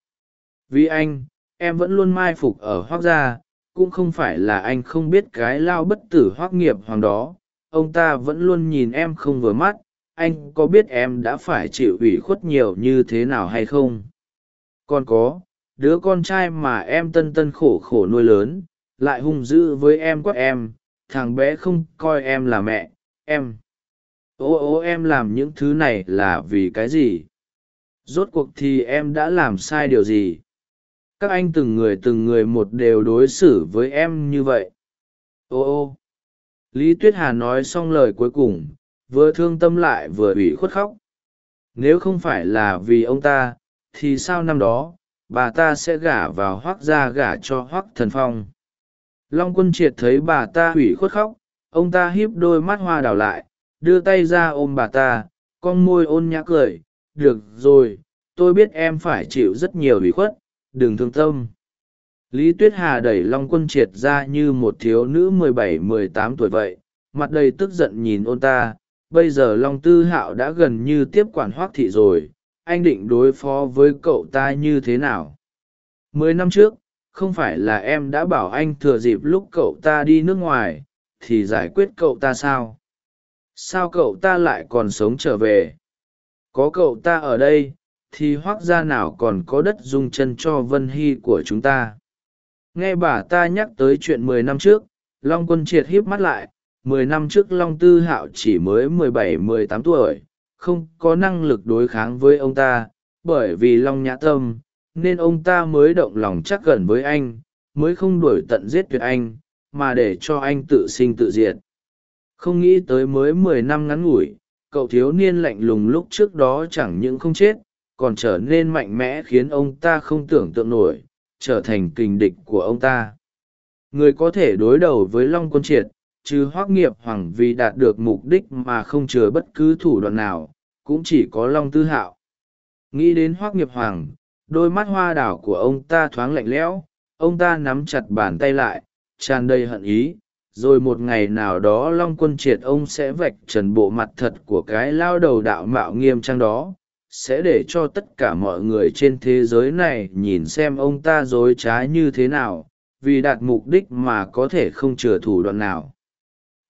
Speaker 1: Vì anh, em vẫn luôn mai phục ở hoác gia, cũng không phải là anh không biết cái lao bất tử hoác nghiệp hoàng đó. Ông ta vẫn luôn nhìn em không vừa mắt, anh có biết em đã phải chịu ủy khuất nhiều như thế nào hay không? Còn có, đứa con trai mà em tân tân khổ khổ nuôi lớn, lại hung dữ với em quát em, thằng bé không coi em là mẹ, em ô ô, em làm những thứ này là vì cái gì? Rốt cuộc thì em đã làm sai điều gì? Các anh từng người từng người một đều đối xử với em như vậy. Ô ô. Lý tuyết hà nói xong lời cuối cùng, vừa thương tâm lại vừa ủy khuất khóc. Nếu không phải là vì ông ta, thì sao năm đó, bà ta sẽ gả vào hoác ra gả cho hoác thần phong. Long quân triệt thấy bà ta ủy khuất khóc, ông ta híp đôi mắt hoa đào lại đưa tay ra ôm bà ta, con môi ôn nhã cười, được rồi, tôi biết em phải chịu rất nhiều ủy khuất, đừng thương tâm. Lý tuyết hà đẩy long quân triệt ra như một thiếu nữ mười bảy, mười tám tuổi vậy, mặt đầy tức giận nhìn ôn ta, bây giờ long tư hạo đã gần như tiếp quản hoác thị rồi, anh định đối phó với cậu ta như thế nào? Mười năm trước, không phải là em đã bảo anh thừa dịp lúc cậu ta đi nước ngoài, thì giải quyết cậu ta sao? Sao cậu ta lại còn sống trở về? Có cậu ta ở đây, thì hoác gia nào còn có đất dung chân cho vân hy của chúng ta? Nghe bà ta nhắc tới chuyện mười năm trước, long quân triệt híp mắt lại. Mười năm trước long tư hạo chỉ mới mười bảy, mười tám tuổi, không có năng lực đối kháng với ông ta. Bởi vì long nhã tâm, nên ông ta mới động lòng chắc gần với anh, mới không đuổi tận giết tuyệt anh, mà để cho anh tự sinh tự diệt không nghĩ tới mới mười năm ngắn ngủi, cậu thiếu niên lạnh lùng lúc trước đó chẳng những không chết, còn trở nên mạnh mẽ khiến ông ta không tưởng tượng nổi, trở thành kình địch của ông ta. Người có thể đối đầu với long quân triệt trừ hoác nghiệp hoàng vì đạt được mục đích mà không chừa bất cứ thủ đoạn nào, cũng chỉ có long tư hạo. Nghĩ đến hoác nghiệp hoàng, đôi mắt hoa đảo của ông ta thoáng lạnh lẽo, ông ta nắm chặt bàn tay lại, tràn đầy hận ý rồi một ngày nào đó long quân triệt ông sẽ vạch trần bộ mặt thật của cái lao đầu đạo mạo nghiêm trang đó, sẽ để cho tất cả mọi người trên thế giới này nhìn xem ông ta dối trá như thế nào, vì đạt mục đích mà có thể không chừa thủ đoạn nào.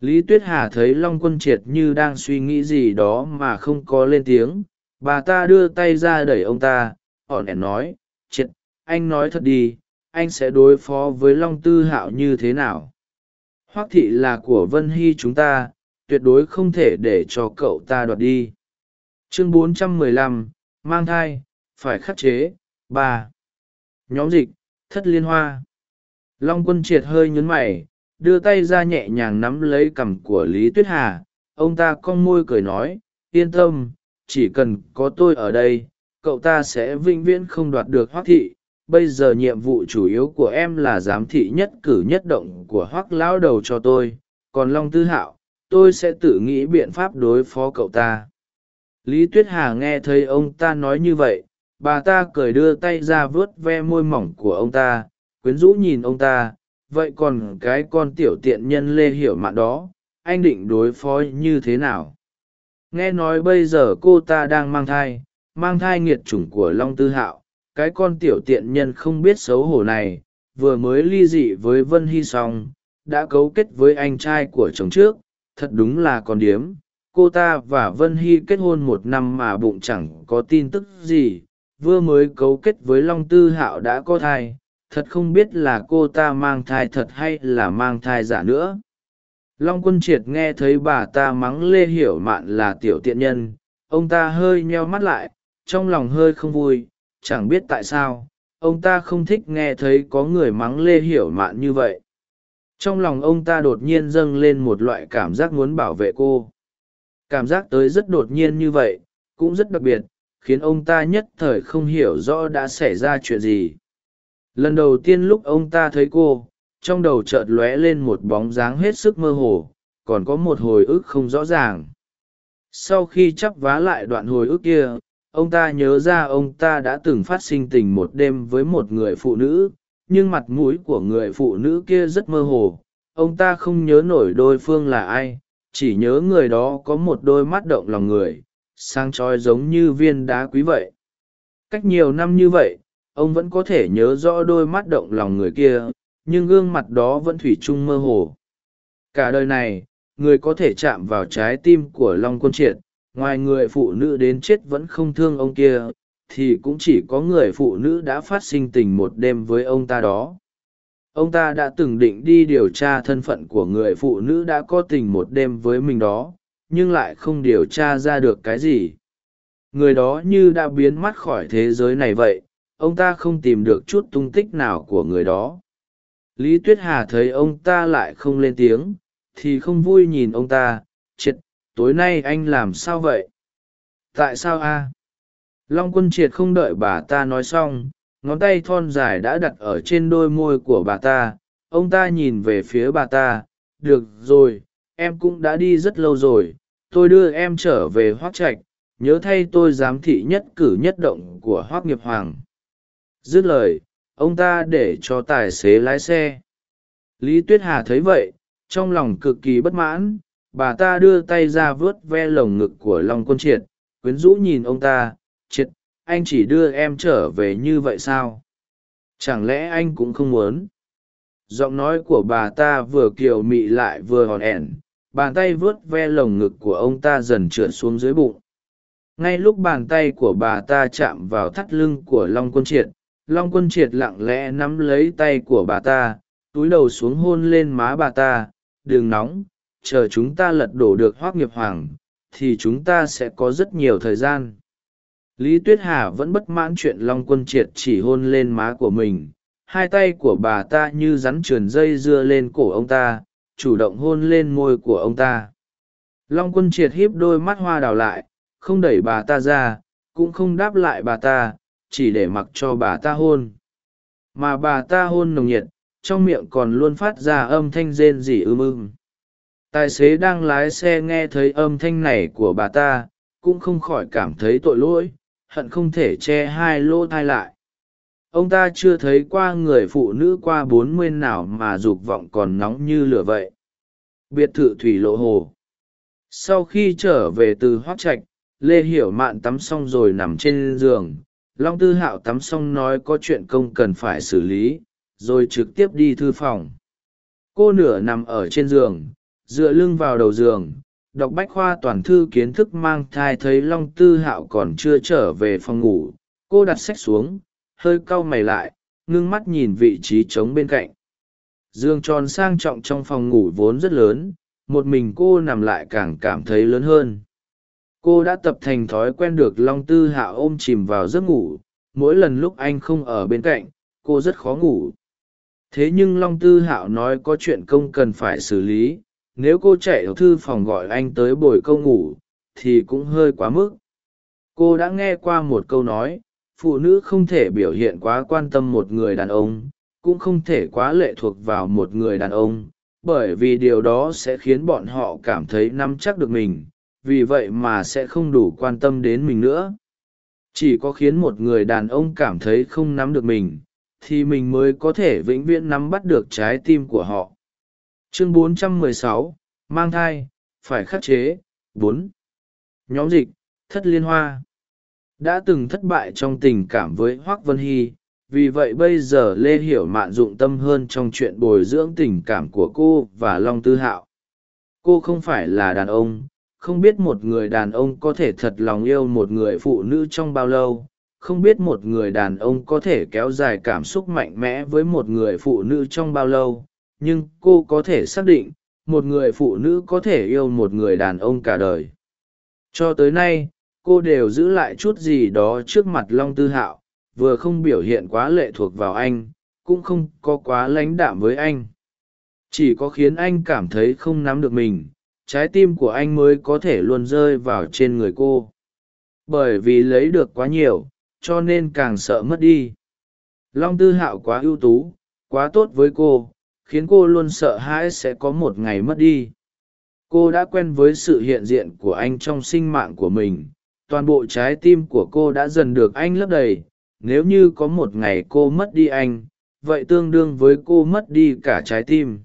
Speaker 1: Lý tuyết hà thấy long quân triệt như đang suy nghĩ gì đó mà không có lên tiếng, bà ta đưa tay ra đẩy ông ta, họ nẻn nói, triệt, anh nói thật đi, anh sẽ đối phó với long tư hạo như thế nào? Hoác thị là của vân hy chúng ta tuyệt đối không thể để cho cậu ta đoạt đi. Chương 415, mang thai phải khắc chế ba. Nhóm dịch thất liên hoa. Long quân triệt hơi nhấn mày đưa tay ra nhẹ nhàng nắm lấy cằm của lý tuyết hà. Ông ta cong môi cười nói yên tâm chỉ cần có tôi ở đây cậu ta sẽ vĩnh viễn không đoạt được hoác thị bây giờ nhiệm vụ chủ yếu của em là giám thị nhất cử nhất động của hoác lão đầu cho tôi, còn long tư hạo, tôi sẽ tự nghĩ biện pháp đối phó cậu ta. Lý tuyết hà nghe thấy ông ta nói như vậy, bà ta cười đưa tay ra vớt ve môi mỏng của ông ta, quyến rũ nhìn ông ta, vậy còn cái con tiểu tiện nhân lê hiểu mạn đó, anh định đối phó như thế nào? Nghe nói bây giờ cô ta đang mang thai mang thai nghiệt chủng của long tư hạo cái con tiểu tiện nhân không biết xấu hổ này, vừa mới ly dị với vân hy xong, đã cấu kết với anh trai của chồng trước, thật đúng là con điếm. Cô ta và vân hy kết hôn một năm mà bụng chẳng có tin tức gì, vừa mới cấu kết với long tư hạo đã có thai, thật không biết là cô ta mang thai thật hay là mang thai giả nữa. Long quân triệt nghe thấy bà ta mắng lê hiểu mạn là tiểu tiện nhân, ông ta hơi nheo mắt lại, trong lòng hơi không vui chẳng biết tại sao, ông ta không thích nghe thấy có người mắng lê hiểu mạn như vậy. Trong lòng ông ta đột nhiên dâng lên một loại cảm giác muốn bảo vệ cô. Cảm giác tới rất đột nhiên như vậy, cũng rất đặc biệt, khiến ông ta nhất thời không hiểu rõ đã xảy ra chuyện gì. Lần đầu tiên lúc ông ta thấy cô, trong đầu chợt lóe lên một bóng dáng hết sức mơ hồ, còn có một hồi ức không rõ ràng. Sau khi chắp vá lại đoạn hồi ức kia ông ta nhớ ra ông ta đã từng phát sinh tình một đêm với một người phụ nữ, nhưng mặt mũi của người phụ nữ kia rất mơ hồ. Ông ta không nhớ nổi đôi phương là ai, chỉ nhớ người đó có một đôi mắt động lòng người sang trói giống như viên đá quý vậy. Cách nhiều năm như vậy, ông vẫn có thể nhớ rõ đôi mắt động lòng người kia, nhưng gương mặt đó vẫn thủy chung mơ hồ. Cả đời này, người có thể chạm vào trái tim của long quân triệt ngoài người phụ nữ đến chết vẫn không thương ông kia, thì cũng chỉ có người phụ nữ đã phát sinh tình một đêm với ông ta đó. Ông ta đã từng định đi điều tra thân phận của người phụ nữ đã có tình một đêm với mình đó, nhưng lại không điều tra ra được cái gì. Người đó như đã biến mất khỏi thế giới này vậy, ông ta không tìm được chút tung tích nào của người đó. Lý tuyết hà thấy ông ta lại không lên tiếng, thì không vui nhìn ông ta, triệt tối nay anh làm sao vậy? Tại sao a? Long quân triệt không đợi bà ta nói xong, ngón tay thon dài đã đặt ở trên đôi môi của bà ta. Ông ta nhìn về phía bà ta. Được rồi, em cũng đã đi rất lâu rồi. Tôi đưa em trở về hoác trạch. Nhớ thay tôi giám thị nhất cử nhất động của hoác nghiệp hoàng. Dứt lời, ông ta để cho tài xế lái xe. Lý tuyết hà thấy vậy, trong lòng cực kỳ bất mãn bà ta đưa tay ra vớt ve lồng ngực của long quân triệt, quyến rũ nhìn ông ta, triệt, anh chỉ đưa em trở về như vậy sao? Chẳng lẽ anh cũng không muốn? Giọng nói của bà ta vừa kiều mị lại vừa hòn ẻn, bàn tay vớt ve lồng ngực của ông ta dần trượt xuống dưới bụng. Ngay lúc bàn tay của bà ta chạm vào thắt lưng của long quân triệt, long quân triệt lặng lẽ nắm lấy tay của bà ta, túi đầu xuống hôn lên má bà ta đường nóng chờ chúng ta lật đổ được hoác nghiệp hoàng, thì chúng ta sẽ có rất nhiều thời gian. Lý tuyết hà vẫn bất mãn chuyện long quân triệt chỉ hôn lên má của mình. Hai tay của bà ta như rắn trườn dây dưa lên cổ ông ta, chủ động hôn lên môi của ông ta. Long quân triệt híp đôi mắt hoa đào lại, không đẩy bà ta ra, cũng không đáp lại bà ta, chỉ để mặc cho bà ta hôn. Mà bà ta hôn nồng nhiệt, trong miệng còn luôn phát ra âm thanh rên rỉ ưm ưm tài xế đang lái xe nghe thấy âm thanh này của bà ta, cũng không khỏi cảm thấy tội lỗi, hận không thể che hai lỗ thai lại. Ông ta chưa thấy qua người phụ nữ qua bốn mươi nào mà dục vọng còn nóng như lửa vậy. Biệt thự thủy lộ hồ. Sau khi trở về từ hoác trạch, lê hiểu mạn tắm xong rồi nằm trên giường. Long tư hạo tắm xong nói có chuyện công cần phải xử lý, rồi trực tiếp đi thư phòng. Cô nửa nằm ở trên giường dựa lưng vào đầu giường, đọc bách khoa toàn thư kiến thức mang thai thấy long tư hạo còn chưa trở về phòng ngủ. Cô đặt sách xuống, hơi cau mày lại, ngưng mắt nhìn vị trí trống bên cạnh. Giường tròn sang trọng trong phòng ngủ vốn rất lớn, một mình cô nằm lại càng cảm thấy lớn hơn. Cô đã tập thành thói quen được long tư hạ ôm chìm vào giấc ngủ, mỗi lần lúc anh không ở bên cạnh, cô rất khó ngủ. Thế nhưng long tư hạo nói có chuyện công cần phải xử lý nếu cô chạy ở thư phòng gọi anh tới bồi câu ngủ, thì cũng hơi quá mức. Cô đã nghe qua một câu nói, phụ nữ không thể biểu hiện quá quan tâm một người đàn ông, cũng không thể quá lệ thuộc vào một người đàn ông, bởi vì điều đó sẽ khiến bọn họ cảm thấy nắm chắc được mình, vì vậy mà sẽ không đủ quan tâm đến mình nữa. Chỉ có khiến một người đàn ông cảm thấy không nắm được mình, thì mình mới có thể vĩnh viễn nắm bắt được trái tim của họ chương 416, mang thai phải khắc chế 4. nhóm dịch thất liên hoa đã từng thất bại trong tình cảm với hoác vân hy vì vậy bây giờ lê hiểu mạn dụng tâm hơn trong chuyện bồi dưỡng tình cảm của cô và long tư hạo cô không phải là đàn ông không biết một người đàn ông có thể thật lòng yêu một người phụ nữ trong bao lâu không biết một người đàn ông có thể kéo dài cảm xúc mạnh mẽ với một người phụ nữ trong bao lâu nhưng cô có thể xác định, một người phụ nữ có thể yêu một người đàn ông cả đời. Cho tới nay, cô đều giữ lại chút gì đó trước mặt long tư hạo, vừa không biểu hiện quá lệ thuộc vào anh, cũng không có quá lãnh đạm với anh. Chỉ có khiến anh cảm thấy không nắm được mình, trái tim của anh mới có thể luôn rơi vào trên người cô. Bởi vì lấy được quá nhiều, cho nên càng sợ mất đi. Long tư hạo quá ưu tú, quá tốt với cô khiến cô luôn sợ hãi sẽ có một ngày mất đi. Cô đã quen với sự hiện diện của anh trong sinh mạng của mình. Toàn bộ trái tim của cô đã dần được anh lấp đầy. Nếu như có một ngày cô mất đi anh, vậy tương đương với cô mất đi cả trái tim.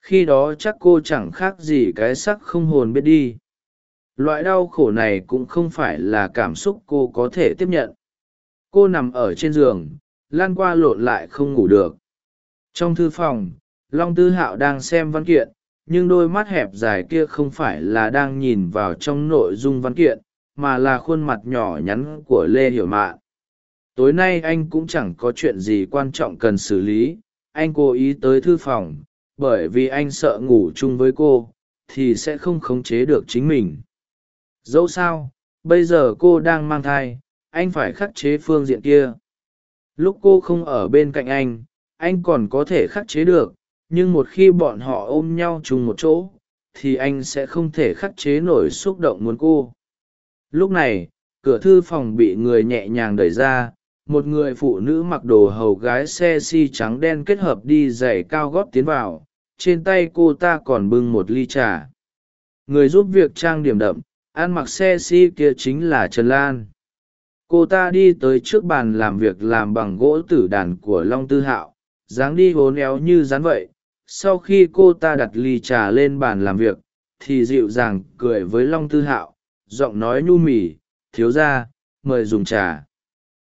Speaker 1: Khi đó chắc cô chẳng khác gì cái sắc không hồn biết đi. Loại đau khổ này cũng không phải là cảm xúc cô có thể tiếp nhận. Cô nằm ở trên giường, lan qua lộn lại không ngủ được trong thư phòng, long tư hạo đang xem văn kiện, nhưng đôi mắt hẹp dài kia không phải là đang nhìn vào trong nội dung văn kiện, mà là khuôn mặt nhỏ nhắn của lê hiểu mạn. Tối nay anh cũng chẳng có chuyện gì quan trọng cần xử lý, anh cố ý tới thư phòng, bởi vì anh sợ ngủ chung với cô, thì sẽ không khống chế được chính mình. Dẫu sao, bây giờ cô đang mang thai, anh phải khắc chế phương diện kia. Lúc cô không ở bên cạnh anh anh còn có thể khắc chế được, nhưng một khi bọn họ ôm nhau chung một chỗ, thì anh sẽ không thể khắc chế nổi xúc động muốn cô. Lúc này, cửa thư phòng bị người nhẹ nhàng đẩy ra, một người phụ nữ mặc đồ hầu gái xe si trắng đen kết hợp đi giày cao gót tiến vào, trên tay cô ta còn bưng một ly trà. Người giúp việc trang điểm đậm, ăn mặc xe si kia chính là trần lan. Cô ta đi tới trước bàn làm việc làm bằng gỗ tử đàn của long tư hạo dáng đi hố néo như rắn vậy, sau khi cô ta đặt ly trà lên bàn làm việc, thì dịu dàng cười với long tư hạo, giọng nói nhu mì, thiếu ra mời dùng trà.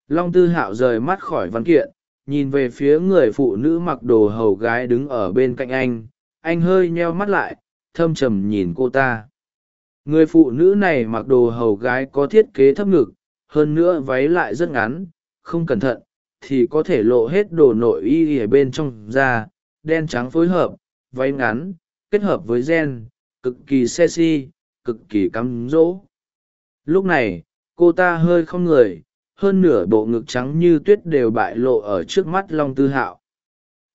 Speaker 1: Long tư hạo rời mắt khỏi văn kiện, nhìn về phía người phụ nữ mặc đồ hầu gái đứng ở bên cạnh anh anh hơi nheo mắt lại, thâm trầm nhìn cô ta. Người phụ nữ này mặc đồ hầu gái có thiết kế thấp ngực, hơn nữa váy lại rất ngắn, không cẩn thận thì có thể lộ hết đồ nội y ở bên trong da, đen trắng phối hợp, váy ngắn, kết hợp với gen, cực kỳ sexy, cực kỳ cắm rỗ lúc này, cô ta hơi không người, hơn nửa bộ ngực trắng như tuyết đều bại lộ ở trước mắt long tư hạo.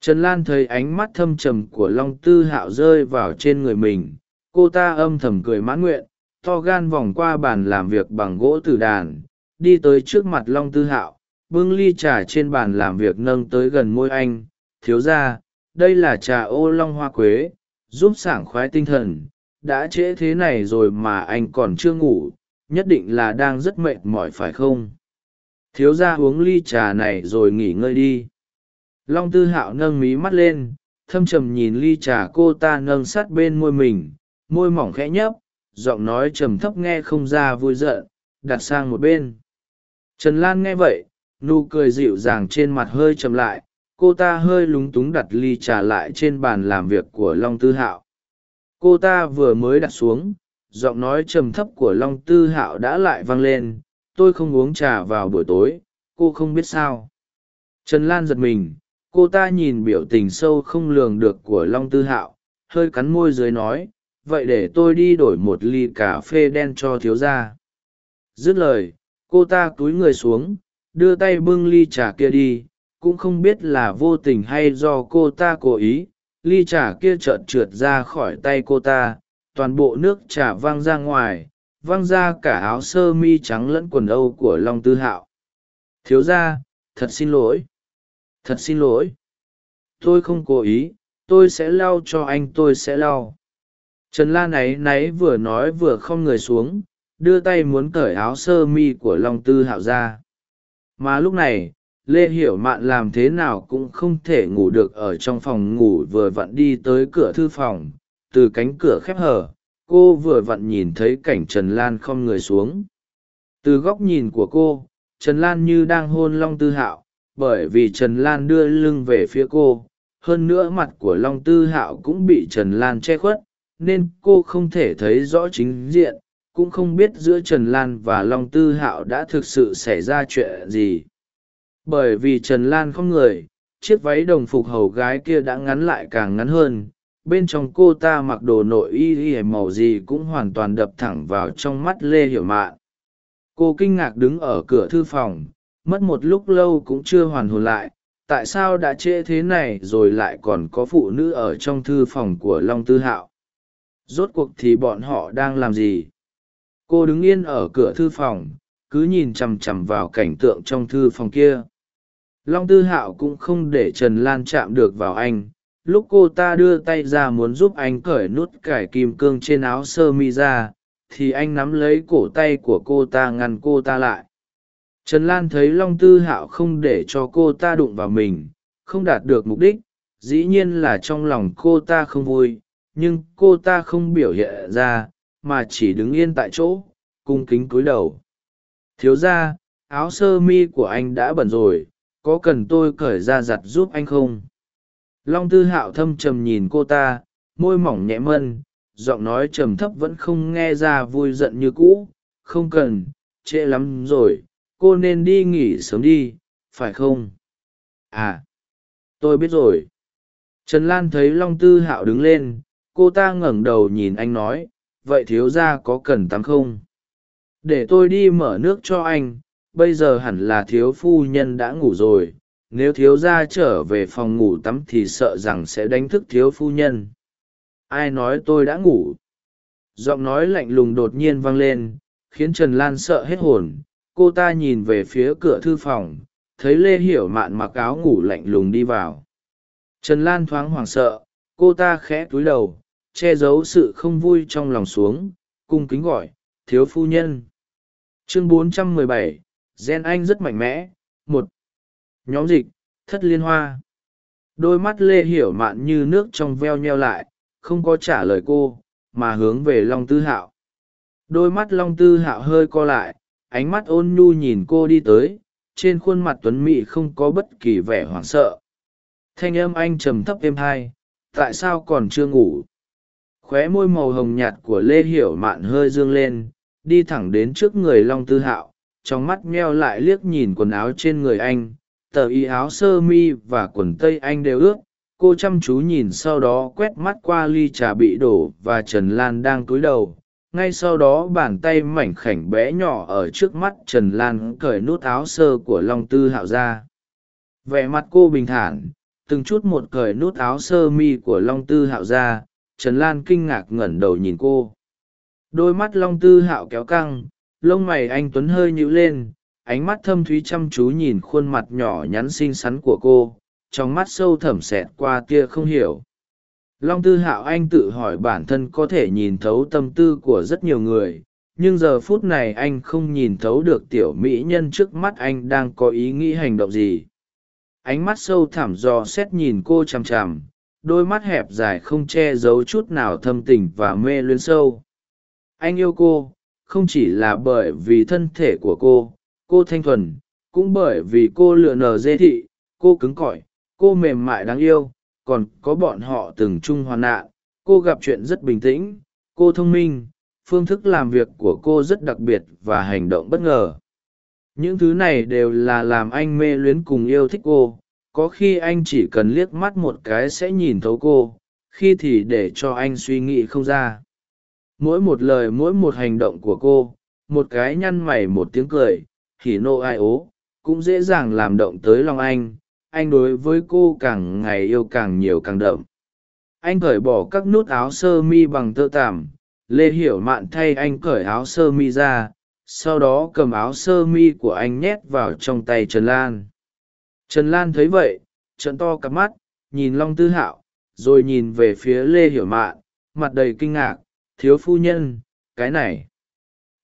Speaker 1: Trần lan thấy ánh mắt thâm trầm của long tư hạo rơi vào trên người mình, cô ta âm thầm cười mãn nguyện, to gan vòng qua bàn làm việc bằng gỗ tử đàn, đi tới trước mặt long tư hạo bưng ly trà trên bàn làm việc nâng tới gần môi anh, thiếu ra, đây là trà ô long hoa quế, giúp sảng khoái tinh thần, đã trễ thế này rồi mà anh còn chưa ngủ, nhất định là đang rất mệt mỏi phải không? Thiếu ra uống ly trà này rồi nghỉ ngơi đi. Long tư hạo nâng mí mắt lên, thâm trầm nhìn ly trà cô ta nâng sát bên môi mình, môi mỏng khẽ nhấp, giọng nói trầm thấp nghe không ra vui giận, đặt sang một bên. Trần lan nghe vậy nụ cười dịu dàng trên mặt hơi chậm lại, cô ta hơi lúng túng đặt ly trà lại trên bàn làm việc của long tư hạo. Cô ta vừa mới đặt xuống, giọng nói trầm thấp của long tư hạo đã lại vang lên, tôi không uống trà vào buổi tối, cô không biết sao. Trần lan giật mình, cô ta nhìn biểu tình sâu không lường được của long tư hạo, hơi cắn môi dưới nói, vậy để tôi đi đổi một ly cà phê đen cho thiếu gia. Dứt lời, cô ta cúi người xuống đưa tay bưng ly trà kia đi, cũng không biết là vô tình hay do cô ta cố ý. Ly trà kia trợn trượt ra khỏi tay cô ta, toàn bộ nước trà văng ra ngoài, văng ra cả áo sơ mi trắng lẫn quần âu của long tư hạo. Thiếu ra thật xin lỗi. Thật xin lỗi. Tôi không cố ý, tôi sẽ lau cho anh, tôi sẽ lau. Trần la náy náy vừa nói vừa không người xuống, đưa tay muốn cởi áo sơ mi của long tư hạo ra mà lúc này, lê hiểu mạn làm thế nào cũng không thể ngủ được ở trong phòng ngủ vừa vặn đi tới cửa thư phòng. Từ cánh cửa khép hở cô vừa vặn nhìn thấy cảnh trần lan không người xuống. Từ góc nhìn của cô, trần lan như đang hôn long tư hạo, bởi vì trần lan đưa lưng về phía cô. Hơn nữa mặt của long tư hạo cũng bị trần lan che khuất, nên cô không thể thấy rõ chính diện cũng không biết giữa trần lan và long tư hạo đã thực sự xảy ra chuyện gì. Bởi vì trần lan không người, chiếc váy đồng phục hầu gái kia đã ngắn lại càng ngắn hơn. Bên trong cô ta mặc đồ nội y y màu gì cũng hoàn toàn đập thẳng vào trong mắt lê hiểu mạn. Cô kinh ngạc đứng ở cửa thư phòng, mất một lúc lâu cũng chưa hoàn hồn lại. Tại sao đã trễ thế này rồi lại còn có phụ nữ ở trong thư phòng của long tư hạo? Rốt cuộc thì bọn họ đang làm gì? Cô đứng yên ở cửa thư phòng, cứ nhìn chằm chằm vào cảnh tượng trong thư phòng kia. Long tư hạo cũng không để trần lan chạm được vào anh. Lúc cô ta đưa tay ra muốn giúp anh cởi nút cải kim cương trên áo sơ mi ra, thì anh nắm lấy cổ tay của cô ta ngăn cô ta lại. Trần lan thấy long tư hạo không để cho cô ta đụng vào mình, không đạt được mục đích, dĩ nhiên là trong lòng cô ta không vui, nhưng cô ta không biểu hiện ra mà chỉ đứng yên tại chỗ, cung kính cúi đầu. Thiếu ra áo sơ mi của anh đã bẩn rồi, có cần tôi cởi ra giặt giúp anh không? Long tư hạo thâm trầm nhìn cô ta, môi mỏng nhẹ mân, giọng nói trầm thấp vẫn không nghe ra vui giận như cũ. Không cần, trễ lắm rồi, cô nên đi nghỉ sớm đi, phải không? À tôi biết rồi. Trần lan thấy long tư hạo đứng lên, cô ta ngẩng đầu nhìn anh nói vậy thiếu gia có cần tắm không? Để tôi đi mở nước cho anh, bây giờ hẳn là thiếu phu nhân đã ngủ rồi, nếu thiếu gia trở về phòng ngủ tắm thì sợ rằng sẽ đánh thức thiếu phu nhân. Ai nói tôi đã ngủ? Giọng nói lạnh lùng đột nhiên vang lên, khiến trần lan sợ hết hồn. Cô ta nhìn về phía cửa thư phòng, thấy lê hiểu mạn mặc áo ngủ lạnh lùng đi vào. Trần lan thoáng hoảng sợ, cô ta khẽ túi đầu che giấu sự không vui trong lòng xuống cung kính gọi thiếu phu nhân. Chương 417, gen anh rất mạnh mẽ. Một nhóm dịch thất liên hoa. Đôi mắt lê hiểu mạn như nước trong veo nheo lại không có trả lời cô mà hướng về long tư hạo. Đôi mắt long tư hạo hơi co lại ánh mắt ôn nhu nhìn cô đi tới trên khuôn mặt tuấn mị không có bất kỳ vẻ hoảng sợ. Thanh âm anh trầm thấp êm hai tại sao còn chưa ngủ? Khóe môi màu hồng nhạt của lê hiểu mạn hơi dương lên, đi thẳng đến trước người long tư hạo, trong mắt meo lại liếc nhìn quần áo trên người anh, tờ y áo sơ mi và quần tây anh đều ướt, cô chăm chú nhìn sau đó quét mắt qua ly trà bị đổ và trần lan đang cúi đầu, ngay sau đó bàn tay mảnh khảnh bé nhỏ ở trước mắt trần lan cởi nút áo sơ của long tư hạo ra. Vẻ mặt cô bình thản, từng chút một cởi nút áo sơ mi của long tư hạo ra trần lan kinh ngạc ngẩn đầu nhìn cô. Đôi mắt long tư hạo kéo căng, lông mày anh tuấn hơi nhíu lên, ánh mắt thâm thúy chăm chú nhìn khuôn mặt nhỏ nhắn xinh xắn của cô, trong mắt sâu thẳm xẹt qua tia không hiểu. Long tư hạo anh tự hỏi bản thân có thể nhìn thấu tâm tư của rất nhiều người, nhưng giờ phút này anh không nhìn thấu được tiểu mỹ nhân trước mắt anh đang có ý nghĩ hành động gì. Ánh mắt sâu thẳm dò xét nhìn cô chằm chằm đôi mắt hẹp dài không che giấu chút nào thâm tình và mê luyến sâu. Anh yêu cô, không chỉ là bởi vì thân thể của cô cô thanh thuần, cũng bởi vì cô lựa nở dê thị, cô cứng cỏi, cô mềm mại đáng yêu, còn có bọn họ từng chung hoạn nạn, cô gặp chuyện rất bình tĩnh, cô thông minh, phương thức làm việc của cô rất đặc biệt và hành động bất ngờ. Những thứ này đều là làm anh mê luyến cùng yêu thích cô có khi anh chỉ cần liếc mắt một cái sẽ nhìn thấu cô, khi thì để cho anh suy nghĩ không ra. Mỗi một lời, mỗi một hành động của cô, một cái nhăn mày, một tiếng cười, hỉ nộ ai ố, cũng dễ dàng làm động tới lòng anh anh đối với cô càng ngày yêu càng nhiều càng đậm. Anh cởi bỏ các nút áo sơ mi bằng tơ tằm, lê hiểu mạn thay anh cởi áo sơ mi ra, sau đó cầm áo sơ mi của anh nhét vào trong tay trần lan trần lan thấy vậy trận to cặp mắt, nhìn long tư hạo, rồi nhìn về phía lê hiểu mạn, mặt đầy kinh ngạc, thiếu phu nhân, cái này.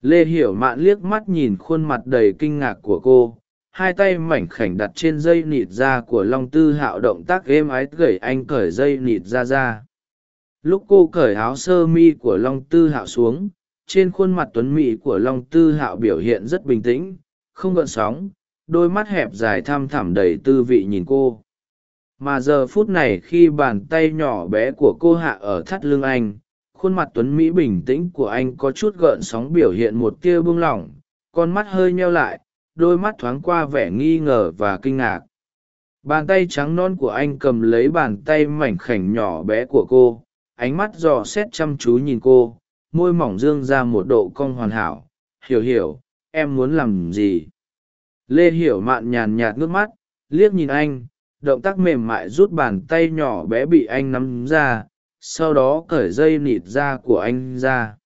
Speaker 1: Lê hiểu mạn liếc mắt nhìn khuôn mặt đầy kinh ngạc của cô, hai tay mảnh khảnh đặt trên dây nịt da của long tư hạo động tác êm ái gẩy anh cởi dây nịt ra ra. Lúc cô cởi áo sơ mi của long tư hạo xuống, trên khuôn mặt tuấn mỹ của long tư hạo biểu hiện rất bình tĩnh, không gợn sóng đôi mắt hẹp dài thăm thẳm đầy tư vị nhìn cô. Mà giờ phút này khi bàn tay nhỏ bé của cô hạ ở thắt lưng anh, khuôn mặt tuấn mỹ bình tĩnh của anh có chút gợn sóng biểu hiện một tia buông lỏng, con mắt hơi nheo lại, đôi mắt thoáng qua vẻ nghi ngờ và kinh ngạc. Bàn tay trắng non của anh cầm lấy bàn tay mảnh khảnh nhỏ bé của cô, ánh mắt dò xét chăm chú nhìn cô, môi mỏng dương ra một độ cong hoàn hảo. Hiểu hiểu, em muốn làm gì? Lê hiểu mạn nhàn nhạt ngước mắt, liếc nhìn anh, động tác mềm mại rút bàn tay nhỏ bé bị anh nắm ra, sau đó cởi dây nịt da của anh ra.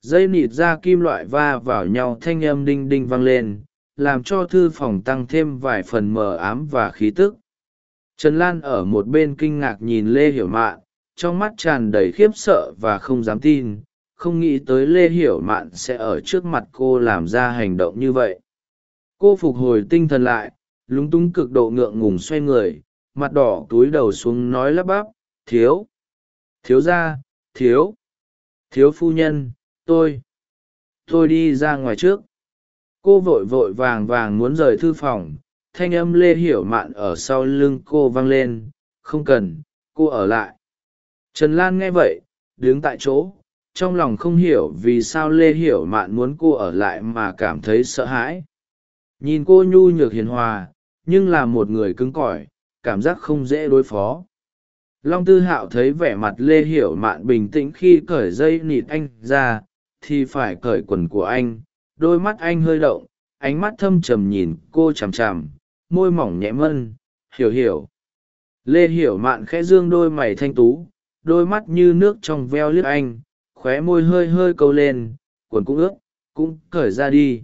Speaker 1: Dây nịt da kim loại va vào nhau thanh âm đinh đinh vang lên, làm cho thư phòng tăng thêm vài phần mờ ám và khí tức. Trần lan ở một bên kinh ngạc nhìn lê hiểu mạn, trong mắt tràn đầy khiếp sợ và không dám tin, không nghĩ tới lê hiểu mạn sẽ ở trước mặt cô làm ra hành động như vậy cô phục hồi tinh thần lại, lúng túng cực độ ngượng ngùng xoay người, mặt đỏ túi đầu xuống nói lắp bắp, thiếu thiếu ra thiếu thiếu phu nhân, tôi tôi đi ra ngoài trước. Cô vội vội vàng vàng muốn rời thư phòng, thanh âm lê hiểu mạn ở sau lưng cô vang lên, không cần, cô ở lại. Trần lan nghe vậy, đứng tại chỗ, trong lòng không hiểu vì sao lê hiểu mạn muốn cô ở lại mà cảm thấy sợ hãi nhìn cô nhu nhược hiền hòa, nhưng là một người cứng cỏi, cảm giác không dễ đối phó. Long tư hạo thấy vẻ mặt lê hiểu mạn bình tĩnh khi cởi dây nịt anh ra, thì phải cởi quần của anh. Đôi mắt anh hơi động, ánh mắt thâm trầm nhìn cô chằm chằm, môi mỏng nhẹ mân, hiểu hiểu. Lê hiểu mạn khẽ dương đôi mày thanh tú, đôi mắt như nước trong veo liếc anh, khóe môi hơi hơi câu lên, quần cũng ướt, cũng cởi ra đi.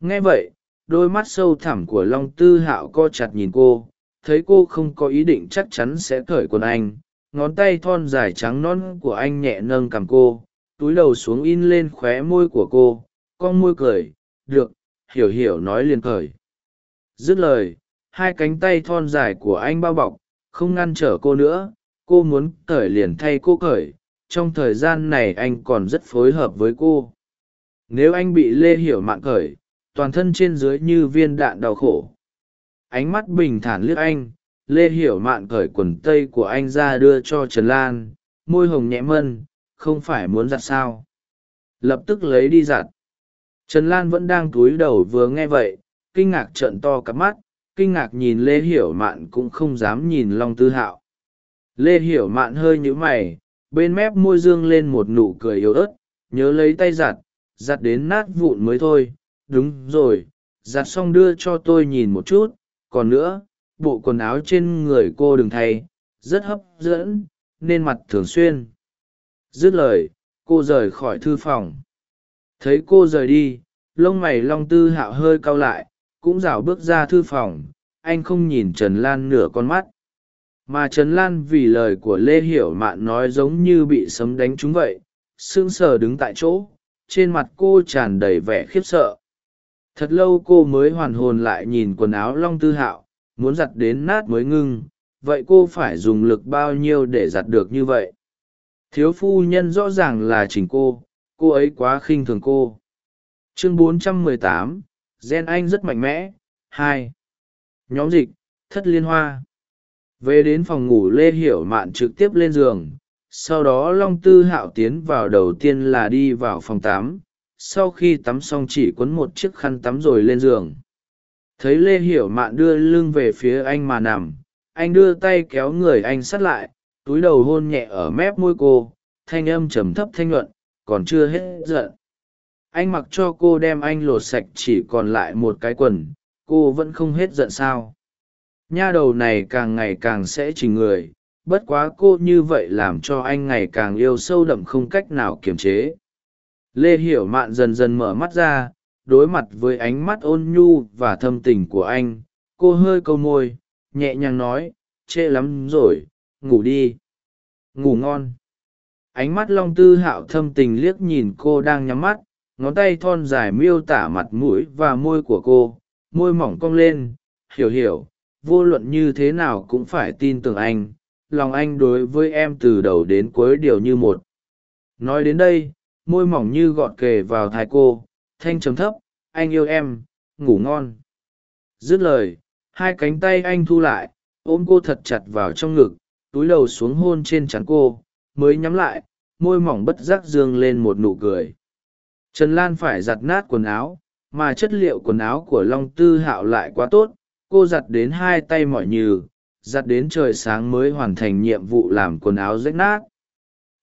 Speaker 1: Nghe vậy đôi mắt sâu thẳm của long tư hạo co chặt nhìn cô, thấy cô không có ý định chắc chắn sẽ cởi quần anh, ngón tay thon dài trắng non của anh nhẹ nâng cằm cô, túi đầu xuống in lên khóe môi của cô, con môi cười, được, hiểu hiểu nói liền cởi dứt lời, hai cánh tay thon dài của anh bao bọc, không ngăn trở cô nữa, cô muốn cởi liền thay cô cởi, trong thời gian này anh còn rất phối hợp với cô. Nếu anh bị lê hiểu mạn cởi toàn thân trên dưới như viên đạn đau khổ. Ánh mắt bình thản liếc anh, lê hiểu mạn cởi quần tây của anh ra đưa cho trần lan, môi hồng nhẹ mân, không phải muốn giặt sao. Lập tức lấy đi giặt. Trần lan vẫn đang túi đầu vừa nghe vậy, kinh ngạc trợn to cắp mắt, kinh ngạc nhìn lê hiểu mạn cũng không dám nhìn long tư hạo. Lê hiểu mạn hơi nhũ mày, bên mép môi dương lên một nụ cười yếu ớt, nhớ lấy tay giặt giặt đến nát vụn mới thôi đúng rồi, giặt xong đưa cho tôi nhìn một chút, còn nữa, bộ quần áo trên người cô đừng thay, rất hấp dẫn, nên mặt thường xuyên. Dứt lời, cô rời khỏi thư phòng. Thấy cô rời đi, lông mày long tư hạo hơi cau lại, cũng rảo bước ra thư phòng, anh không nhìn trần lan nửa con mắt. Mà trần lan vì lời của lê hiểu mạn nói giống như bị sấm đánh trúng vậy, sững sờ đứng tại chỗ, trên mặt cô tràn đầy vẻ khiếp sợ thật lâu cô mới hoàn hồn lại nhìn quần áo long tư hạo muốn giặt đến nát mới ngưng vậy cô phải dùng lực bao nhiêu để giặt được như vậy? Thiếu phu nhân rõ ràng là chỉnh cô cô ấy quá khinh thường cô. Chương 418, gen anh rất mạnh mẽ hai. Nhóm dịch thất liên hoa. Về đến phòng ngủ lê hiểu mạn trực tiếp lên giường sau đó long tư hạo tiến vào đầu tiên là đi vào phòng tắm sau khi tắm xong chỉ quấn một chiếc khăn tắm rồi lên giường. Thấy lê hiểu mạn đưa lưng về phía anh mà nằm, anh đưa tay kéo người anh sắt lại, túi đầu hôn nhẹ ở mép môi cô, thanh âm trầm thấp thanh nhuận, còn chưa hết giận. Anh mặc cho cô đem anh lột sạch chỉ còn lại một cái quần, cô vẫn không hết giận sao. Nha đầu này càng ngày càng sẽ chỉnh người, bất quá cô như vậy làm cho anh ngày càng yêu sâu đậm không cách nào kiềm chế lê hiểu mạn dần dần mở mắt ra, đối mặt với ánh mắt ôn nhu và thâm tình của anh, cô hơi câu môi, nhẹ nhàng nói, "Trễ lắm rồi, ngủ đi. Ngủ ngon. Ánh mắt long tư hạo thâm tình liếc nhìn cô đang nhắm mắt, ngón tay thon dài miêu tả mặt mũi và môi của cô, môi mỏng cong lên, hiểu hiểu, vô luận như thế nào cũng phải tin tưởng anh, lòng anh đối với em từ đầu đến cuối điều như một. Nói đến đây môi mỏng như gọt kề vào thai cô, thanh chấm thấp, anh yêu em, ngủ ngon. Dứt lời, hai cánh tay anh thu lại, ôm cô thật chặt vào trong ngực, túi đầu xuống hôn trên chắn cô, mới nhắm lại, môi mỏng bất giác dương lên một nụ cười. Trần lan phải giặt nát quần áo, mà chất liệu quần áo của long tư hạo lại quá tốt, cô giặt đến hai tay mỏi nhừ, giặt đến trời sáng mới hoàn thành nhiệm vụ làm quần áo rách nát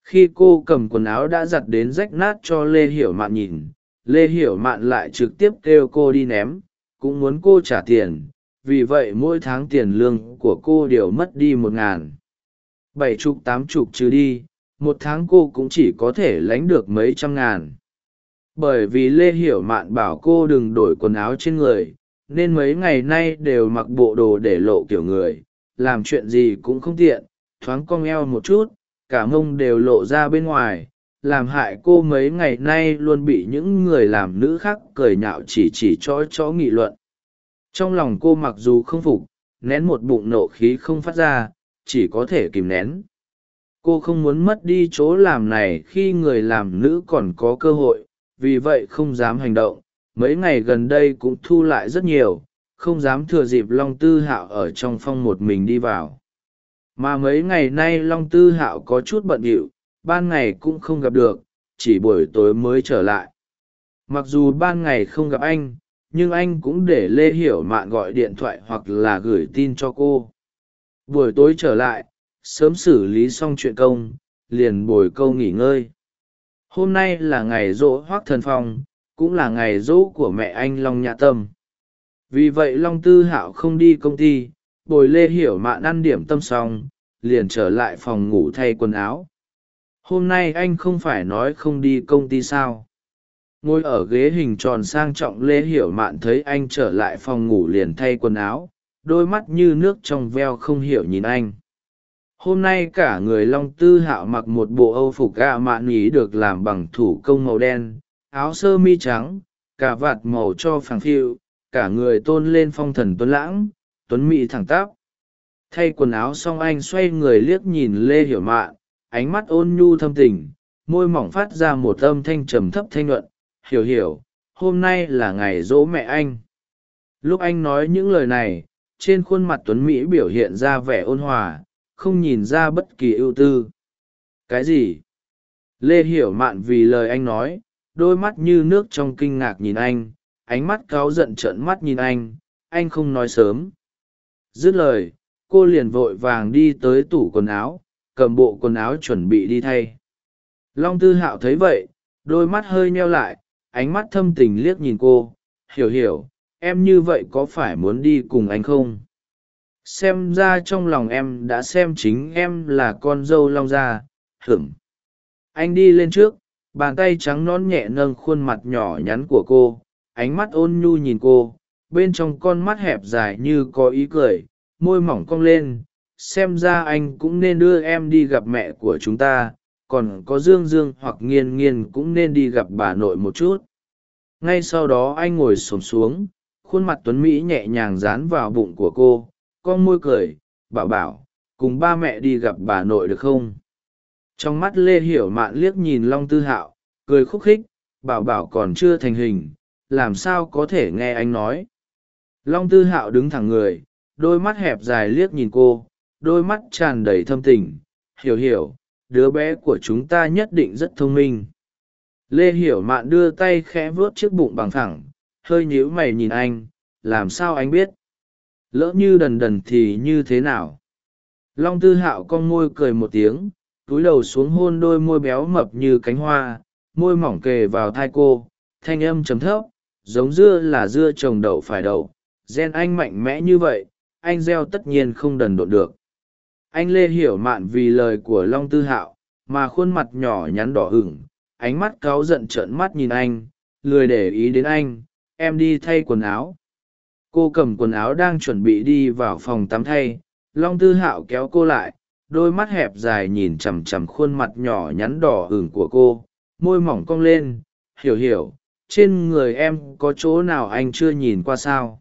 Speaker 1: khi cô cầm quần áo đã giặt đến rách nát cho lê hiểu mạn nhìn, lê hiểu mạn lại trực tiếp kêu cô đi ném, cũng muốn cô trả tiền, vì vậy mỗi tháng tiền lương của cô đều mất đi một ngàn. Bảy chục, tám chục trừ đi, một tháng cô cũng chỉ có thể lánh được mấy trăm ngàn. Bởi vì lê hiểu mạn bảo cô đừng đổi quần áo trên người, nên mấy ngày nay đều mặc bộ đồ để lộ kiểu người, làm chuyện gì cũng không tiện, thoáng cong eo một chút cả mông đều lộ ra bên ngoài, làm hại cô mấy ngày nay luôn bị những người làm nữ khác cười nhạo chỉ chỉ cho chó nghị luận. Trong lòng cô mặc dù không phục, nén một bụng nộ khí không phát ra, chỉ có thể kìm nén. Cô không muốn mất đi chỗ làm này khi người làm nữ còn có cơ hội, vì vậy không dám hành động. Mấy ngày gần đây cũng thu lại rất nhiều, không dám thừa dịp long tư hạo ở trong phong một mình đi vào mà mấy ngày nay long tư hạo có chút bận rộn ban ngày cũng không gặp được, chỉ buổi tối mới trở lại. Mặc dù ban ngày không gặp anh, nhưng anh cũng để lê hiểu mạn gọi điện thoại hoặc là gửi tin cho cô. Buổi tối trở lại, sớm xử lý xong chuyện công, liền bồi câu nghỉ ngơi. Hôm nay là ngày dỗ hoác thần phong, cũng là ngày dỗ của mẹ anh long nhã tâm. Vì vậy long tư hạo không đi công ty bồi lê hiểu mạn ăn điểm tâm xong, liền trở lại phòng ngủ thay quần áo. Hôm nay anh không phải nói không đi công ty sao? Ngồi ở ghế hình tròn sang trọng lê hiểu mạn thấy anh trở lại phòng ngủ liền thay quần áo, đôi mắt như nước trong veo không hiểu nhìn anh. Hôm nay cả người long tư hạo mặc một bộ âu phục gạ mạn ý được làm bằng thủ công màu đen, áo sơ mi trắng cả vạt màu cho phàng phiu, cả người tôn lên phong thần tuấn lãng tuấn mỹ thẳng tắp. Thay quần áo xong anh xoay người liếc nhìn lê hiểu mạn, ánh mắt ôn nhu thâm tình, môi mỏng phát ra một âm thanh trầm thấp thanh nhuận. Hiểu hiểu, hôm nay là ngày dỗ mẹ anh. Lúc anh nói những lời này, trên khuôn mặt tuấn mỹ biểu hiện ra vẻ ôn hòa, không nhìn ra bất kỳ ưu tư. Cái gì? Lê hiểu mạn vì lời anh nói, đôi mắt như nước trong kinh ngạc nhìn anh, ánh mắt cáu giận trợn mắt nhìn anh anh không nói sớm dứt lời, cô liền vội vàng đi tới tủ quần áo, cầm bộ quần áo chuẩn bị đi thay. Long tư hạo thấy vậy, đôi mắt hơi nheo lại, ánh mắt thâm tình liếc nhìn cô, hiểu hiểu, em như vậy có phải muốn đi cùng anh không? Xem ra trong lòng em đã xem chính em là con dâu long gia hửng anh đi lên trước, bàn tay trắng nón nhẹ nâng khuôn mặt nhỏ nhắn của cô, ánh mắt ôn nhu nhìn cô bên trong con mắt hẹp dài như có ý cười, môi mỏng cong lên, xem ra anh cũng nên đưa em đi gặp mẹ của chúng ta, còn có dương dương hoặc nghiên nghiên cũng nên đi gặp bà nội một chút. Ngay sau đó anh ngồi xổm xuống, khuôn mặt tuấn mỹ nhẹ nhàng dán vào bụng của cô, con môi cười, bảo bảo, cùng ba mẹ đi gặp bà nội được không? Trong mắt lê hiểu mạn liếc nhìn long tư hạo, cười khúc khích, bảo bảo còn chưa thành hình, làm sao có thể nghe anh nói? Long tư hạo đứng thẳng người, đôi mắt hẹp dài liếc nhìn cô, đôi mắt tràn đầy thâm tình. Hiểu hiểu, đứa bé của chúng ta nhất định rất thông minh. Lê hiểu mạn đưa tay khẽ vuốt chiếc bụng bằng thẳng, hơi nhíu mày nhìn anh, làm sao anh biết? Lỡ như đần đần thì như thế nào? Long tư hạo con môi cười một tiếng, túi đầu xuống hôn đôi môi béo mập như cánh hoa, môi mỏng kề vào thai cô, thanh âm chấm thấp, giống dưa là dưa trồng đậu phải đậu gen anh mạnh mẽ như vậy, anh gieo tất nhiên không đần độn được. Anh lê hiểu mạn vì lời của long tư hạo, mà khuôn mặt nhỏ nhắn đỏ hửng ánh mắt cáu giận trợn mắt nhìn anh, lười để ý đến anh, em đi thay quần áo. Cô cầm quần áo đang chuẩn bị đi vào phòng tắm thay, long tư hạo kéo cô lại, đôi mắt hẹp dài nhìn chằm chằm khuôn mặt nhỏ nhắn đỏ hửng của cô, môi mỏng cong lên, hiểu hiểu, trên người em có chỗ nào anh chưa nhìn qua sao?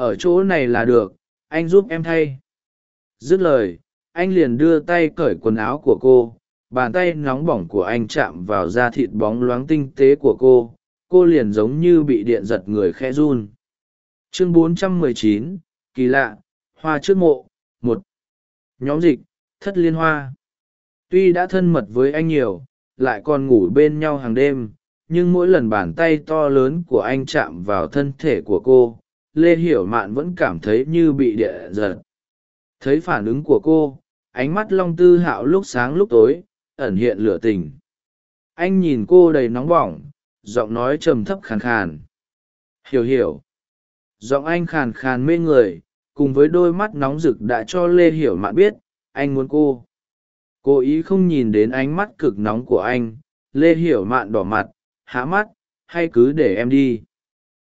Speaker 1: Ở chỗ này là được anh giúp em thay. Dứt lời anh liền đưa tay cởi quần áo của cô bàn tay nóng bỏng của anh chạm vào da thịt bóng loáng tinh tế của cô cô liền giống như bị điện giật người khẽ run. Chương 419, kỳ lạ hoa trước mộ một. Nhóm dịch thất liên hoa. Tuy đã thân mật với anh nhiều lại còn ngủ bên nhau hàng đêm nhưng mỗi lần bàn tay to lớn của anh chạm vào thân thể của cô lê hiểu mạn vẫn cảm thấy như bị địa giật. Thấy phản ứng của cô, ánh mắt long tư hạo lúc sáng lúc tối, ẩn hiện lửa tình. Anh nhìn cô đầy nóng bỏng, giọng nói trầm thấp khàn khàn. Hiểu hiểu. Giọng anh khàn khàn mê người, cùng với đôi mắt nóng rực đã cho lê hiểu mạn biết, anh muốn cô. Cố ý không nhìn đến ánh mắt cực nóng của anh, lê hiểu mạn đỏ mặt, há mắt, hay cứ để em đi.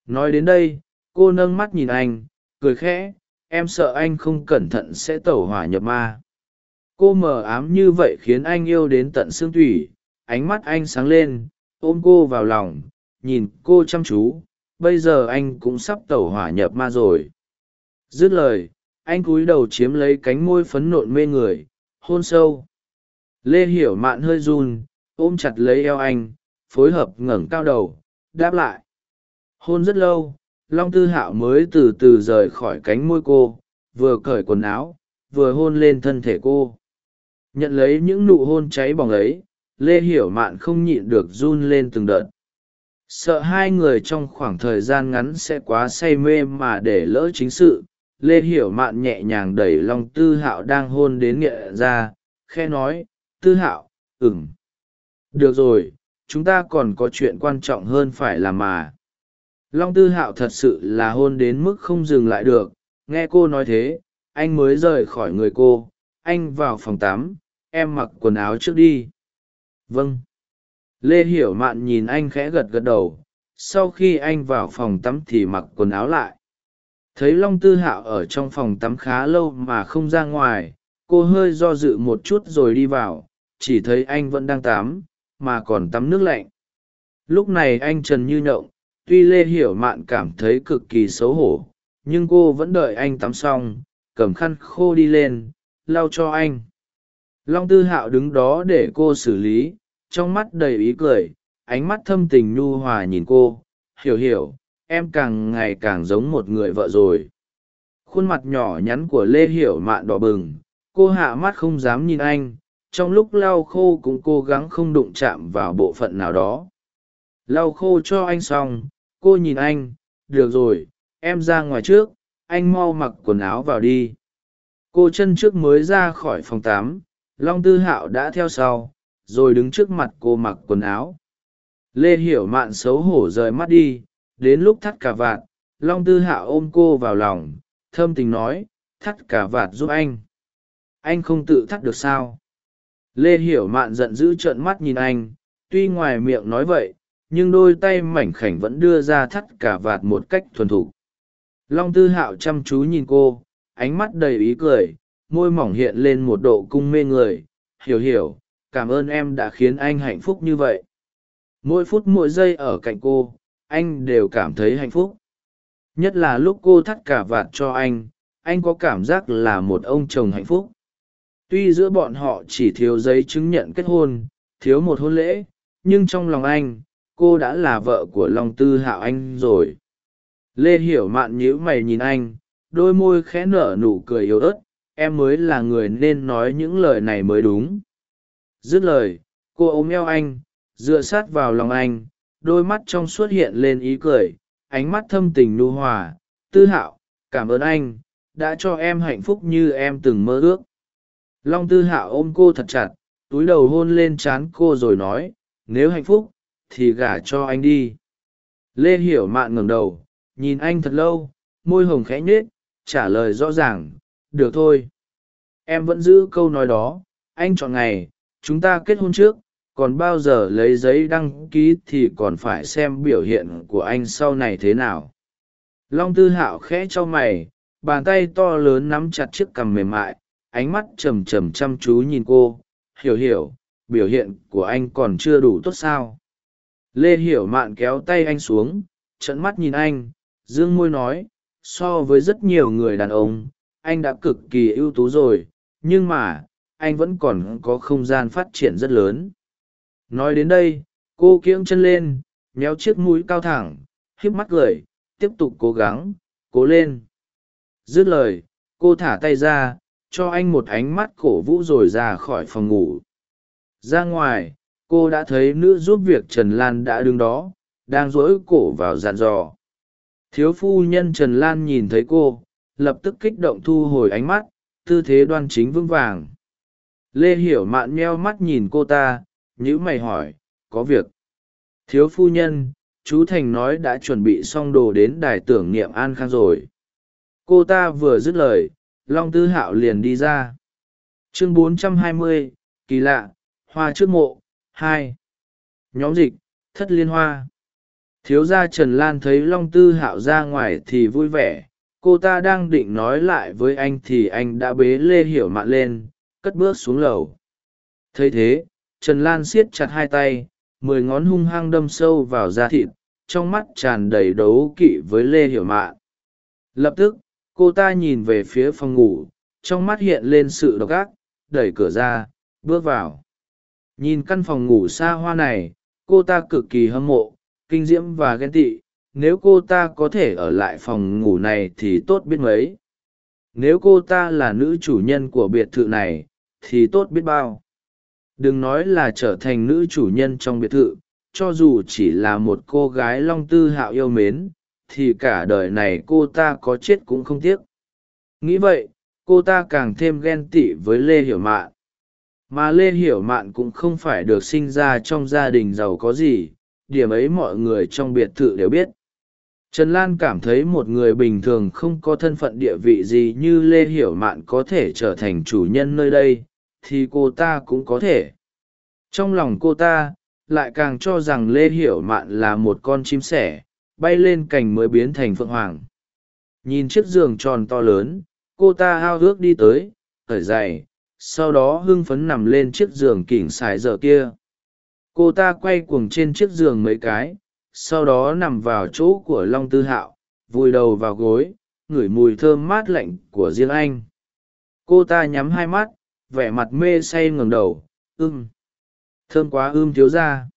Speaker 1: Nói đến đây cô nâng mắt nhìn anh, cười khẽ, em sợ anh không cẩn thận sẽ tẩu hỏa nhập ma. Cô mờ ám như vậy khiến anh yêu đến tận xương thủy ánh mắt anh sáng lên, ôm cô vào lòng, nhìn cô chăm chú, bây giờ anh cũng sắp tẩu hỏa nhập ma rồi. Dứt lời, anh cúi đầu chiếm lấy cánh môi phấn nộn mê người, hôn sâu. Lê hiểu mạn hơi run, ôm chặt lấy eo anh, phối hợp ngẩng cao đầu, đáp lại. Hôn rất lâu long tư hạo mới từ từ rời khỏi cánh môi cô, vừa cởi quần áo, vừa hôn lên thân thể cô. Nhận lấy những nụ hôn cháy bỏng ấy, lê hiểu mạn không nhịn được run lên từng đợt. Sợ hai người trong khoảng thời gian ngắn sẽ quá say mê mà để lỡ chính sự, lê hiểu mạn nhẹ nhàng đẩy long tư hạo đang hôn đến nghệ ra khe nói, tư hạo ừng được rồi, chúng ta còn có chuyện quan trọng hơn phải làm mà long tư hạo thật sự là hôn đến mức không dừng lại được. Nghe cô nói thế, anh mới rời khỏi người cô. Anh vào phòng tắm, em mặc quần áo trước đi. Vâng. Lê hiểu mạn nhìn anh khẽ gật gật đầu. Sau khi anh vào phòng tắm thì mặc quần áo lại. Thấy long tư hạo ở trong phòng tắm khá lâu mà không ra ngoài, cô hơi do dự một chút rồi đi vào. Chỉ thấy anh vẫn đang tắm, mà còn tắm nước lạnh. Lúc này anh trần như nhộng tuy lê hiểu mạn cảm thấy cực kỳ xấu hổ, nhưng cô vẫn đợi anh tắm xong, cầm khăn khô đi lên, lau cho anh. Long tư hạo đứng đó để cô xử lý, trong mắt đầy ý cười, ánh mắt thâm tình nhu hòa nhìn cô. Hiểu hiểu, em càng ngày càng giống một người vợ rồi. Khuôn mặt nhỏ nhắn của lê hiểu mạn đỏ bừng, cô hạ mắt không dám nhìn anh, trong lúc lau khô cũng cố gắng không đụng chạm vào bộ phận nào đó. Lau khô cho anh xong cô nhìn anh, được rồi, em ra ngoài trước, anh mau mặc quần áo vào đi. Cô chân trước mới ra khỏi phòng tám long tư hạo đã theo sau, rồi đứng trước mặt cô mặc quần áo. Lê hiểu mạn xấu hổ rời mắt đi, đến lúc thắt cả vạt, long tư hạo ôm cô vào lòng, thâm tình nói, thắt cả vạt giúp anh. Anh không tự thắt được sao? Lê hiểu mạn giận dữ trợn mắt nhìn anh, tuy ngoài miệng nói vậy nhưng đôi tay mảnh khảnh vẫn đưa ra thắt cả vạt một cách thuần thục. Long tư hạo chăm chú nhìn cô, ánh mắt đầy ý cười, môi mỏng hiện lên một độ cung mê người. Hiểu hiểu, cảm ơn em đã khiến anh hạnh phúc như vậy. Mỗi phút mỗi giây ở cạnh cô, anh đều cảm thấy hạnh phúc. Nhất là lúc cô thắt cả vạt cho anh anh có cảm giác là một ông chồng hạnh phúc. Tuy giữa bọn họ chỉ thiếu giấy chứng nhận kết hôn, thiếu một hôn lễ, nhưng trong lòng anh cô đã là vợ của long tư hạo anh rồi. Lê hiểu mạn nhíu mày nhìn anh, đôi môi khẽ nở nụ cười yếu ớt, em mới là người nên nói những lời này mới đúng. Dứt lời, cô ôm eo anh, dựa sát vào lòng anh, đôi mắt trong suốt hiện lên ý cười, ánh mắt thâm tình nu hòa. Tư hạo, cảm ơn anh, đã cho em hạnh phúc như em từng mơ ước. Long tư hạo ôm cô thật chặt, túi đầu hôn lên trán cô rồi nói, nếu hạnh phúc thì gả cho anh đi. Lê hiểu mạn ngẩng đầu, nhìn anh thật lâu, môi hồng khẽ nhết trả lời rõ ràng, được thôi. Em vẫn giữ câu nói đó. Anh chọn ngày, chúng ta kết hôn trước, còn bao giờ lấy giấy đăng ký thì còn phải xem biểu hiện của anh sau này thế nào. Long tư hạo khẽ cho mày, bàn tay to lớn nắm chặt chiếc cằm mềm mại, ánh mắt trầm trầm chăm chú nhìn cô. Hiểu hiểu, biểu hiện của anh còn chưa đủ tốt sao? Lê hiểu mạn kéo tay anh xuống trận mắt nhìn anh, dương môi nói, so với rất nhiều người đàn ông, anh đã cực kỳ ưu tú rồi, nhưng mà, anh vẫn còn có không gian phát triển rất lớn. Nói đến đây, cô kiễng chân lên, méo chiếc mũi cao thẳng, híp mắt cười, tiếp tục cố gắng, cố lên. Dứt lời, cô thả tay ra, cho anh một ánh mắt cổ vũ rồi ra khỏi phòng ngủ. Ra ngoài cô đã thấy nữ giúp việc trần lan đã đứng đó đang dỗi cổ vào dàn dò. Thiếu phu nhân trần lan nhìn thấy cô lập tức kích động thu hồi ánh mắt tư thế đoan chính vững vàng. Lê hiểu mạn meo mắt nhìn cô ta nhữ mày hỏi có việc? Thiếu phu nhân chú thành nói đã chuẩn bị xong đồ đến đài tưởng niệm an khang rồi. Cô ta vừa dứt lời long tư hạo liền đi ra. Chương 420, kỳ lạ hoa trước mộ hai. Nhóm dịch, thất liên hoa. Thiếu gia trần lan thấy long tư hạo ra ngoài thì vui vẻ. Cô ta đang định nói lại với anh thì anh đã bế lê hiểu mạn lên, cất bước xuống lầu. Thấy thế, trần lan siết chặt hai tay, mười ngón hung hăng đâm sâu vào da thịt, trong mắt tràn đầy đấu kỵ với lê hiểu mạn. Lập tức, cô ta nhìn về phía phòng ngủ, trong mắt hiện lên sự độc ác, đẩy cửa ra, bước vào nhìn căn phòng ngủ xa hoa này, cô ta cực kỳ hâm mộ, kinh diễm và ghen tị. Nếu cô ta có thể ở lại phòng ngủ này thì tốt biết mấy. Nếu cô ta là nữ chủ nhân của biệt thự này, thì tốt biết bao. Đừng nói là trở thành nữ chủ nhân trong biệt thự, cho dù chỉ là một cô gái long tư hạo yêu mến, thì cả đời này cô ta có chết cũng không tiếc. Nghĩ vậy, cô ta càng thêm ghen tị với lê hiểu mạn mà lê hiểu mạn cũng không phải được sinh ra trong gia đình giàu có gì, điểm ấy mọi người trong biệt thự đều biết. Trần lan cảm thấy một người bình thường không có thân phận địa vị gì như lê hiểu mạn có thể trở thành chủ nhân nơi đây, thì cô ta cũng có thể. Trong lòng cô ta, lại càng cho rằng lê hiểu mạn là một con chim sẻ, bay lên cành mới biến thành phượng hoàng. Nhìn chiếc giường tròn to lớn, cô ta hao ước đi tới khởi dày sau đó hưng phấn nằm lên chiếc giường kỉnh xài giờ kia. Cô ta quay cuồng trên chiếc giường mấy cái, sau đó nằm vào chỗ của long tư hạo, vùi đầu vào gối, ngửi mùi thơm mát lạnh của riêng anh. Cô ta nhắm hai mắt, vẻ mặt mê say ngẩng đầu ưng thơm quá ưm thiếu ra.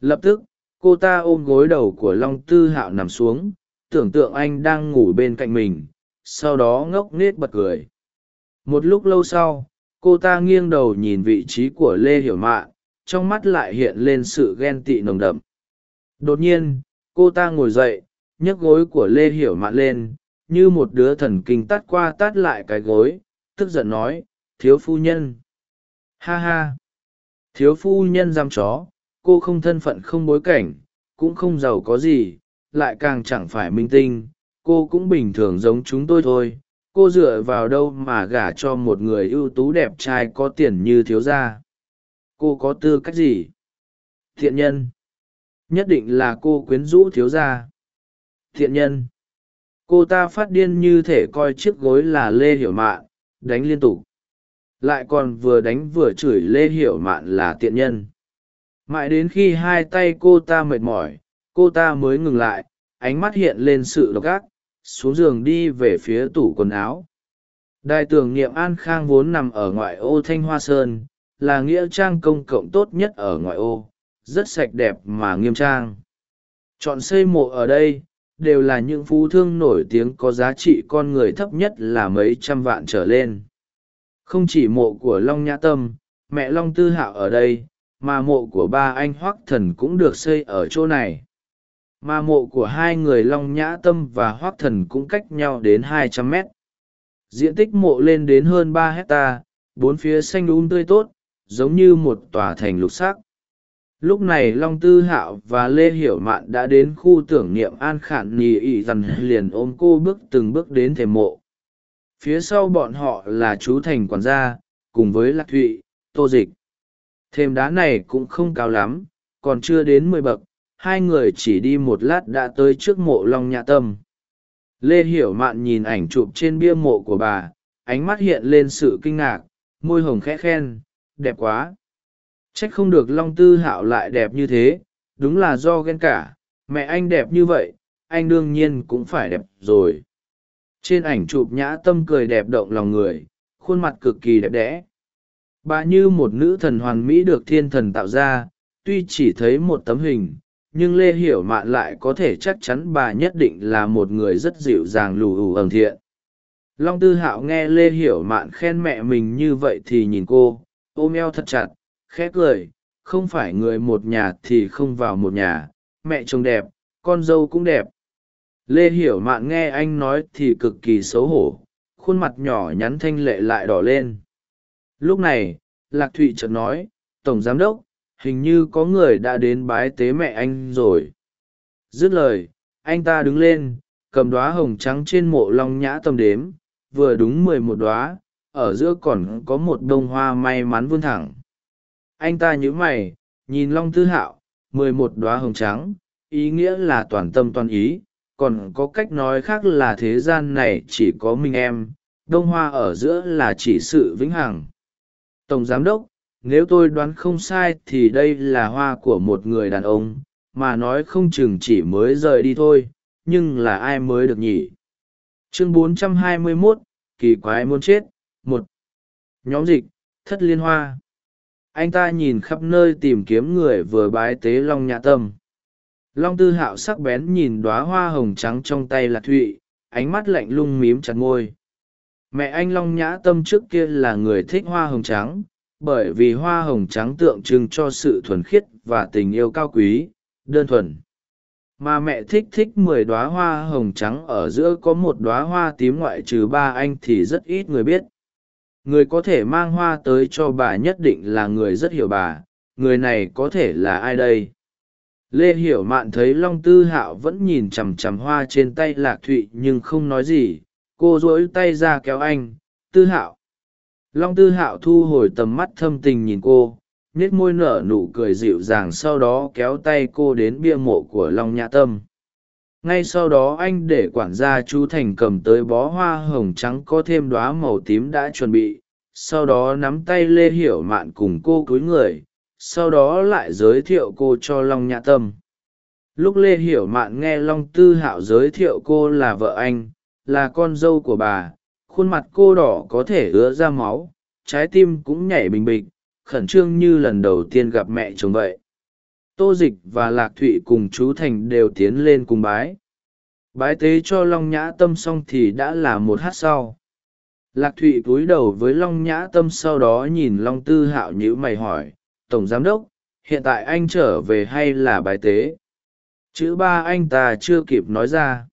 Speaker 1: Lập tức, cô ta ôm gối đầu của long tư hạo nằm xuống, tưởng tượng anh đang ngủ bên cạnh mình, sau đó ngốc nết bật cười. Một lúc lâu sau cô ta nghiêng đầu nhìn vị trí của lê hiểu mạn trong mắt lại hiện lên sự ghen tị nồng đậm. Đột nhiên, cô ta ngồi dậy, nhấc gối của lê hiểu mạn lên, như một đứa thần kinh tắt qua tát lại cái gối, tức giận nói, thiếu phu nhân. Ha ha. Thiếu phu nhân giam chó, cô không thân phận không bối cảnh, cũng không giàu có gì, lại càng chẳng phải minh tinh, cô cũng bình thường giống chúng tôi thôi cô dựa vào đâu mà gả cho một người ưu tú đẹp trai có tiền như thiếu gia? Cô có tư cách gì? Thiện nhân. Nhất định là cô quyến rũ thiếu gia. Thiện nhân. Cô ta phát điên như thể coi chiếc gối là lê hiểu mạn, đánh liên tục. Lại còn vừa đánh vừa chửi lê hiểu mạn là tiện nhân. Mãi đến khi hai tay cô ta mệt mỏi, cô ta mới ngừng lại, ánh mắt hiện lên sự độc ác xuống giường đi về phía tủ quần áo. Đài tưởng niệm an khang vốn nằm ở ngoại ô thanh hoa sơn, là nghĩa trang công cộng tốt nhất ở ngoại ô, rất sạch đẹp mà nghiêm trang. Chọn xây mộ ở đây, đều là những phú thương nổi tiếng có giá trị con người thấp nhất là mấy trăm vạn trở lên. Không chỉ mộ của long nhã tâm, mẹ long tư hạo ở đây, mà mộ của ba anh hoác thần cũng được xây ở chỗ này mà mộ của hai người long nhã tâm và hoác thần cũng cách nhau đến hai trăm mét. Diện tích mộ lên đến hơn ba hecta, bốn phía xanh đun tươi tốt giống như một tòa thành lục sắc. Lúc này long tư hạo và lê hiểu mạn đã đến khu tưởng niệm an khản nhì ỵ dằn liền ôm cô bước từng bước đến thềm mộ. Phía sau bọn họ là chú thành quản gia cùng với lạc thụy tô dịch. Thềm đá này cũng không cao lắm còn chưa đến mười bậc hai người chỉ đi một lát đã tới trước mộ long nhã tâm. Lê hiểu mạn nhìn ảnh chụp trên bia mộ của bà, ánh mắt hiện lên sự kinh ngạc, môi hồng khẽ khen, đẹp quá. Trách không được long tư hạo lại đẹp như thế, đúng là do ghen cả. Mẹ anh đẹp như vậy, anh đương nhiên cũng phải đẹp rồi. Trên ảnh chụp nhã tâm cười đẹp động lòng người, khuôn mặt cực kỳ đẹp đẽ. Bà như một nữ thần hoàn mỹ được thiên thần tạo ra, tuy chỉ thấy một tấm hình nhưng lê hiểu mạn lại có thể chắc chắn bà nhất định là một người rất dịu dàng lù ù ẩm thiện. Long tư hạo nghe lê hiểu mạn khen mẹ mình như vậy thì nhìn cô, ôm eo thật chặt, khẽ cười, không phải người một nhà thì không vào một nhà, mẹ chồng đẹp, con dâu cũng đẹp. Lê hiểu mạn nghe anh nói thì cực kỳ xấu hổ, khuôn mặt nhỏ nhắn thanh lệ lại đỏ lên. Lúc này, lạc thụy chợt nói, tổng giám đốc hình như có người đã đến bái tế mẹ anh rồi. Dứt lời, anh ta đứng lên, cầm đoá hồng trắng trên mộ long nhã tâm đếm, vừa đúng mười một đoá ở giữa còn có một đ ô n hoa may mắn vươn thẳng. Anh ta nhớ mày, nhìn long tư hạo, mười một đoá hồng trắng, ý nghĩa là toàn tâm toàn ý, còn có cách nói khác là thế gian này chỉ có mình em đông hoa ở giữa là chỉ sự vĩnh hằng. Tổng giám đốc nếu tôi đoán không sai thì đây là hoa của một người đàn ông mà nói không chừng chỉ mới rời đi thôi nhưng là ai mới được nhỉ? Chương 421, kỳ quái muốn chết một. Nhóm dịch thất liên hoa. Anh ta nhìn khắp nơi tìm kiếm người vừa bái tế long nhã tâm. Long tư hạo sắc bén nhìn đoá hoa hồng trắng trong tay lạc thụy ánh mắt lạnh lung mím chặt ngôi mẹ anh long nhã tâm trước kia là người thích hoa hồng trắng bởi vì hoa hồng trắng tượng trưng cho sự thuần khiết và tình yêu cao quý, đơn thuần. Mà mẹ thích thích mười đoá hoa hồng trắng, ở giữa có một đoá hoa tím ngoại trừ ba anh thì rất ít người biết. Người có thể mang hoa tới cho bà nhất định là người rất hiểu bà, người này có thể là ai đây? Lê hiểu mạn thấy long tư hạo vẫn nhìn chằm chằm hoa trên tay lạc thụy nhưng không nói gì, cô dỗi tay ra kéo anh, tư hạo long tư hạo thu hồi tầm mắt thâm tình nhìn cô nết môi nở nụ cười dịu dàng sau đó kéo tay cô đến bia mộ của long nhã tâm. Ngay sau đó anh để quản gia chú thành cầm tới bó hoa hồng trắng có thêm đoá màu tím đã chuẩn bị, sau đó nắm tay lê hiểu mạn cùng cô cúi người, sau đó lại giới thiệu cô cho long nhã tâm. Lúc lê hiểu mạn nghe long tư hạo giới thiệu cô là vợ anh, là con dâu của bà khuôn mặt cô đỏ có thể ứa ra máu, trái tim cũng nhảy bình bịch, khẩn trương như lần đầu tiên gặp mẹ chồng vậy. Tô dịch và lạc thụy cùng chú thành đều tiến lên cùng bái. Bái tế cho long nhã tâm xong thì đã là một hát sau. Lạc thụy cúi đầu với long nhã tâm sau đó nhìn long tư hạo nhữ mày hỏi, tổng giám đốc, hiện tại anh trở về hay là bái tế? Chữ ba anh ta chưa kịp nói ra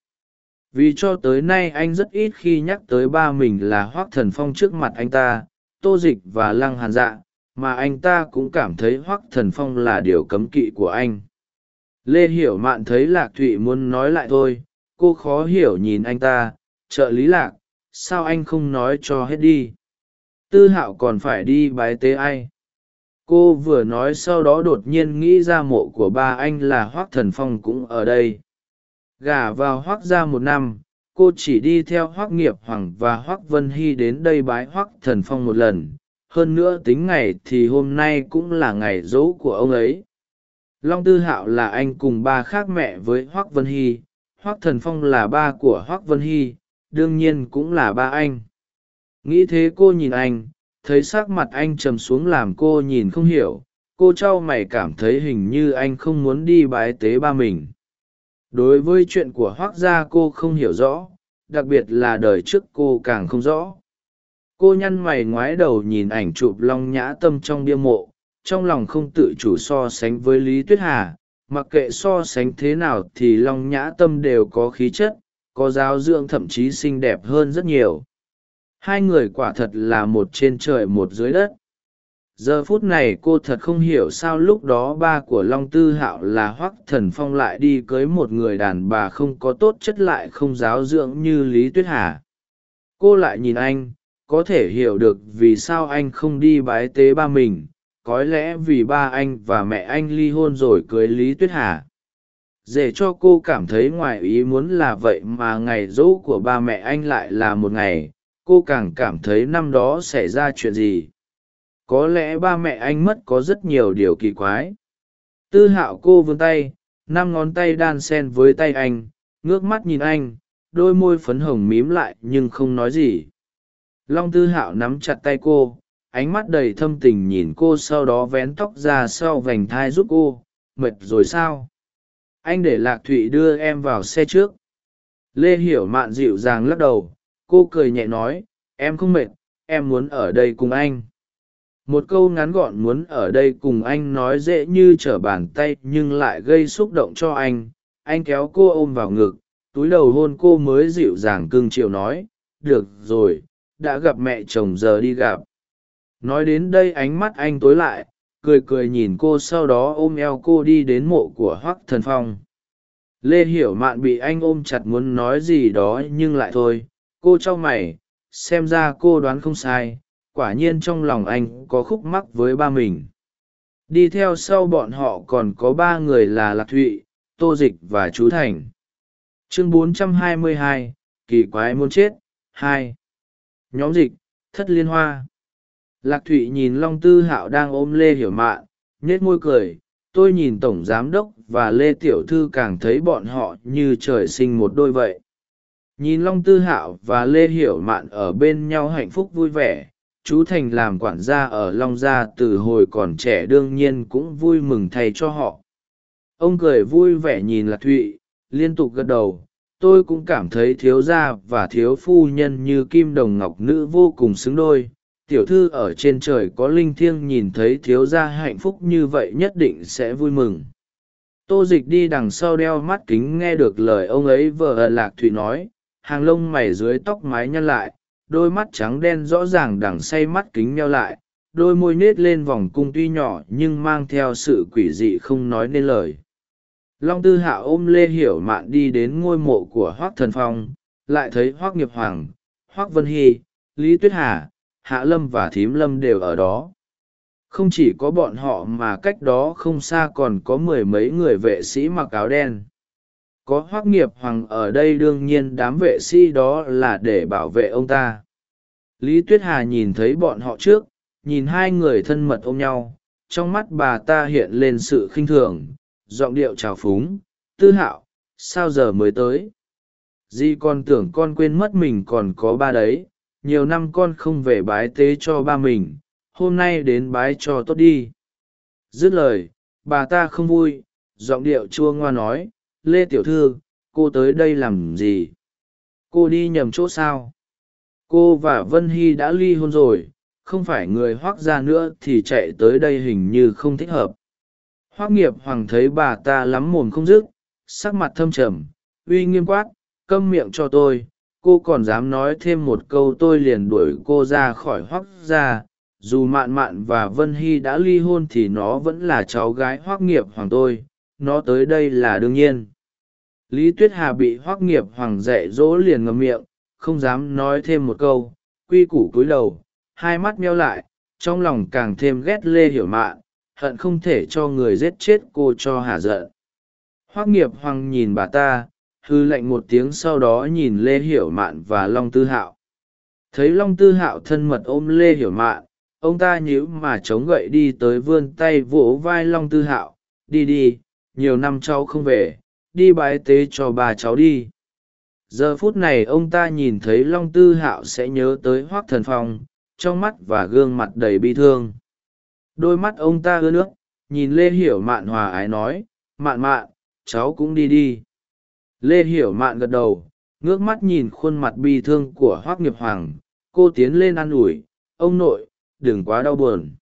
Speaker 1: vì cho tới nay anh rất ít khi nhắc tới ba mình là hoác thần phong trước mặt anh ta, tô dịch và lăng hàn dạ mà anh ta cũng cảm thấy hoác thần phong là điều cấm kỵ của anh. Lê hiểu mạn thấy lạc thụy muốn nói lại thôi, cô khó hiểu nhìn anh ta, trợ lý lạc, sao anh không nói cho hết đi? Tư hạo còn phải đi bái tế ai? Cô vừa nói sau đó đột nhiên nghĩ ra mộ của ba anh là hoác thần phong cũng ở đây gả vào hoác ra một năm, cô chỉ đi theo hoác nghiệp hoàng và hoác vân hy đến đây bái hoác thần phong một lần. Hơn nữa tính ngày thì hôm nay cũng là ngày dỗ của ông ấy. Long tư hạo là anh cùng ba khác mẹ với hoác vân hy. Hoác thần phong là ba của hoác vân hy, đương nhiên cũng là ba anh. Nghĩ thế cô nhìn anh, thấy s ắ c mặt anh trầm xuống làm cô nhìn không hiểu. Cô t r a o mày cảm thấy hình như anh không muốn đi bái tế ba mình đối với chuyện của hoác gia cô không hiểu rõ, đặc biệt là đời trước cô càng không rõ. Cô nhăn mày ngoái đầu nhìn ảnh chụp long nhã tâm trong bia mộ, trong lòng không tự chủ so sánh với lý tuyết hà, mặc kệ so sánh thế nào thì long nhã tâm đều có khí chất, có giáo dưỡng thậm chí xinh đẹp hơn rất nhiều. Hai người quả thật là một trên trời một dưới đất giờ phút này cô thật không hiểu sao lúc đó ba của long tư hạo là hoắc thần phong lại đi cưới một người đàn bà không có tốt chất lại không giáo dưỡng như lý tuyết hà. Cô lại nhìn anh, có thể hiểu được vì sao anh không đi bái tế ba mình, có lẽ vì ba anh và mẹ anh ly hôn rồi cưới lý tuyết hà. Dễ cho cô cảm thấy ngoài ý muốn là vậy mà ngày dỗ của ba mẹ anh lại là một ngày, cô càng cảm thấy năm đó xảy ra chuyện gì có lẽ ba mẹ anh mất có rất nhiều điều kỳ quái. Tư hạo cô vươn tay, năm ngón tay đan sen với tay anh, ngước mắt nhìn anh, đôi môi phấn hồng mím lại nhưng không nói gì. Long tư hạo nắm chặt tay cô, ánh mắt đầy thâm tình nhìn cô sau đó vén tóc ra sau vành thai giúp cô, mệt rồi sao? Anh để lạc thụy đưa em vào xe trước. Lê hiểu mạn dịu dàng lắc đầu, cô cười nhẹ nói, em không mệt, em muốn ở đây cùng anh một câu ngắn gọn muốn ở đây cùng anh nói dễ như trở bàn tay nhưng lại gây xúc động cho anh. Anh kéo cô ôm vào ngực, túi đầu hôn cô mới dịu dàng cưng chiều nói, được rồi, đã gặp mẹ chồng giờ đi gặp. Nói đến đây ánh mắt anh tối lại, cười cười nhìn cô sau đó ôm eo cô đi đến mộ của Hoắc thần phong. Lê hiểu mạn bị anh ôm chặt muốn nói gì đó nhưng lại thôi. Cô t mày, xem ra cô đoán không sai quả nhiên trong lòng anh có khúc mắc với ba mình. Đi theo sau bọn họ còn có ba người là lạc thụy tô dịch và chú thành. Chương 422, kỳ quái muốn chết hai. Nhóm dịch thất liên hoa. Lạc thụy nhìn long tư hạo đang ôm lê hiểu mạn nhết môi cười. Tôi nhìn tổng giám đốc và lê tiểu thư càng thấy bọn họ như trời sinh một đôi vậy. Nhìn long tư hạo và lê hiểu mạn ở bên nhau hạnh phúc vui vẻ chú thành làm quản gia ở long gia từ hồi còn trẻ đương nhiên cũng vui mừng thay cho họ. Ông cười vui vẻ nhìn lạc thụy, liên tục gật đầu. Tôi cũng cảm thấy thiếu gia và thiếu phu nhân như kim đồng ngọc nữ vô cùng xứng đôi. Tiểu thư ở trên trời có linh thiêng nhìn thấy thiếu gia hạnh phúc như vậy nhất định sẽ vui mừng. Tô dịch đi đằng sau đeo mắt kính nghe được lời ông ấy vờ lạc thụy nói. Hàng lông mày dưới tóc mái nhăn lại đôi mắt trắng đen rõ ràng đằng say mắt kính meo lại, đôi môi nết lên vòng cung tuy nhỏ nhưng mang theo sự quỷ dị không nói nên lời. Long tư hạ ôm lê hiểu mạn đi đến ngôi mộ của hoác thần phong, lại thấy hoác nghiệp hoàng, hoác vân hy, lý tuyết hà, hạ lâm và thím lâm đều ở đó. Không chỉ có bọn họ mà cách đó không xa còn có mười mấy người vệ sĩ mặc áo đen có hoác nghiệp hoàng ở đây đương nhiên đám vệ sĩ đó là để bảo vệ ông ta. Lý tuyết hà nhìn thấy bọn họ trước, nhìn hai người thân mật ôm nhau, trong mắt bà ta hiện lên sự khinh thường, giọng điệu trào phúng, tư hạo, sao giờ mới tới? Di con tưởng con quên mất mình còn có ba đấy, nhiều năm con không về bái tế cho ba mình, hôm nay đến bái cho tốt đi. Dứt lời, bà ta không vui, giọng điệu chua ngoa nói lê tiểu thư, cô tới đây làm gì? Cô đi nhầm chỗ sao? Cô và vân hy đã ly hôn rồi, không phải người hoác ra nữa thì chạy tới đây hình như không thích hợp. Hoác nghiệp hoàng thấy bà ta lắm mồm không dứt, sắc mặt thâm trầm, uy nghiêm quát, câm miệng cho tôi, cô còn dám nói thêm một câu tôi liền đuổi cô ra khỏi hoác ra dù mạn mạn và vân hy đã ly hôn thì nó vẫn là cháu gái hoác nghiệp hoàng tôi nó tới đây là đương nhiên. Lý tuyết hà bị hoác nghiệp hoàng dạy dỗ liền ngầm miệng, không dám nói thêm một câu, quy củ cúi đầu, hai mắt meo lại, trong lòng càng thêm ghét lê hiểu mạn, hận không thể cho người giết chết cô cho hà giận. Hoác nghiệp hoàng nhìn bà ta, hư lệnh một tiếng sau đó nhìn lê hiểu mạn và long tư hạo. Thấy long tư hạo thân mật ôm lê hiểu mạn, ông ta nhíu mà chống gậy đi tới vươn tay vỗ vai long tư hạo, đi đi nhiều năm cháu không về, đi bái tế cho bà cháu đi. Giờ phút này ông ta nhìn thấy long tư hạo sẽ nhớ tới hoác thần phong, trong mắt và gương mặt đầy bi thương. Đôi mắt ông ta ưa nước, nhìn lê hiểu mạn hòa ái nói, mạn mạn, cháu cũng đi đi. Lê hiểu mạn gật đầu, ngước mắt nhìn khuôn mặt bi thương của hoác nghiệp hoàng. Cô tiến lên ă n ủi, ông nội, đừng quá đau buồn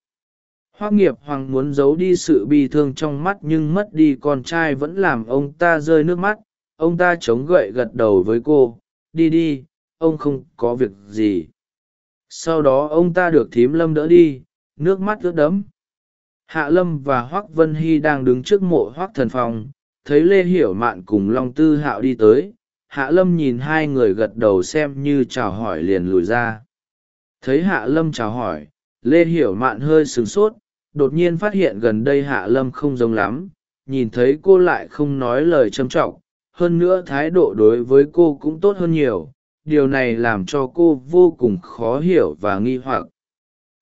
Speaker 1: hoác nghiệp hoàng muốn giấu đi sự bi thương trong mắt nhưng mất đi con trai vẫn làm ông ta rơi nước mắt. Ông ta chống gậy gật đầu với cô. Đi đi, ông không có việc gì. Sau đó ông ta được thím lâm đỡ đi, nước mắt ướt đẫm. Hạ lâm và hoác vân hy đang đứng trước mộ hoác thần phong thấy lê hiểu mạn cùng long tư hạo đi tới. Hạ lâm nhìn hai người gật đầu xem như chào hỏi liền lùi ra. Thấy hạ lâm chào hỏi, lê hiểu mạn hơi sửng sốt đột nhiên phát hiện gần đây hạ lâm không giống lắm, nhìn thấy cô lại không nói lời trâm trọng, hơn nữa thái độ đối với cô cũng tốt hơn nhiều, điều này làm cho cô vô cùng khó hiểu và nghi hoặc.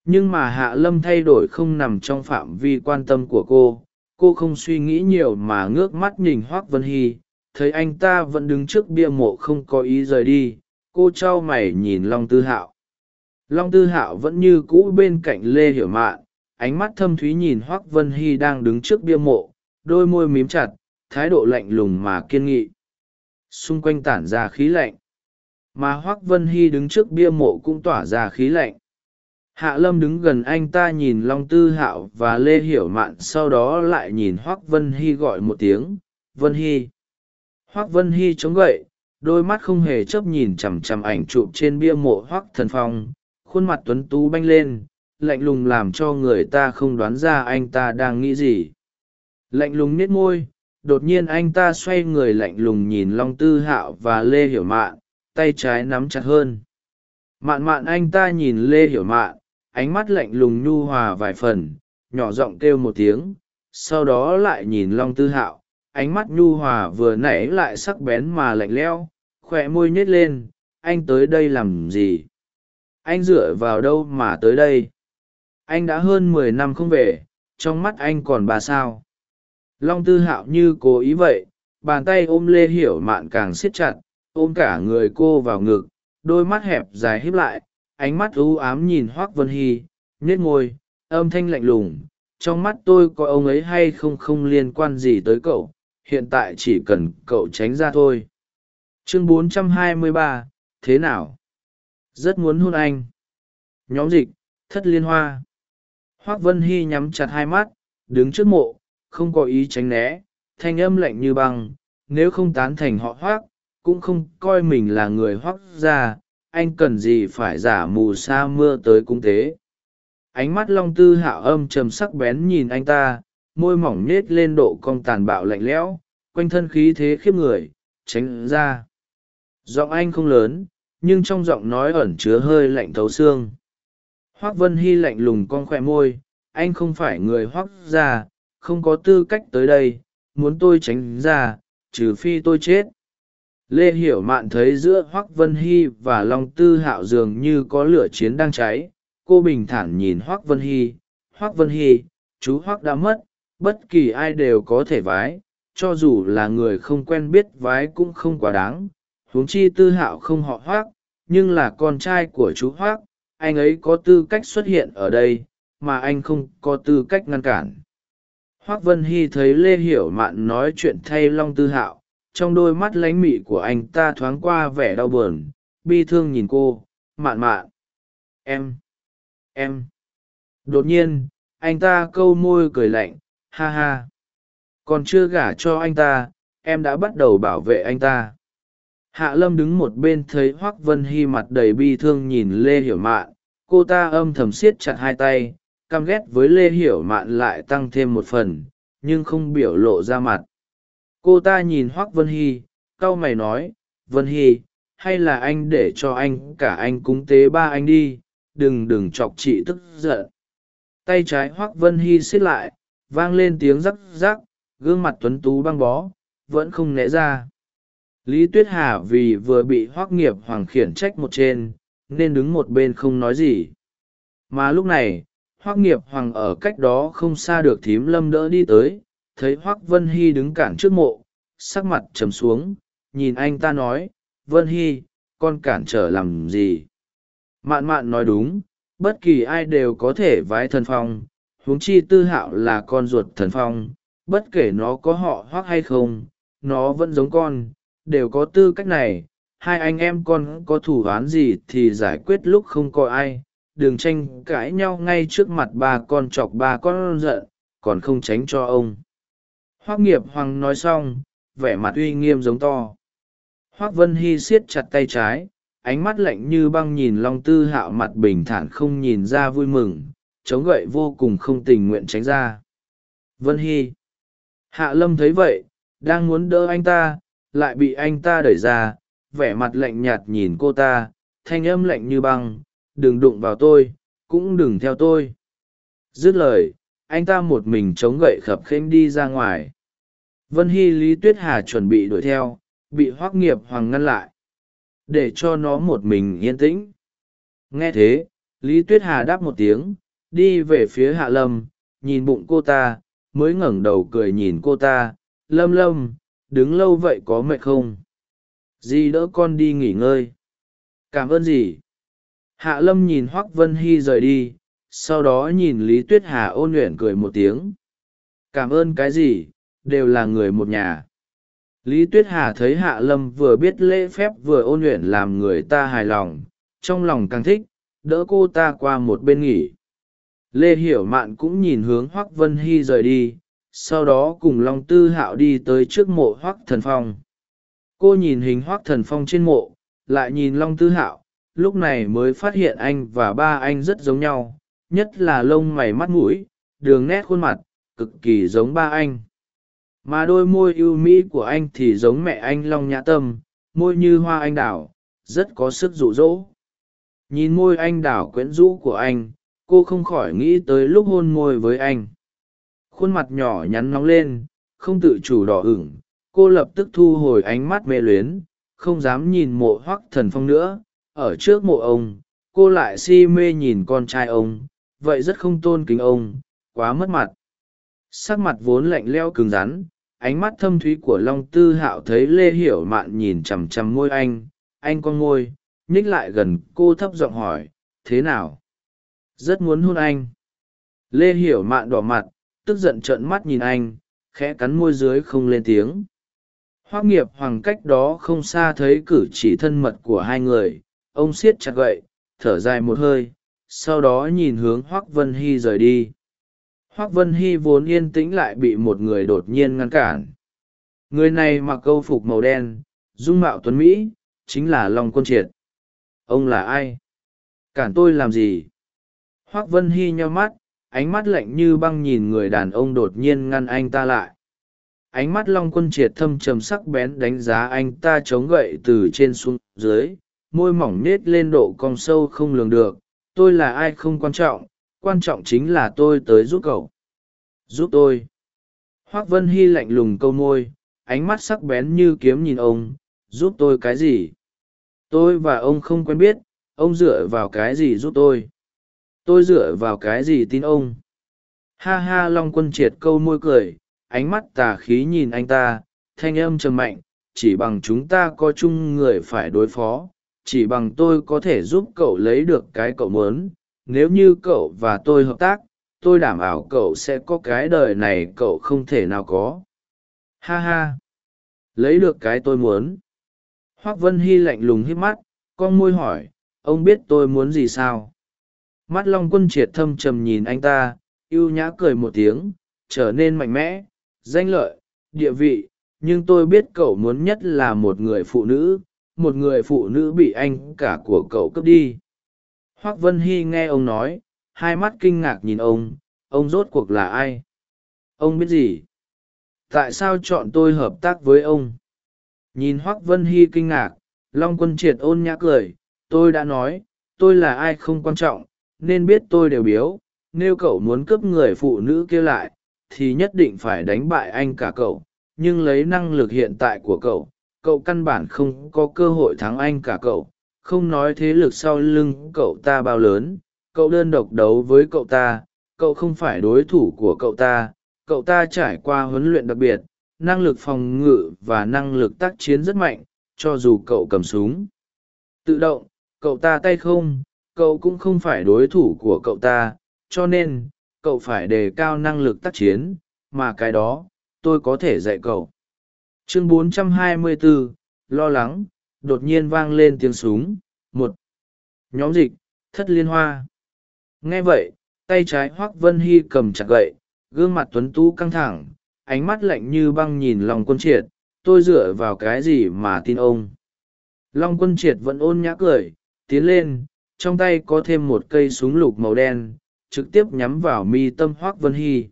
Speaker 1: Nhưng mà hạ lâm thay đổi không nằm trong phạm vi quan tâm của cô cô không suy nghĩ nhiều mà ngước mắt nhìn hoác vân hy, thấy anh ta vẫn đứng trước bia mộ không có ý rời đi, cô t r a o mày nhìn long tư hạo. Long tư hạo vẫn như cũ bên cạnh lê hiểu mạn ánh mắt thâm thúy nhìn hoác vân hy đang đứng trước bia mộ, đôi môi mím chặt, thái độ lạnh lùng mà kiên nghị. Xung quanh tản ra khí lạnh, mà hoác vân hy đứng trước bia mộ cũng tỏa ra khí lạnh. Hạ lâm đứng gần anh ta nhìn long tư hạo và lê hiểu mạn, sau đó lại nhìn hoác vân hy gọi một tiếng, vân hy. Hoác vân hy chống gậy, đôi mắt không hề chớp nhìn chằm chằm ảnh chụp trên bia mộ hoác thần phong, khuôn mặt tuấn tú banh lên lạnh lùng làm cho người ta không đoán ra anh ta đang nghĩ gì. Lạnh lùng nết môi, đột nhiên anh ta xoay người lạnh lùng nhìn long tư hạo và lê hiểu mạn, tay trái nắm chặt hơn. Mạn mạn anh ta nhìn lê hiểu mạn, ánh mắt lạnh lùng nhu hòa vài phần, nhỏ giọng kêu một tiếng, sau đó lại nhìn long tư hạo, ánh mắt nhu hòa vừa nãy lại sắc bén mà lạnh lẽo khoe môi nhếch lên, anh tới đây làm gì? Anh dựa vào đâu mà tới đây? Anh đã hơn mười năm không về trong mắt anh còn bà sao? Long tư hạo như cố ý vậy bàn tay ôm lê hiểu mạn càng siết chặt ôm cả người cô vào ngực đôi mắt hẹp dài híp lại ánh mắt u ám nhìn hoác vân hy nhét ngôi âm thanh lạnh lùng trong mắt tôi có ông ấy hay không không liên quan gì tới cậu hiện tại chỉ cần cậu tránh ra thôi. Chương 423, thế nào? Rất muốn hôn anh. Nhóm dịch thất liên hoa hoác vân hy nhắm chặt hai mắt, đứng trước mộ, không có ý tránh né, thanh âm lạnh như băng, nếu không tán thành họ hoác, cũng không coi mình là người hoác ra anh cần gì phải giả mù sa mưa tới cung tế. Ánh mắt long tư hạ âm trầm sắc bén nhìn anh ta, môi mỏng nết lên độ cong tàn bạo lạnh lẽo, quanh thân khí thế khiếp người, tránh ra. Giọng anh không lớn, nhưng trong giọng nói ẩn chứa hơi lạnh thấu xương hoác vân hy lạnh lùng con khoe môi, anh không phải người hoác ra không có tư cách tới đây, muốn tôi tránh ra, trừ phi tôi chết. Lê hiểu mạn thấy giữa hoác vân hy và long tư hạo dường như có lửa chiến đang cháy, cô bình thản nhìn hoác vân hy, hoác vân hy, chú hoác đã mất, bất kỳ ai đều có thể vái, cho dù là người không quen biết vái cũng không quá đáng. Huống chi tư hạo không họ hoác, nhưng là con trai của chú hoác anh ấy có tư cách xuất hiện ở đây, mà anh không có tư cách ngăn cản. Hoác vân hy thấy lê hiểu mạn nói chuyện thay long tư hạo, trong đôi mắt lánh mị của anh ta thoáng qua vẻ đau buồn, bi thương nhìn cô, mạn mạn, em em. Đột nhiên, anh ta câu môi cười lạnh, ha ha, còn chưa gả cho anh ta, em đã bắt đầu bảo vệ anh ta hạ lâm đứng một bên thấy hoác vân hy mặt đầy bi thương nhìn lê hiểu mạn. Cô ta âm thầm siết chặt hai tay, căm ghét với lê hiểu mạn lại tăng thêm một phần, nhưng không biểu lộ ra mặt. Cô ta nhìn hoác vân hy, cau mày nói, vân hy, hay là anh để cho anh cả anh cúng tế ba anh đi, đừng đừng chọc chị tức giận. Tay trái hoác vân hy xiết lại, vang lên tiếng rắc rắc, gương mặt tuấn tú băng bó, vẫn không né ra lý tuyết hà vì vừa bị hoác nghiệp hoàng khiển trách một trên, nên đứng một bên không nói gì. Mà lúc này hoác nghiệp hoàng ở cách đó không xa được thím lâm đỡ đi tới, thấy hoác vân hy đứng cản trước mộ, sắc mặt trầm xuống, nhìn anh ta nói, vân hy, con cản trở làm gì? Mạn mạn nói đúng, bất kỳ ai đều có thể vái thần phong, huống chi tư hạo là con ruột thần phong, bất kể nó có họ hoác hay không, nó vẫn giống con đều có tư cách này, hai anh em con có thủ oán gì thì giải quyết lúc không có ai, đừng tranh cãi nhau ngay trước mặt ba con chọc ba con giận, còn không tránh cho ông. Hoác nghiệp hoàng nói xong, vẻ mặt uy nghiêm giống to. Hoác vân hy siết chặt tay trái, ánh mắt lạnh như băng nhìn long tư hạo mặt bình thản không nhìn ra vui mừng, chống gậy vô cùng không tình nguyện tránh ra. Vân hy, hạ lâm thấy vậy, đang muốn đỡ anh ta lại bị anh ta đẩy ra, vẻ mặt lạnh nhạt nhìn cô ta, thanh âm lạnh như băng, đừng đụng vào tôi, cũng đừng theo tôi. Dứt lời, anh ta một mình chống gậy khập khênh đi ra ngoài. Vân hy lý tuyết hà chuẩn bị đuổi theo, bị hoác nghiệp hoàng ngăn lại, để cho nó một mình yên tĩnh. Nghe thế, lý tuyết hà đáp một tiếng, đi về phía hạ lâm, nhìn bụng cô ta, mới ngẩng đầu cười nhìn cô ta, lâm lâm đứng lâu vậy có mệt không? Dì đỡ con đi nghỉ ngơi. Cảm ơn dì. Hạ lâm nhìn hoác vân hy rời đi, sau đó nhìn lý tuyết hà ôn luyện cười một tiếng. Cảm ơn cái gì? Đều là người một nhà. Lý tuyết hà thấy hạ lâm vừa biết lễ phép vừa ôn luyện làm người ta hài lòng, trong lòng càng thích, đỡ cô ta qua một bên nghỉ. Lê hiểu mạn cũng nhìn hướng hoác vân hy rời đi sau đó cùng long tư hạo đi tới trước mộ hoác thần phong. Cô nhìn hình hoác thần phong trên mộ, lại nhìn long tư hạo, lúc này mới phát hiện anh và ba anh rất giống nhau, nhất là lông mày mắt mũi, đường nét khuôn mặt, cực kỳ giống ba anh. Mà đôi môi ưu mỹ của anh thì giống mẹ anh long nhã tâm, môi như hoa anh đào, rất có sức rụ rỗ nhìn môi anh đào quyến rũ của anh, cô không khỏi nghĩ tới lúc hôn môi với anh khuôn mặt nhỏ nhắn nóng lên không tự chủ đỏ ửng cô lập tức thu hồi ánh mắt mê luyến không dám nhìn mộ hoắc thần phong nữa ở trước mộ ông cô lại si mê nhìn con trai ông vậy rất không tôn kính ông quá mất mặt. Sắc mặt vốn lạnh leo cứng rắn ánh mắt thâm thúy của long tư hạo thấy lê hiểu mạn nhìn chằm chằm ngôi anh anh con ngôi, nhích lại gần cô thấp giọng hỏi thế nào? Rất muốn hôn anh. Lê hiểu mạn đỏ mặt tức giận trợn mắt nhìn anh, khẽ cắn môi dưới không lên tiếng. Hoác nghiệp hoàng cách đó không xa thấy cử chỉ thân mật của hai người, ông siết chặt gậy, thở dài một hơi, sau đó nhìn hướng hoác vân hy rời đi. Hoác vân hy vốn yên tĩnh lại bị một người đột nhiên ngăn cản. Người này mặc câu phục màu đen, dung mạo tuấn mỹ, chính là long quân triệt. Ông là ai? Cản tôi làm gì? Hoác vân hy nheo mắt ánh mắt lạnh như băng nhìn người đàn ông đột nhiên ngăn anh ta lại. Ánh mắt long quân triệt thâm trầm sắc bén đánh giá anh ta chống gậy từ trên xuống dưới, môi mỏng nết lên độ cong sâu không lường được. Tôi là ai không quan trọng quan trọng chính là tôi tới giúp cậu. Giúp tôi. Hoác vân hy lạnh lùng câu môi, ánh mắt sắc bén như kiếm nhìn ông. Giúp tôi cái gì? Tôi và ông không quen biết, ông dựa vào cái gì giúp tôi? Tôi dựa vào cái gì tin ông? Ha ha, long quân triệt câu môi cười, ánh mắt tà khí nhìn anh ta, thanh âm trầm mạnh, chỉ bằng chúng ta có chung người phải đối phó, chỉ bằng tôi có thể giúp cậu lấy được cái cậu muốn, nếu như cậu và tôi hợp tác, tôi đảm bảo cậu sẽ có cái đời này cậu không thể nào có. Ha ha, lấy được cái tôi muốn. Hoác vân hy lạnh lùng hít mắt, con môi hỏi, ông biết tôi muốn gì sao? Mắt long quân triệt thâm trầm nhìn anh ta y ê u nhã cười một tiếng, trở nên mạnh mẽ, danh lợi, địa vị, nhưng tôi biết cậu muốn nhất là một người phụ nữ, một người phụ nữ bị anh cả của cậu cướp đi. Hoác vân hy nghe ông nói, hai mắt kinh ngạc nhìn ông ông rốt cuộc là ai? Ông biết gì? Tại sao chọn tôi hợp tác với ông? Nhìn hoác vân hy kinh ngạc, long quân triệt ôn nhã cười, tôi đã nói, tôi là ai không quan trọng nên biết tôi đều biếu. Nếu cậu muốn cướp người phụ nữ kia lại, thì nhất định phải đánh bại anh cả cậu. Nhưng lấy năng lực hiện tại của cậu cậu căn bản không có cơ hội thắng anh cả cậu. Không nói thế lực sau lưng cậu ta bao lớn, cậu đơn độc đấu với cậu ta, cậu không phải đối thủ của cậu ta. Cậu ta trải qua huấn luyện đặc biệt, năng lực phòng ngự và năng lực tác chiến rất mạnh, cho dù cậu cầm súng. Tự động, cậu ta tay không cậu cũng không phải đối thủ của cậu ta cho nên cậu phải đề cao năng lực tác chiến mà cái đó tôi có thể dạy cậu. Chương 424, lo lắng đột nhiên vang lên tiếng súng một nhóm dịch thất liên hoa. Nghe vậy tay trái hoác vân hy cầm chặt gậy gương mặt tuấn tú căng thẳng ánh mắt lạnh như băng nhìn lòng quân triệt tôi dựa vào cái gì mà tin ông? Long quân triệt vẫn ôn nhã cười tiến lên trong tay có thêm một cây súng lục màu đen, trực tiếp nhắm vào mi tâm hoác vân hy.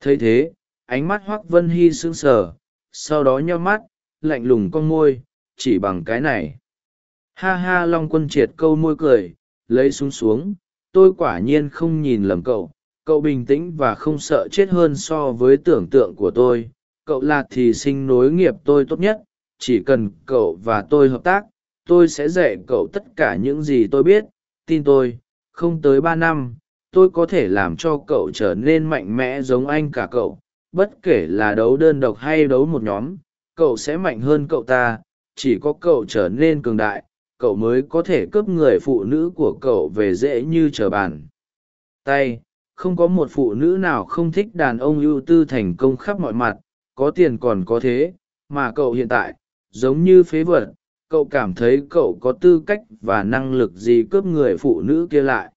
Speaker 1: Thấy thế, ánh mắt hoác vân hy sững sờ, sau đó nheo mắt, lạnh lùng con môi, chỉ bằng cái này. Ha ha, long quân triệt câu môi cười, lấy súng xuống, tôi quả nhiên không nhìn lầm cậu cậu bình tĩnh và không sợ chết hơn so với tưởng tượng của tôi, cậu là thì sinh nối nghiệp tôi tốt nhất, chỉ cần cậu và tôi hợp tác tôi sẽ dạy cậu tất cả những gì tôi biết, tin tôi, không tới ba năm, tôi có thể làm cho cậu trở nên mạnh mẽ giống anh cả cậu, bất kể là đấu đơn độc hay đấu một nhóm, cậu sẽ mạnh hơn cậu ta, chỉ có cậu trở nên cường đại, cậu mới có thể cướp người phụ nữ của cậu về dễ như trở bàn. Tay, không có một phụ nữ nào không thích đàn ông ưu tư thành công khắp mọi mặt, có tiền còn có thế, mà cậu hiện tại, giống như phế vật cậu cảm thấy cậu có tư cách và năng lực gì cướp người phụ nữ kia lại?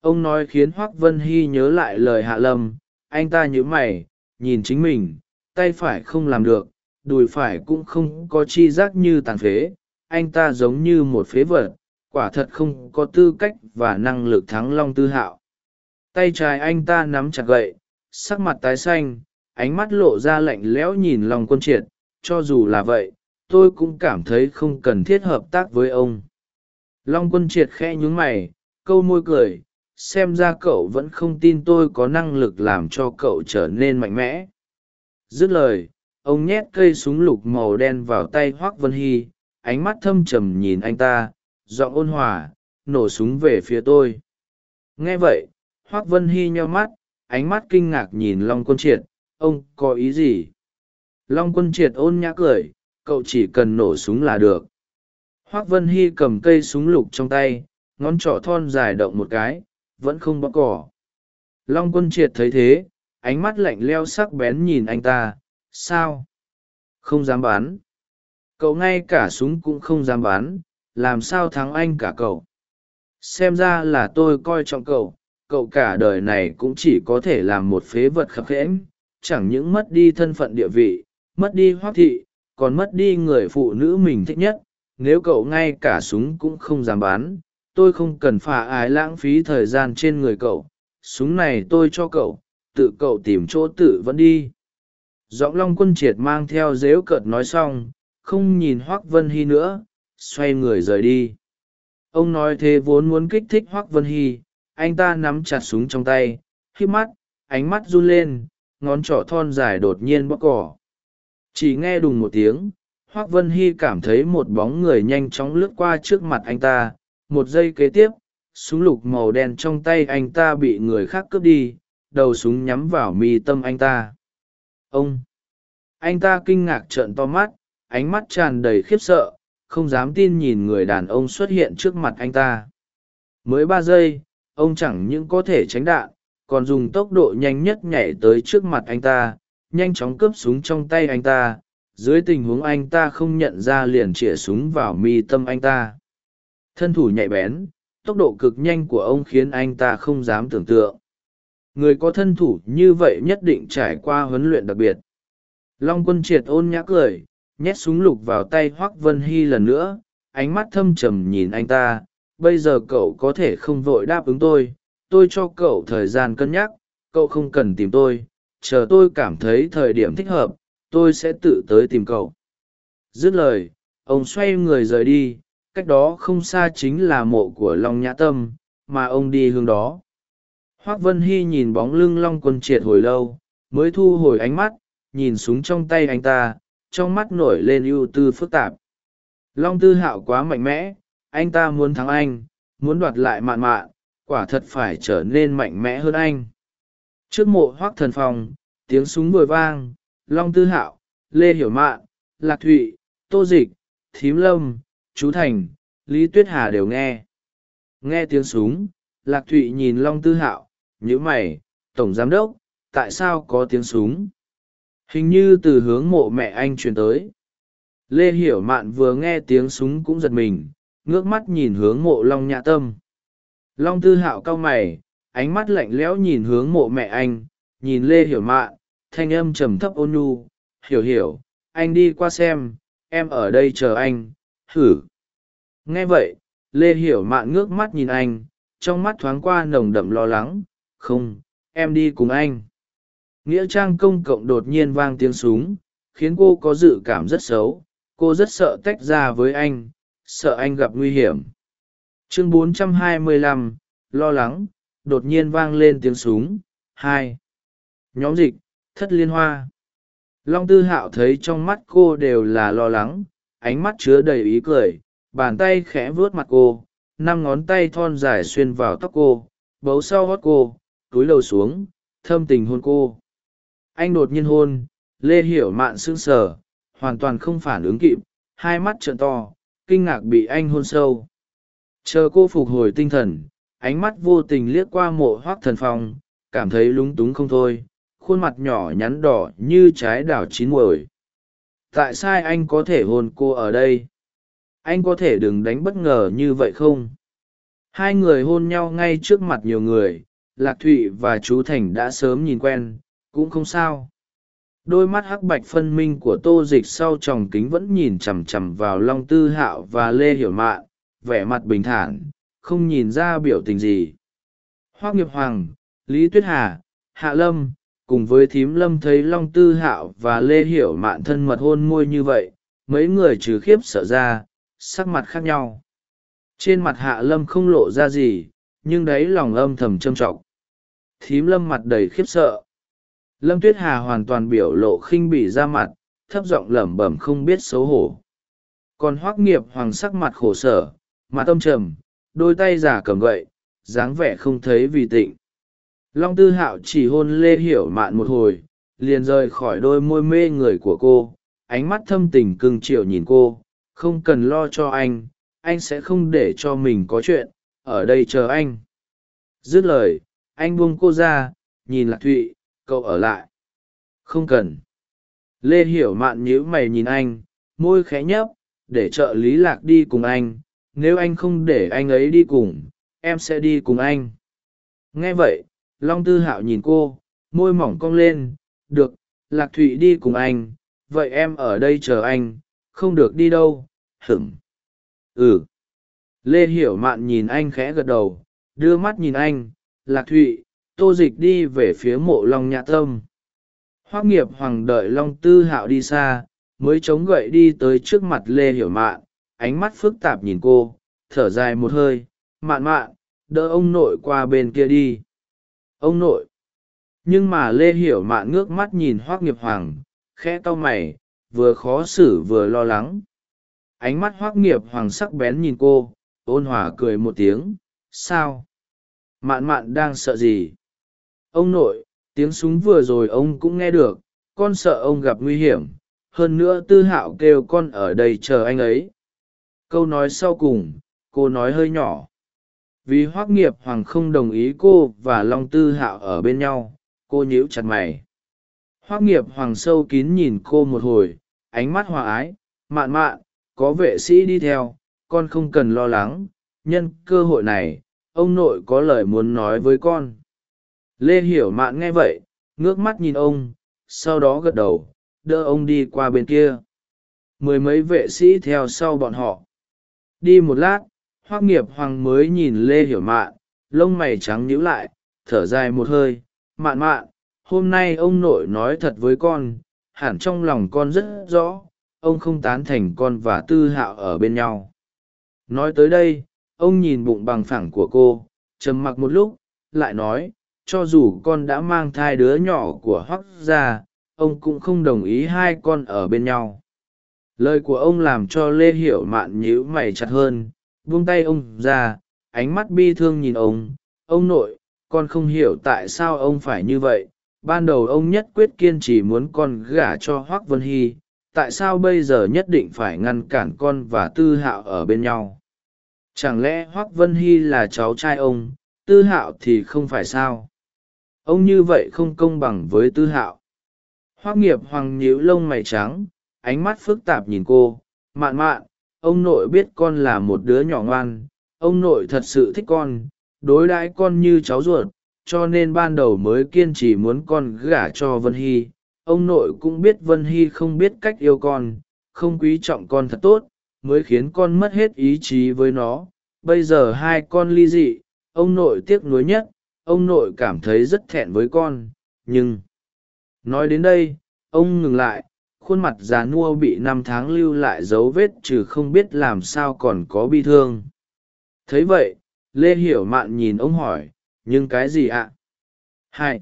Speaker 1: Ông nói khiến hoác vân hy nhớ lại lời hạ lâm, anh ta nhớ mày, nhìn chính mình, tay phải không làm được, đùi phải cũng không có chi giác như tàn phế, anh ta giống như một phế vật, quả thật không có tư cách và năng lực thắng long tư hạo. Tay trái anh ta nắm chặt gậy, sắc mặt tái xanh, ánh mắt lộ ra lạnh lẽo nhìn lòng quân triệt, cho dù là vậy tôi cũng cảm thấy không cần thiết hợp tác với ông. Long quân triệt khe nhún mày, câu môi cười, xem ra cậu vẫn không tin tôi có năng lực làm cho cậu trở nên mạnh mẽ. Dứt lời, ông nhét cây súng lục màu đen vào tay hoác vân hy, ánh mắt thâm trầm nhìn anh ta, giọng ôn hòa, nổ súng về phía tôi. Nghe vậy, hoác vân hy nheo mắt, ánh mắt kinh ngạc nhìn long quân triệt, ông có ý gì? Long quân triệt ôn nhã cười cậu chỉ cần nổ súng là được. Hoác vân hy cầm cây súng lục trong tay, ngón trỏ thon dài động một cái, vẫn không bóc cỏ. Long quân triệt thấy thế, ánh mắt lạnh leo sắc bén nhìn anh ta, sao? Không dám bán cậu ngay cả súng cũng không dám bán làm sao thắng anh cả cậu? Xem ra là tôi coi trọng cậu cậu cả đời này cũng chỉ có thể làm một phế vật khập khẽm, chẳng những mất đi thân phận địa vị, mất đi hoác thị còn mất đi người phụ nữ mình thích nhất, nếu cậu ngay cả súng cũng không dám bán tôi không cần phà ái lãng phí thời gian trên người cậu, súng này tôi cho cậu, tự cậu tìm chỗ tự vẫn đi. Giọng long quân triệt mang theo dếu cợt nói xong, không nhìn hoác vân hy nữa, xoay người rời đi. Ông nói thế vốn muốn kích thích hoác vân hy, anh ta nắm chặt súng trong tay khi mắt, ánh mắt run lên, ngón trỏ thon dài đột nhiên bóc cỏ chỉ nghe đùng một tiếng, hoác vân hy cảm thấy một bóng người nhanh chóng lướt qua trước mặt anh ta. Một giây kế tiếp, súng lục màu đen trong tay anh ta bị người khác cướp đi, đầu súng nhắm vào mi tâm anh ta. Ông! Anh ta kinh ngạc trợn to mắt, ánh mắt tràn đầy khiếp sợ, không dám tin nhìn người đàn ông xuất hiện trước mặt anh ta. Mới ba giây, ông chẳng những có thể tránh đạn, còn dùng tốc độ nhanh nhất nhảy tới trước mặt anh ta nhanh chóng cướp súng trong tay anh ta, dưới tình huống anh ta không nhận ra liền chĩa súng vào mi tâm anh ta. Thân thủ nhạy bén, tốc độ cực nhanh của ông khiến anh ta không dám tưởng tượng. Người có thân thủ như vậy nhất định trải qua huấn luyện đặc biệt. Long quân triệt ôn nhã cười, nhét súng lục vào tay hoác vân hy lần nữa, ánh mắt thâm trầm nhìn anh ta. Bây giờ cậu có thể không vội đáp ứng tôi tôi cho cậu thời gian cân nhắc, cậu không cần tìm tôi chờ tôi cảm thấy thời điểm thích hợp, tôi sẽ tự tới tìm cậu. Dứt lời, ông xoay người rời đi, cách đó không xa chính là mộ của long nhã tâm, mà ông đi hướng đó. Hoác vân hy nhìn bóng lưng long quân triệt hồi lâu, mới thu hồi ánh mắt, nhìn súng trong tay anh ta, trong mắt nổi lên ưu tư phức tạp. Long tư hạo quá mạnh mẽ, anh ta muốn thắng anh, muốn đoạt lại mạn mạn, quả thật phải trở nên mạnh mẽ hơn anh trước mộ hoác thần phòng, tiếng súng vừa vang, long tư hạo, lê hiểu mạn, lạc thụy, tô dịch, thím lâm, chú thành, lý tuyết hà đều nghe. Nghe tiếng súng, lạc thụy nhìn long tư hạo, nhíu mày, tổng giám đốc, tại sao có tiếng súng? Hình như từ hướng mộ mẹ anh truyền tới. Lê hiểu mạn vừa nghe tiếng súng cũng giật mình, ngước mắt nhìn hướng mộ long nhã tâm. Long tư hạo cau mày ánh mắt lạnh lẽo nhìn hướng mộ mẹ anh nhìn lê hiểu mạn thanh âm trầm thấp ôn nhu hiểu hiểu anh đi qua xem em ở đây chờ anh hử nghe vậy lê hiểu mạn ngước mắt nhìn anh trong mắt thoáng qua nồng đậm lo lắng không em đi cùng anh. Nghĩa trang công cộng đột nhiên vang tiếng súng khiến cô có dự cảm rất xấu cô rất sợ tách ra với anh sợ anh gặp nguy hiểm. Chương 425, lo lắng đột nhiên vang lên tiếng súng. Hai. Nhóm dịch, thất liên hoa. Long tư hạo thấy trong mắt cô đều là lo lắng, ánh mắt chứa đầy ý cười, bàn tay khẽ vuốt mặt cô, năm ngón tay thon dài xuyên vào tóc cô, bấu sau hót cô, túi đầu xuống, thâm tình hôn cô. Anh đột nhiên hôn, lê hiểu mạn sững sờ, hoàn toàn không phản ứng kịp, hai mắt trợn to, kinh ngạc bị anh hôn sâu. Chờ cô phục hồi tinh thần ánh mắt vô tình liếc qua mộ hoác thần phong, cảm thấy lúng túng không thôi, khuôn mặt nhỏ nhắn đỏ như trái đảo chín muồi. Tại sao anh có thể hôn cô ở đây? Anh có thể đừng đánh bất ngờ như vậy không? Hai người hôn nhau ngay trước mặt nhiều người, lạc thụy và chú thành đã sớm nhìn quen, cũng không sao. Đôi mắt hắc bạch phân minh của tô dịch sau tròng kính vẫn nhìn chằm chằm vào long tư hạo và lê hiểu mạn, vẻ mặt bình thản không nhìn ra biểu tình gì. Hoác nghiệp hoàng, lý tuyết hà, hạ lâm, cùng với thím lâm thấy long tư hạo và lê hiểu mạn thân mật hôn môi như vậy, mấy người trừ khiếp sợ ra, sắc mặt khác nhau. Trên mặt hạ lâm không lộ ra gì, nhưng đấy lòng âm thầm trâm trọng. Thím lâm mặt đầy khiếp sợ. Lâm tuyết hà hoàn toàn biểu lộ khinh bỉ ra mặt, thấp giọng lẩm bẩm không biết xấu hổ. Còn hoác nghiệp hoàng sắc mặt khổ sở, mặt tâm trầm đôi tay giả cầm gậy, dáng vẻ không thấy vì tịnh. Long tư hạo chỉ hôn lê hiểu mạn một hồi, liền rời khỏi đôi môi mê người của cô, ánh mắt thâm tình cưng chiều nhìn cô, không cần lo cho anh anh sẽ không để cho mình có chuyện, ở đây chờ anh. Dứt lời, anh buông cô ra, nhìn lạc thụy, cậu ở lại. Không cần. Lê hiểu mạn nhíu mày nhìn anh, môi khẽ nhấp, để trợ lý lạc đi cùng anh nếu anh không để anh ấy đi cùng, em sẽ đi cùng anh. Nghe vậy, long tư hạo nhìn cô, môi mỏng cong lên, được, lạc thụy đi cùng anh, vậy em ở đây chờ anh, không được đi đâu. Hửng ừ. Lê hiểu mạn nhìn anh khẽ gật đầu, đưa mắt nhìn anh, lạc thụy, tô dịch đi về phía mộ long nhã tâm. Hoác nghiệp hoàng đợi long tư hạo đi xa, mới chống gậy đi tới trước mặt lê hiểu mạn ánh mắt phức tạp nhìn cô, thở dài một hơi, mạn mạn, đỡ ông nội qua bên kia đi. Ông nội? Nhưng mà lê hiểu mạn ngước mắt nhìn hoác nghiệp hoàng, khẽ cau mày, vừa khó xử vừa lo lắng. Ánh mắt hoác nghiệp hoàng sắc bén nhìn cô, ôn hòa cười một tiếng, sao? Mạn mạn đang sợ gì? Ông nội, tiếng súng vừa rồi ông cũng nghe được, con sợ ông gặp nguy hiểm, hơn nữa tư hạo kêu con ở đây chờ anh ấy câu nói sau cùng, cô nói hơi nhỏ. Vì hoác nghiệp hoàng không đồng ý cô và long tư hạo ở bên nhau, cô nhíu chặt mày. Hoác nghiệp hoàng sâu kín nhìn cô một hồi, ánh mắt hòa ái, mạn mạn, có vệ sĩ đi theo, con không cần lo lắng, nhân cơ hội này, ông nội có lời muốn nói với con. Lê hiểu mạn nghe vậy, ngước mắt nhìn ông, sau đó gật đầu, đỡ ông đi qua bên kia. Mười mấy vệ sĩ theo sau bọn họ đi một lát, hoác nghiệp hoàng mới nhìn lê hiểu mạn, lông mày trắng nhíu lại, thở dài một hơi. Mạn mạn, hôm nay ông nội nói thật với con, hẳn trong lòng con rất rõ, ông không tán thành con và tư hạo ở bên nhau. Nói tới đây, ông nhìn bụng bằng phẳng của cô, trầm mặc một lúc, lại nói, cho dù con đã mang thai đứa nhỏ của hoác gia ông cũng không đồng ý hai con ở bên nhau lời của ông làm cho lê hiểu mạn nhíu mày chặt hơn, buông tay ông ra, ánh mắt bi thương nhìn ông. Ông nội, con không hiểu tại sao ông phải như vậy. Ban đầu ông nhất quyết kiên trì muốn con gả cho hoác vân hy. Tại sao bây giờ nhất định phải ngăn cản con và tư hạo ở bên nhau? Chẳng lẽ hoác vân hy là cháu trai ông? Tư hạo thì không phải sao? Ông như vậy không công bằng với tư hạo. Hoác nghiệp hoàng nhíu lông mày trắng ánh mắt phức tạp nhìn cô. Mạn mạn, ông nội biết con là một đứa nhỏ ngoan. Ông nội thật sự thích con, đối đãi con như cháu ruột, cho nên ban đầu mới kiên trì muốn con gả cho vân hy. Ông nội cũng biết vân hy không biết cách yêu con, không quý trọng con thật tốt, mới khiến con mất hết ý chí với nó. Bây giờ hai con ly dị, ông nội tiếc nuối nhất, ông nội cảm thấy rất thẹn với con. Nhưng, nói đến đây, ông ngừng lại khuôn mặt già nua bị năm tháng lưu lại dấu vết trừ không biết làm sao còn có bi thương thấy vậy, lê hiểu mạn nhìn ông hỏi, nhưng cái gì ạ à? hai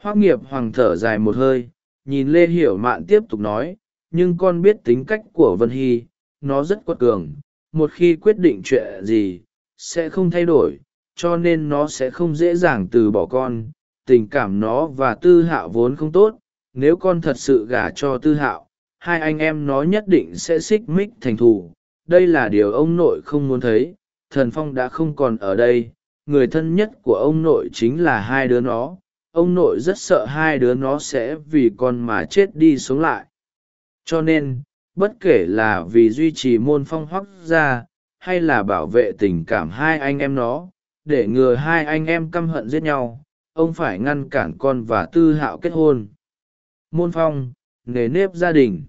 Speaker 1: hoác nghiệp hoàng thở dài một hơi, nhìn lê hiểu mạn tiếp tục nói, nhưng con biết tính cách của vân hy, nó rất quật cường, một khi quyết định chuyện gì, sẽ không thay đổi, cho nên nó sẽ không dễ dàng từ bỏ con, tình cảm nó và tư hạo vốn không tốt nếu con thật sự gả cho tư hạo, hai anh em nó nhất định sẽ xích mích thành thù. Đây là điều ông nội không muốn thấy, thần phong đã không còn ở đây, người thân nhất của ông nội chính là hai đứa nó. Ông nội rất sợ hai đứa nó sẽ vì con mà chết đi sống lại. Cho nên, bất kể là vì duy trì môn phong hoắc gia, hay là bảo vệ tình cảm hai anh em nó, để ngừa hai anh em căm hận giết nhau, ông phải ngăn cản con và tư hạo kết hôn môn phong nghề nếp gia đình.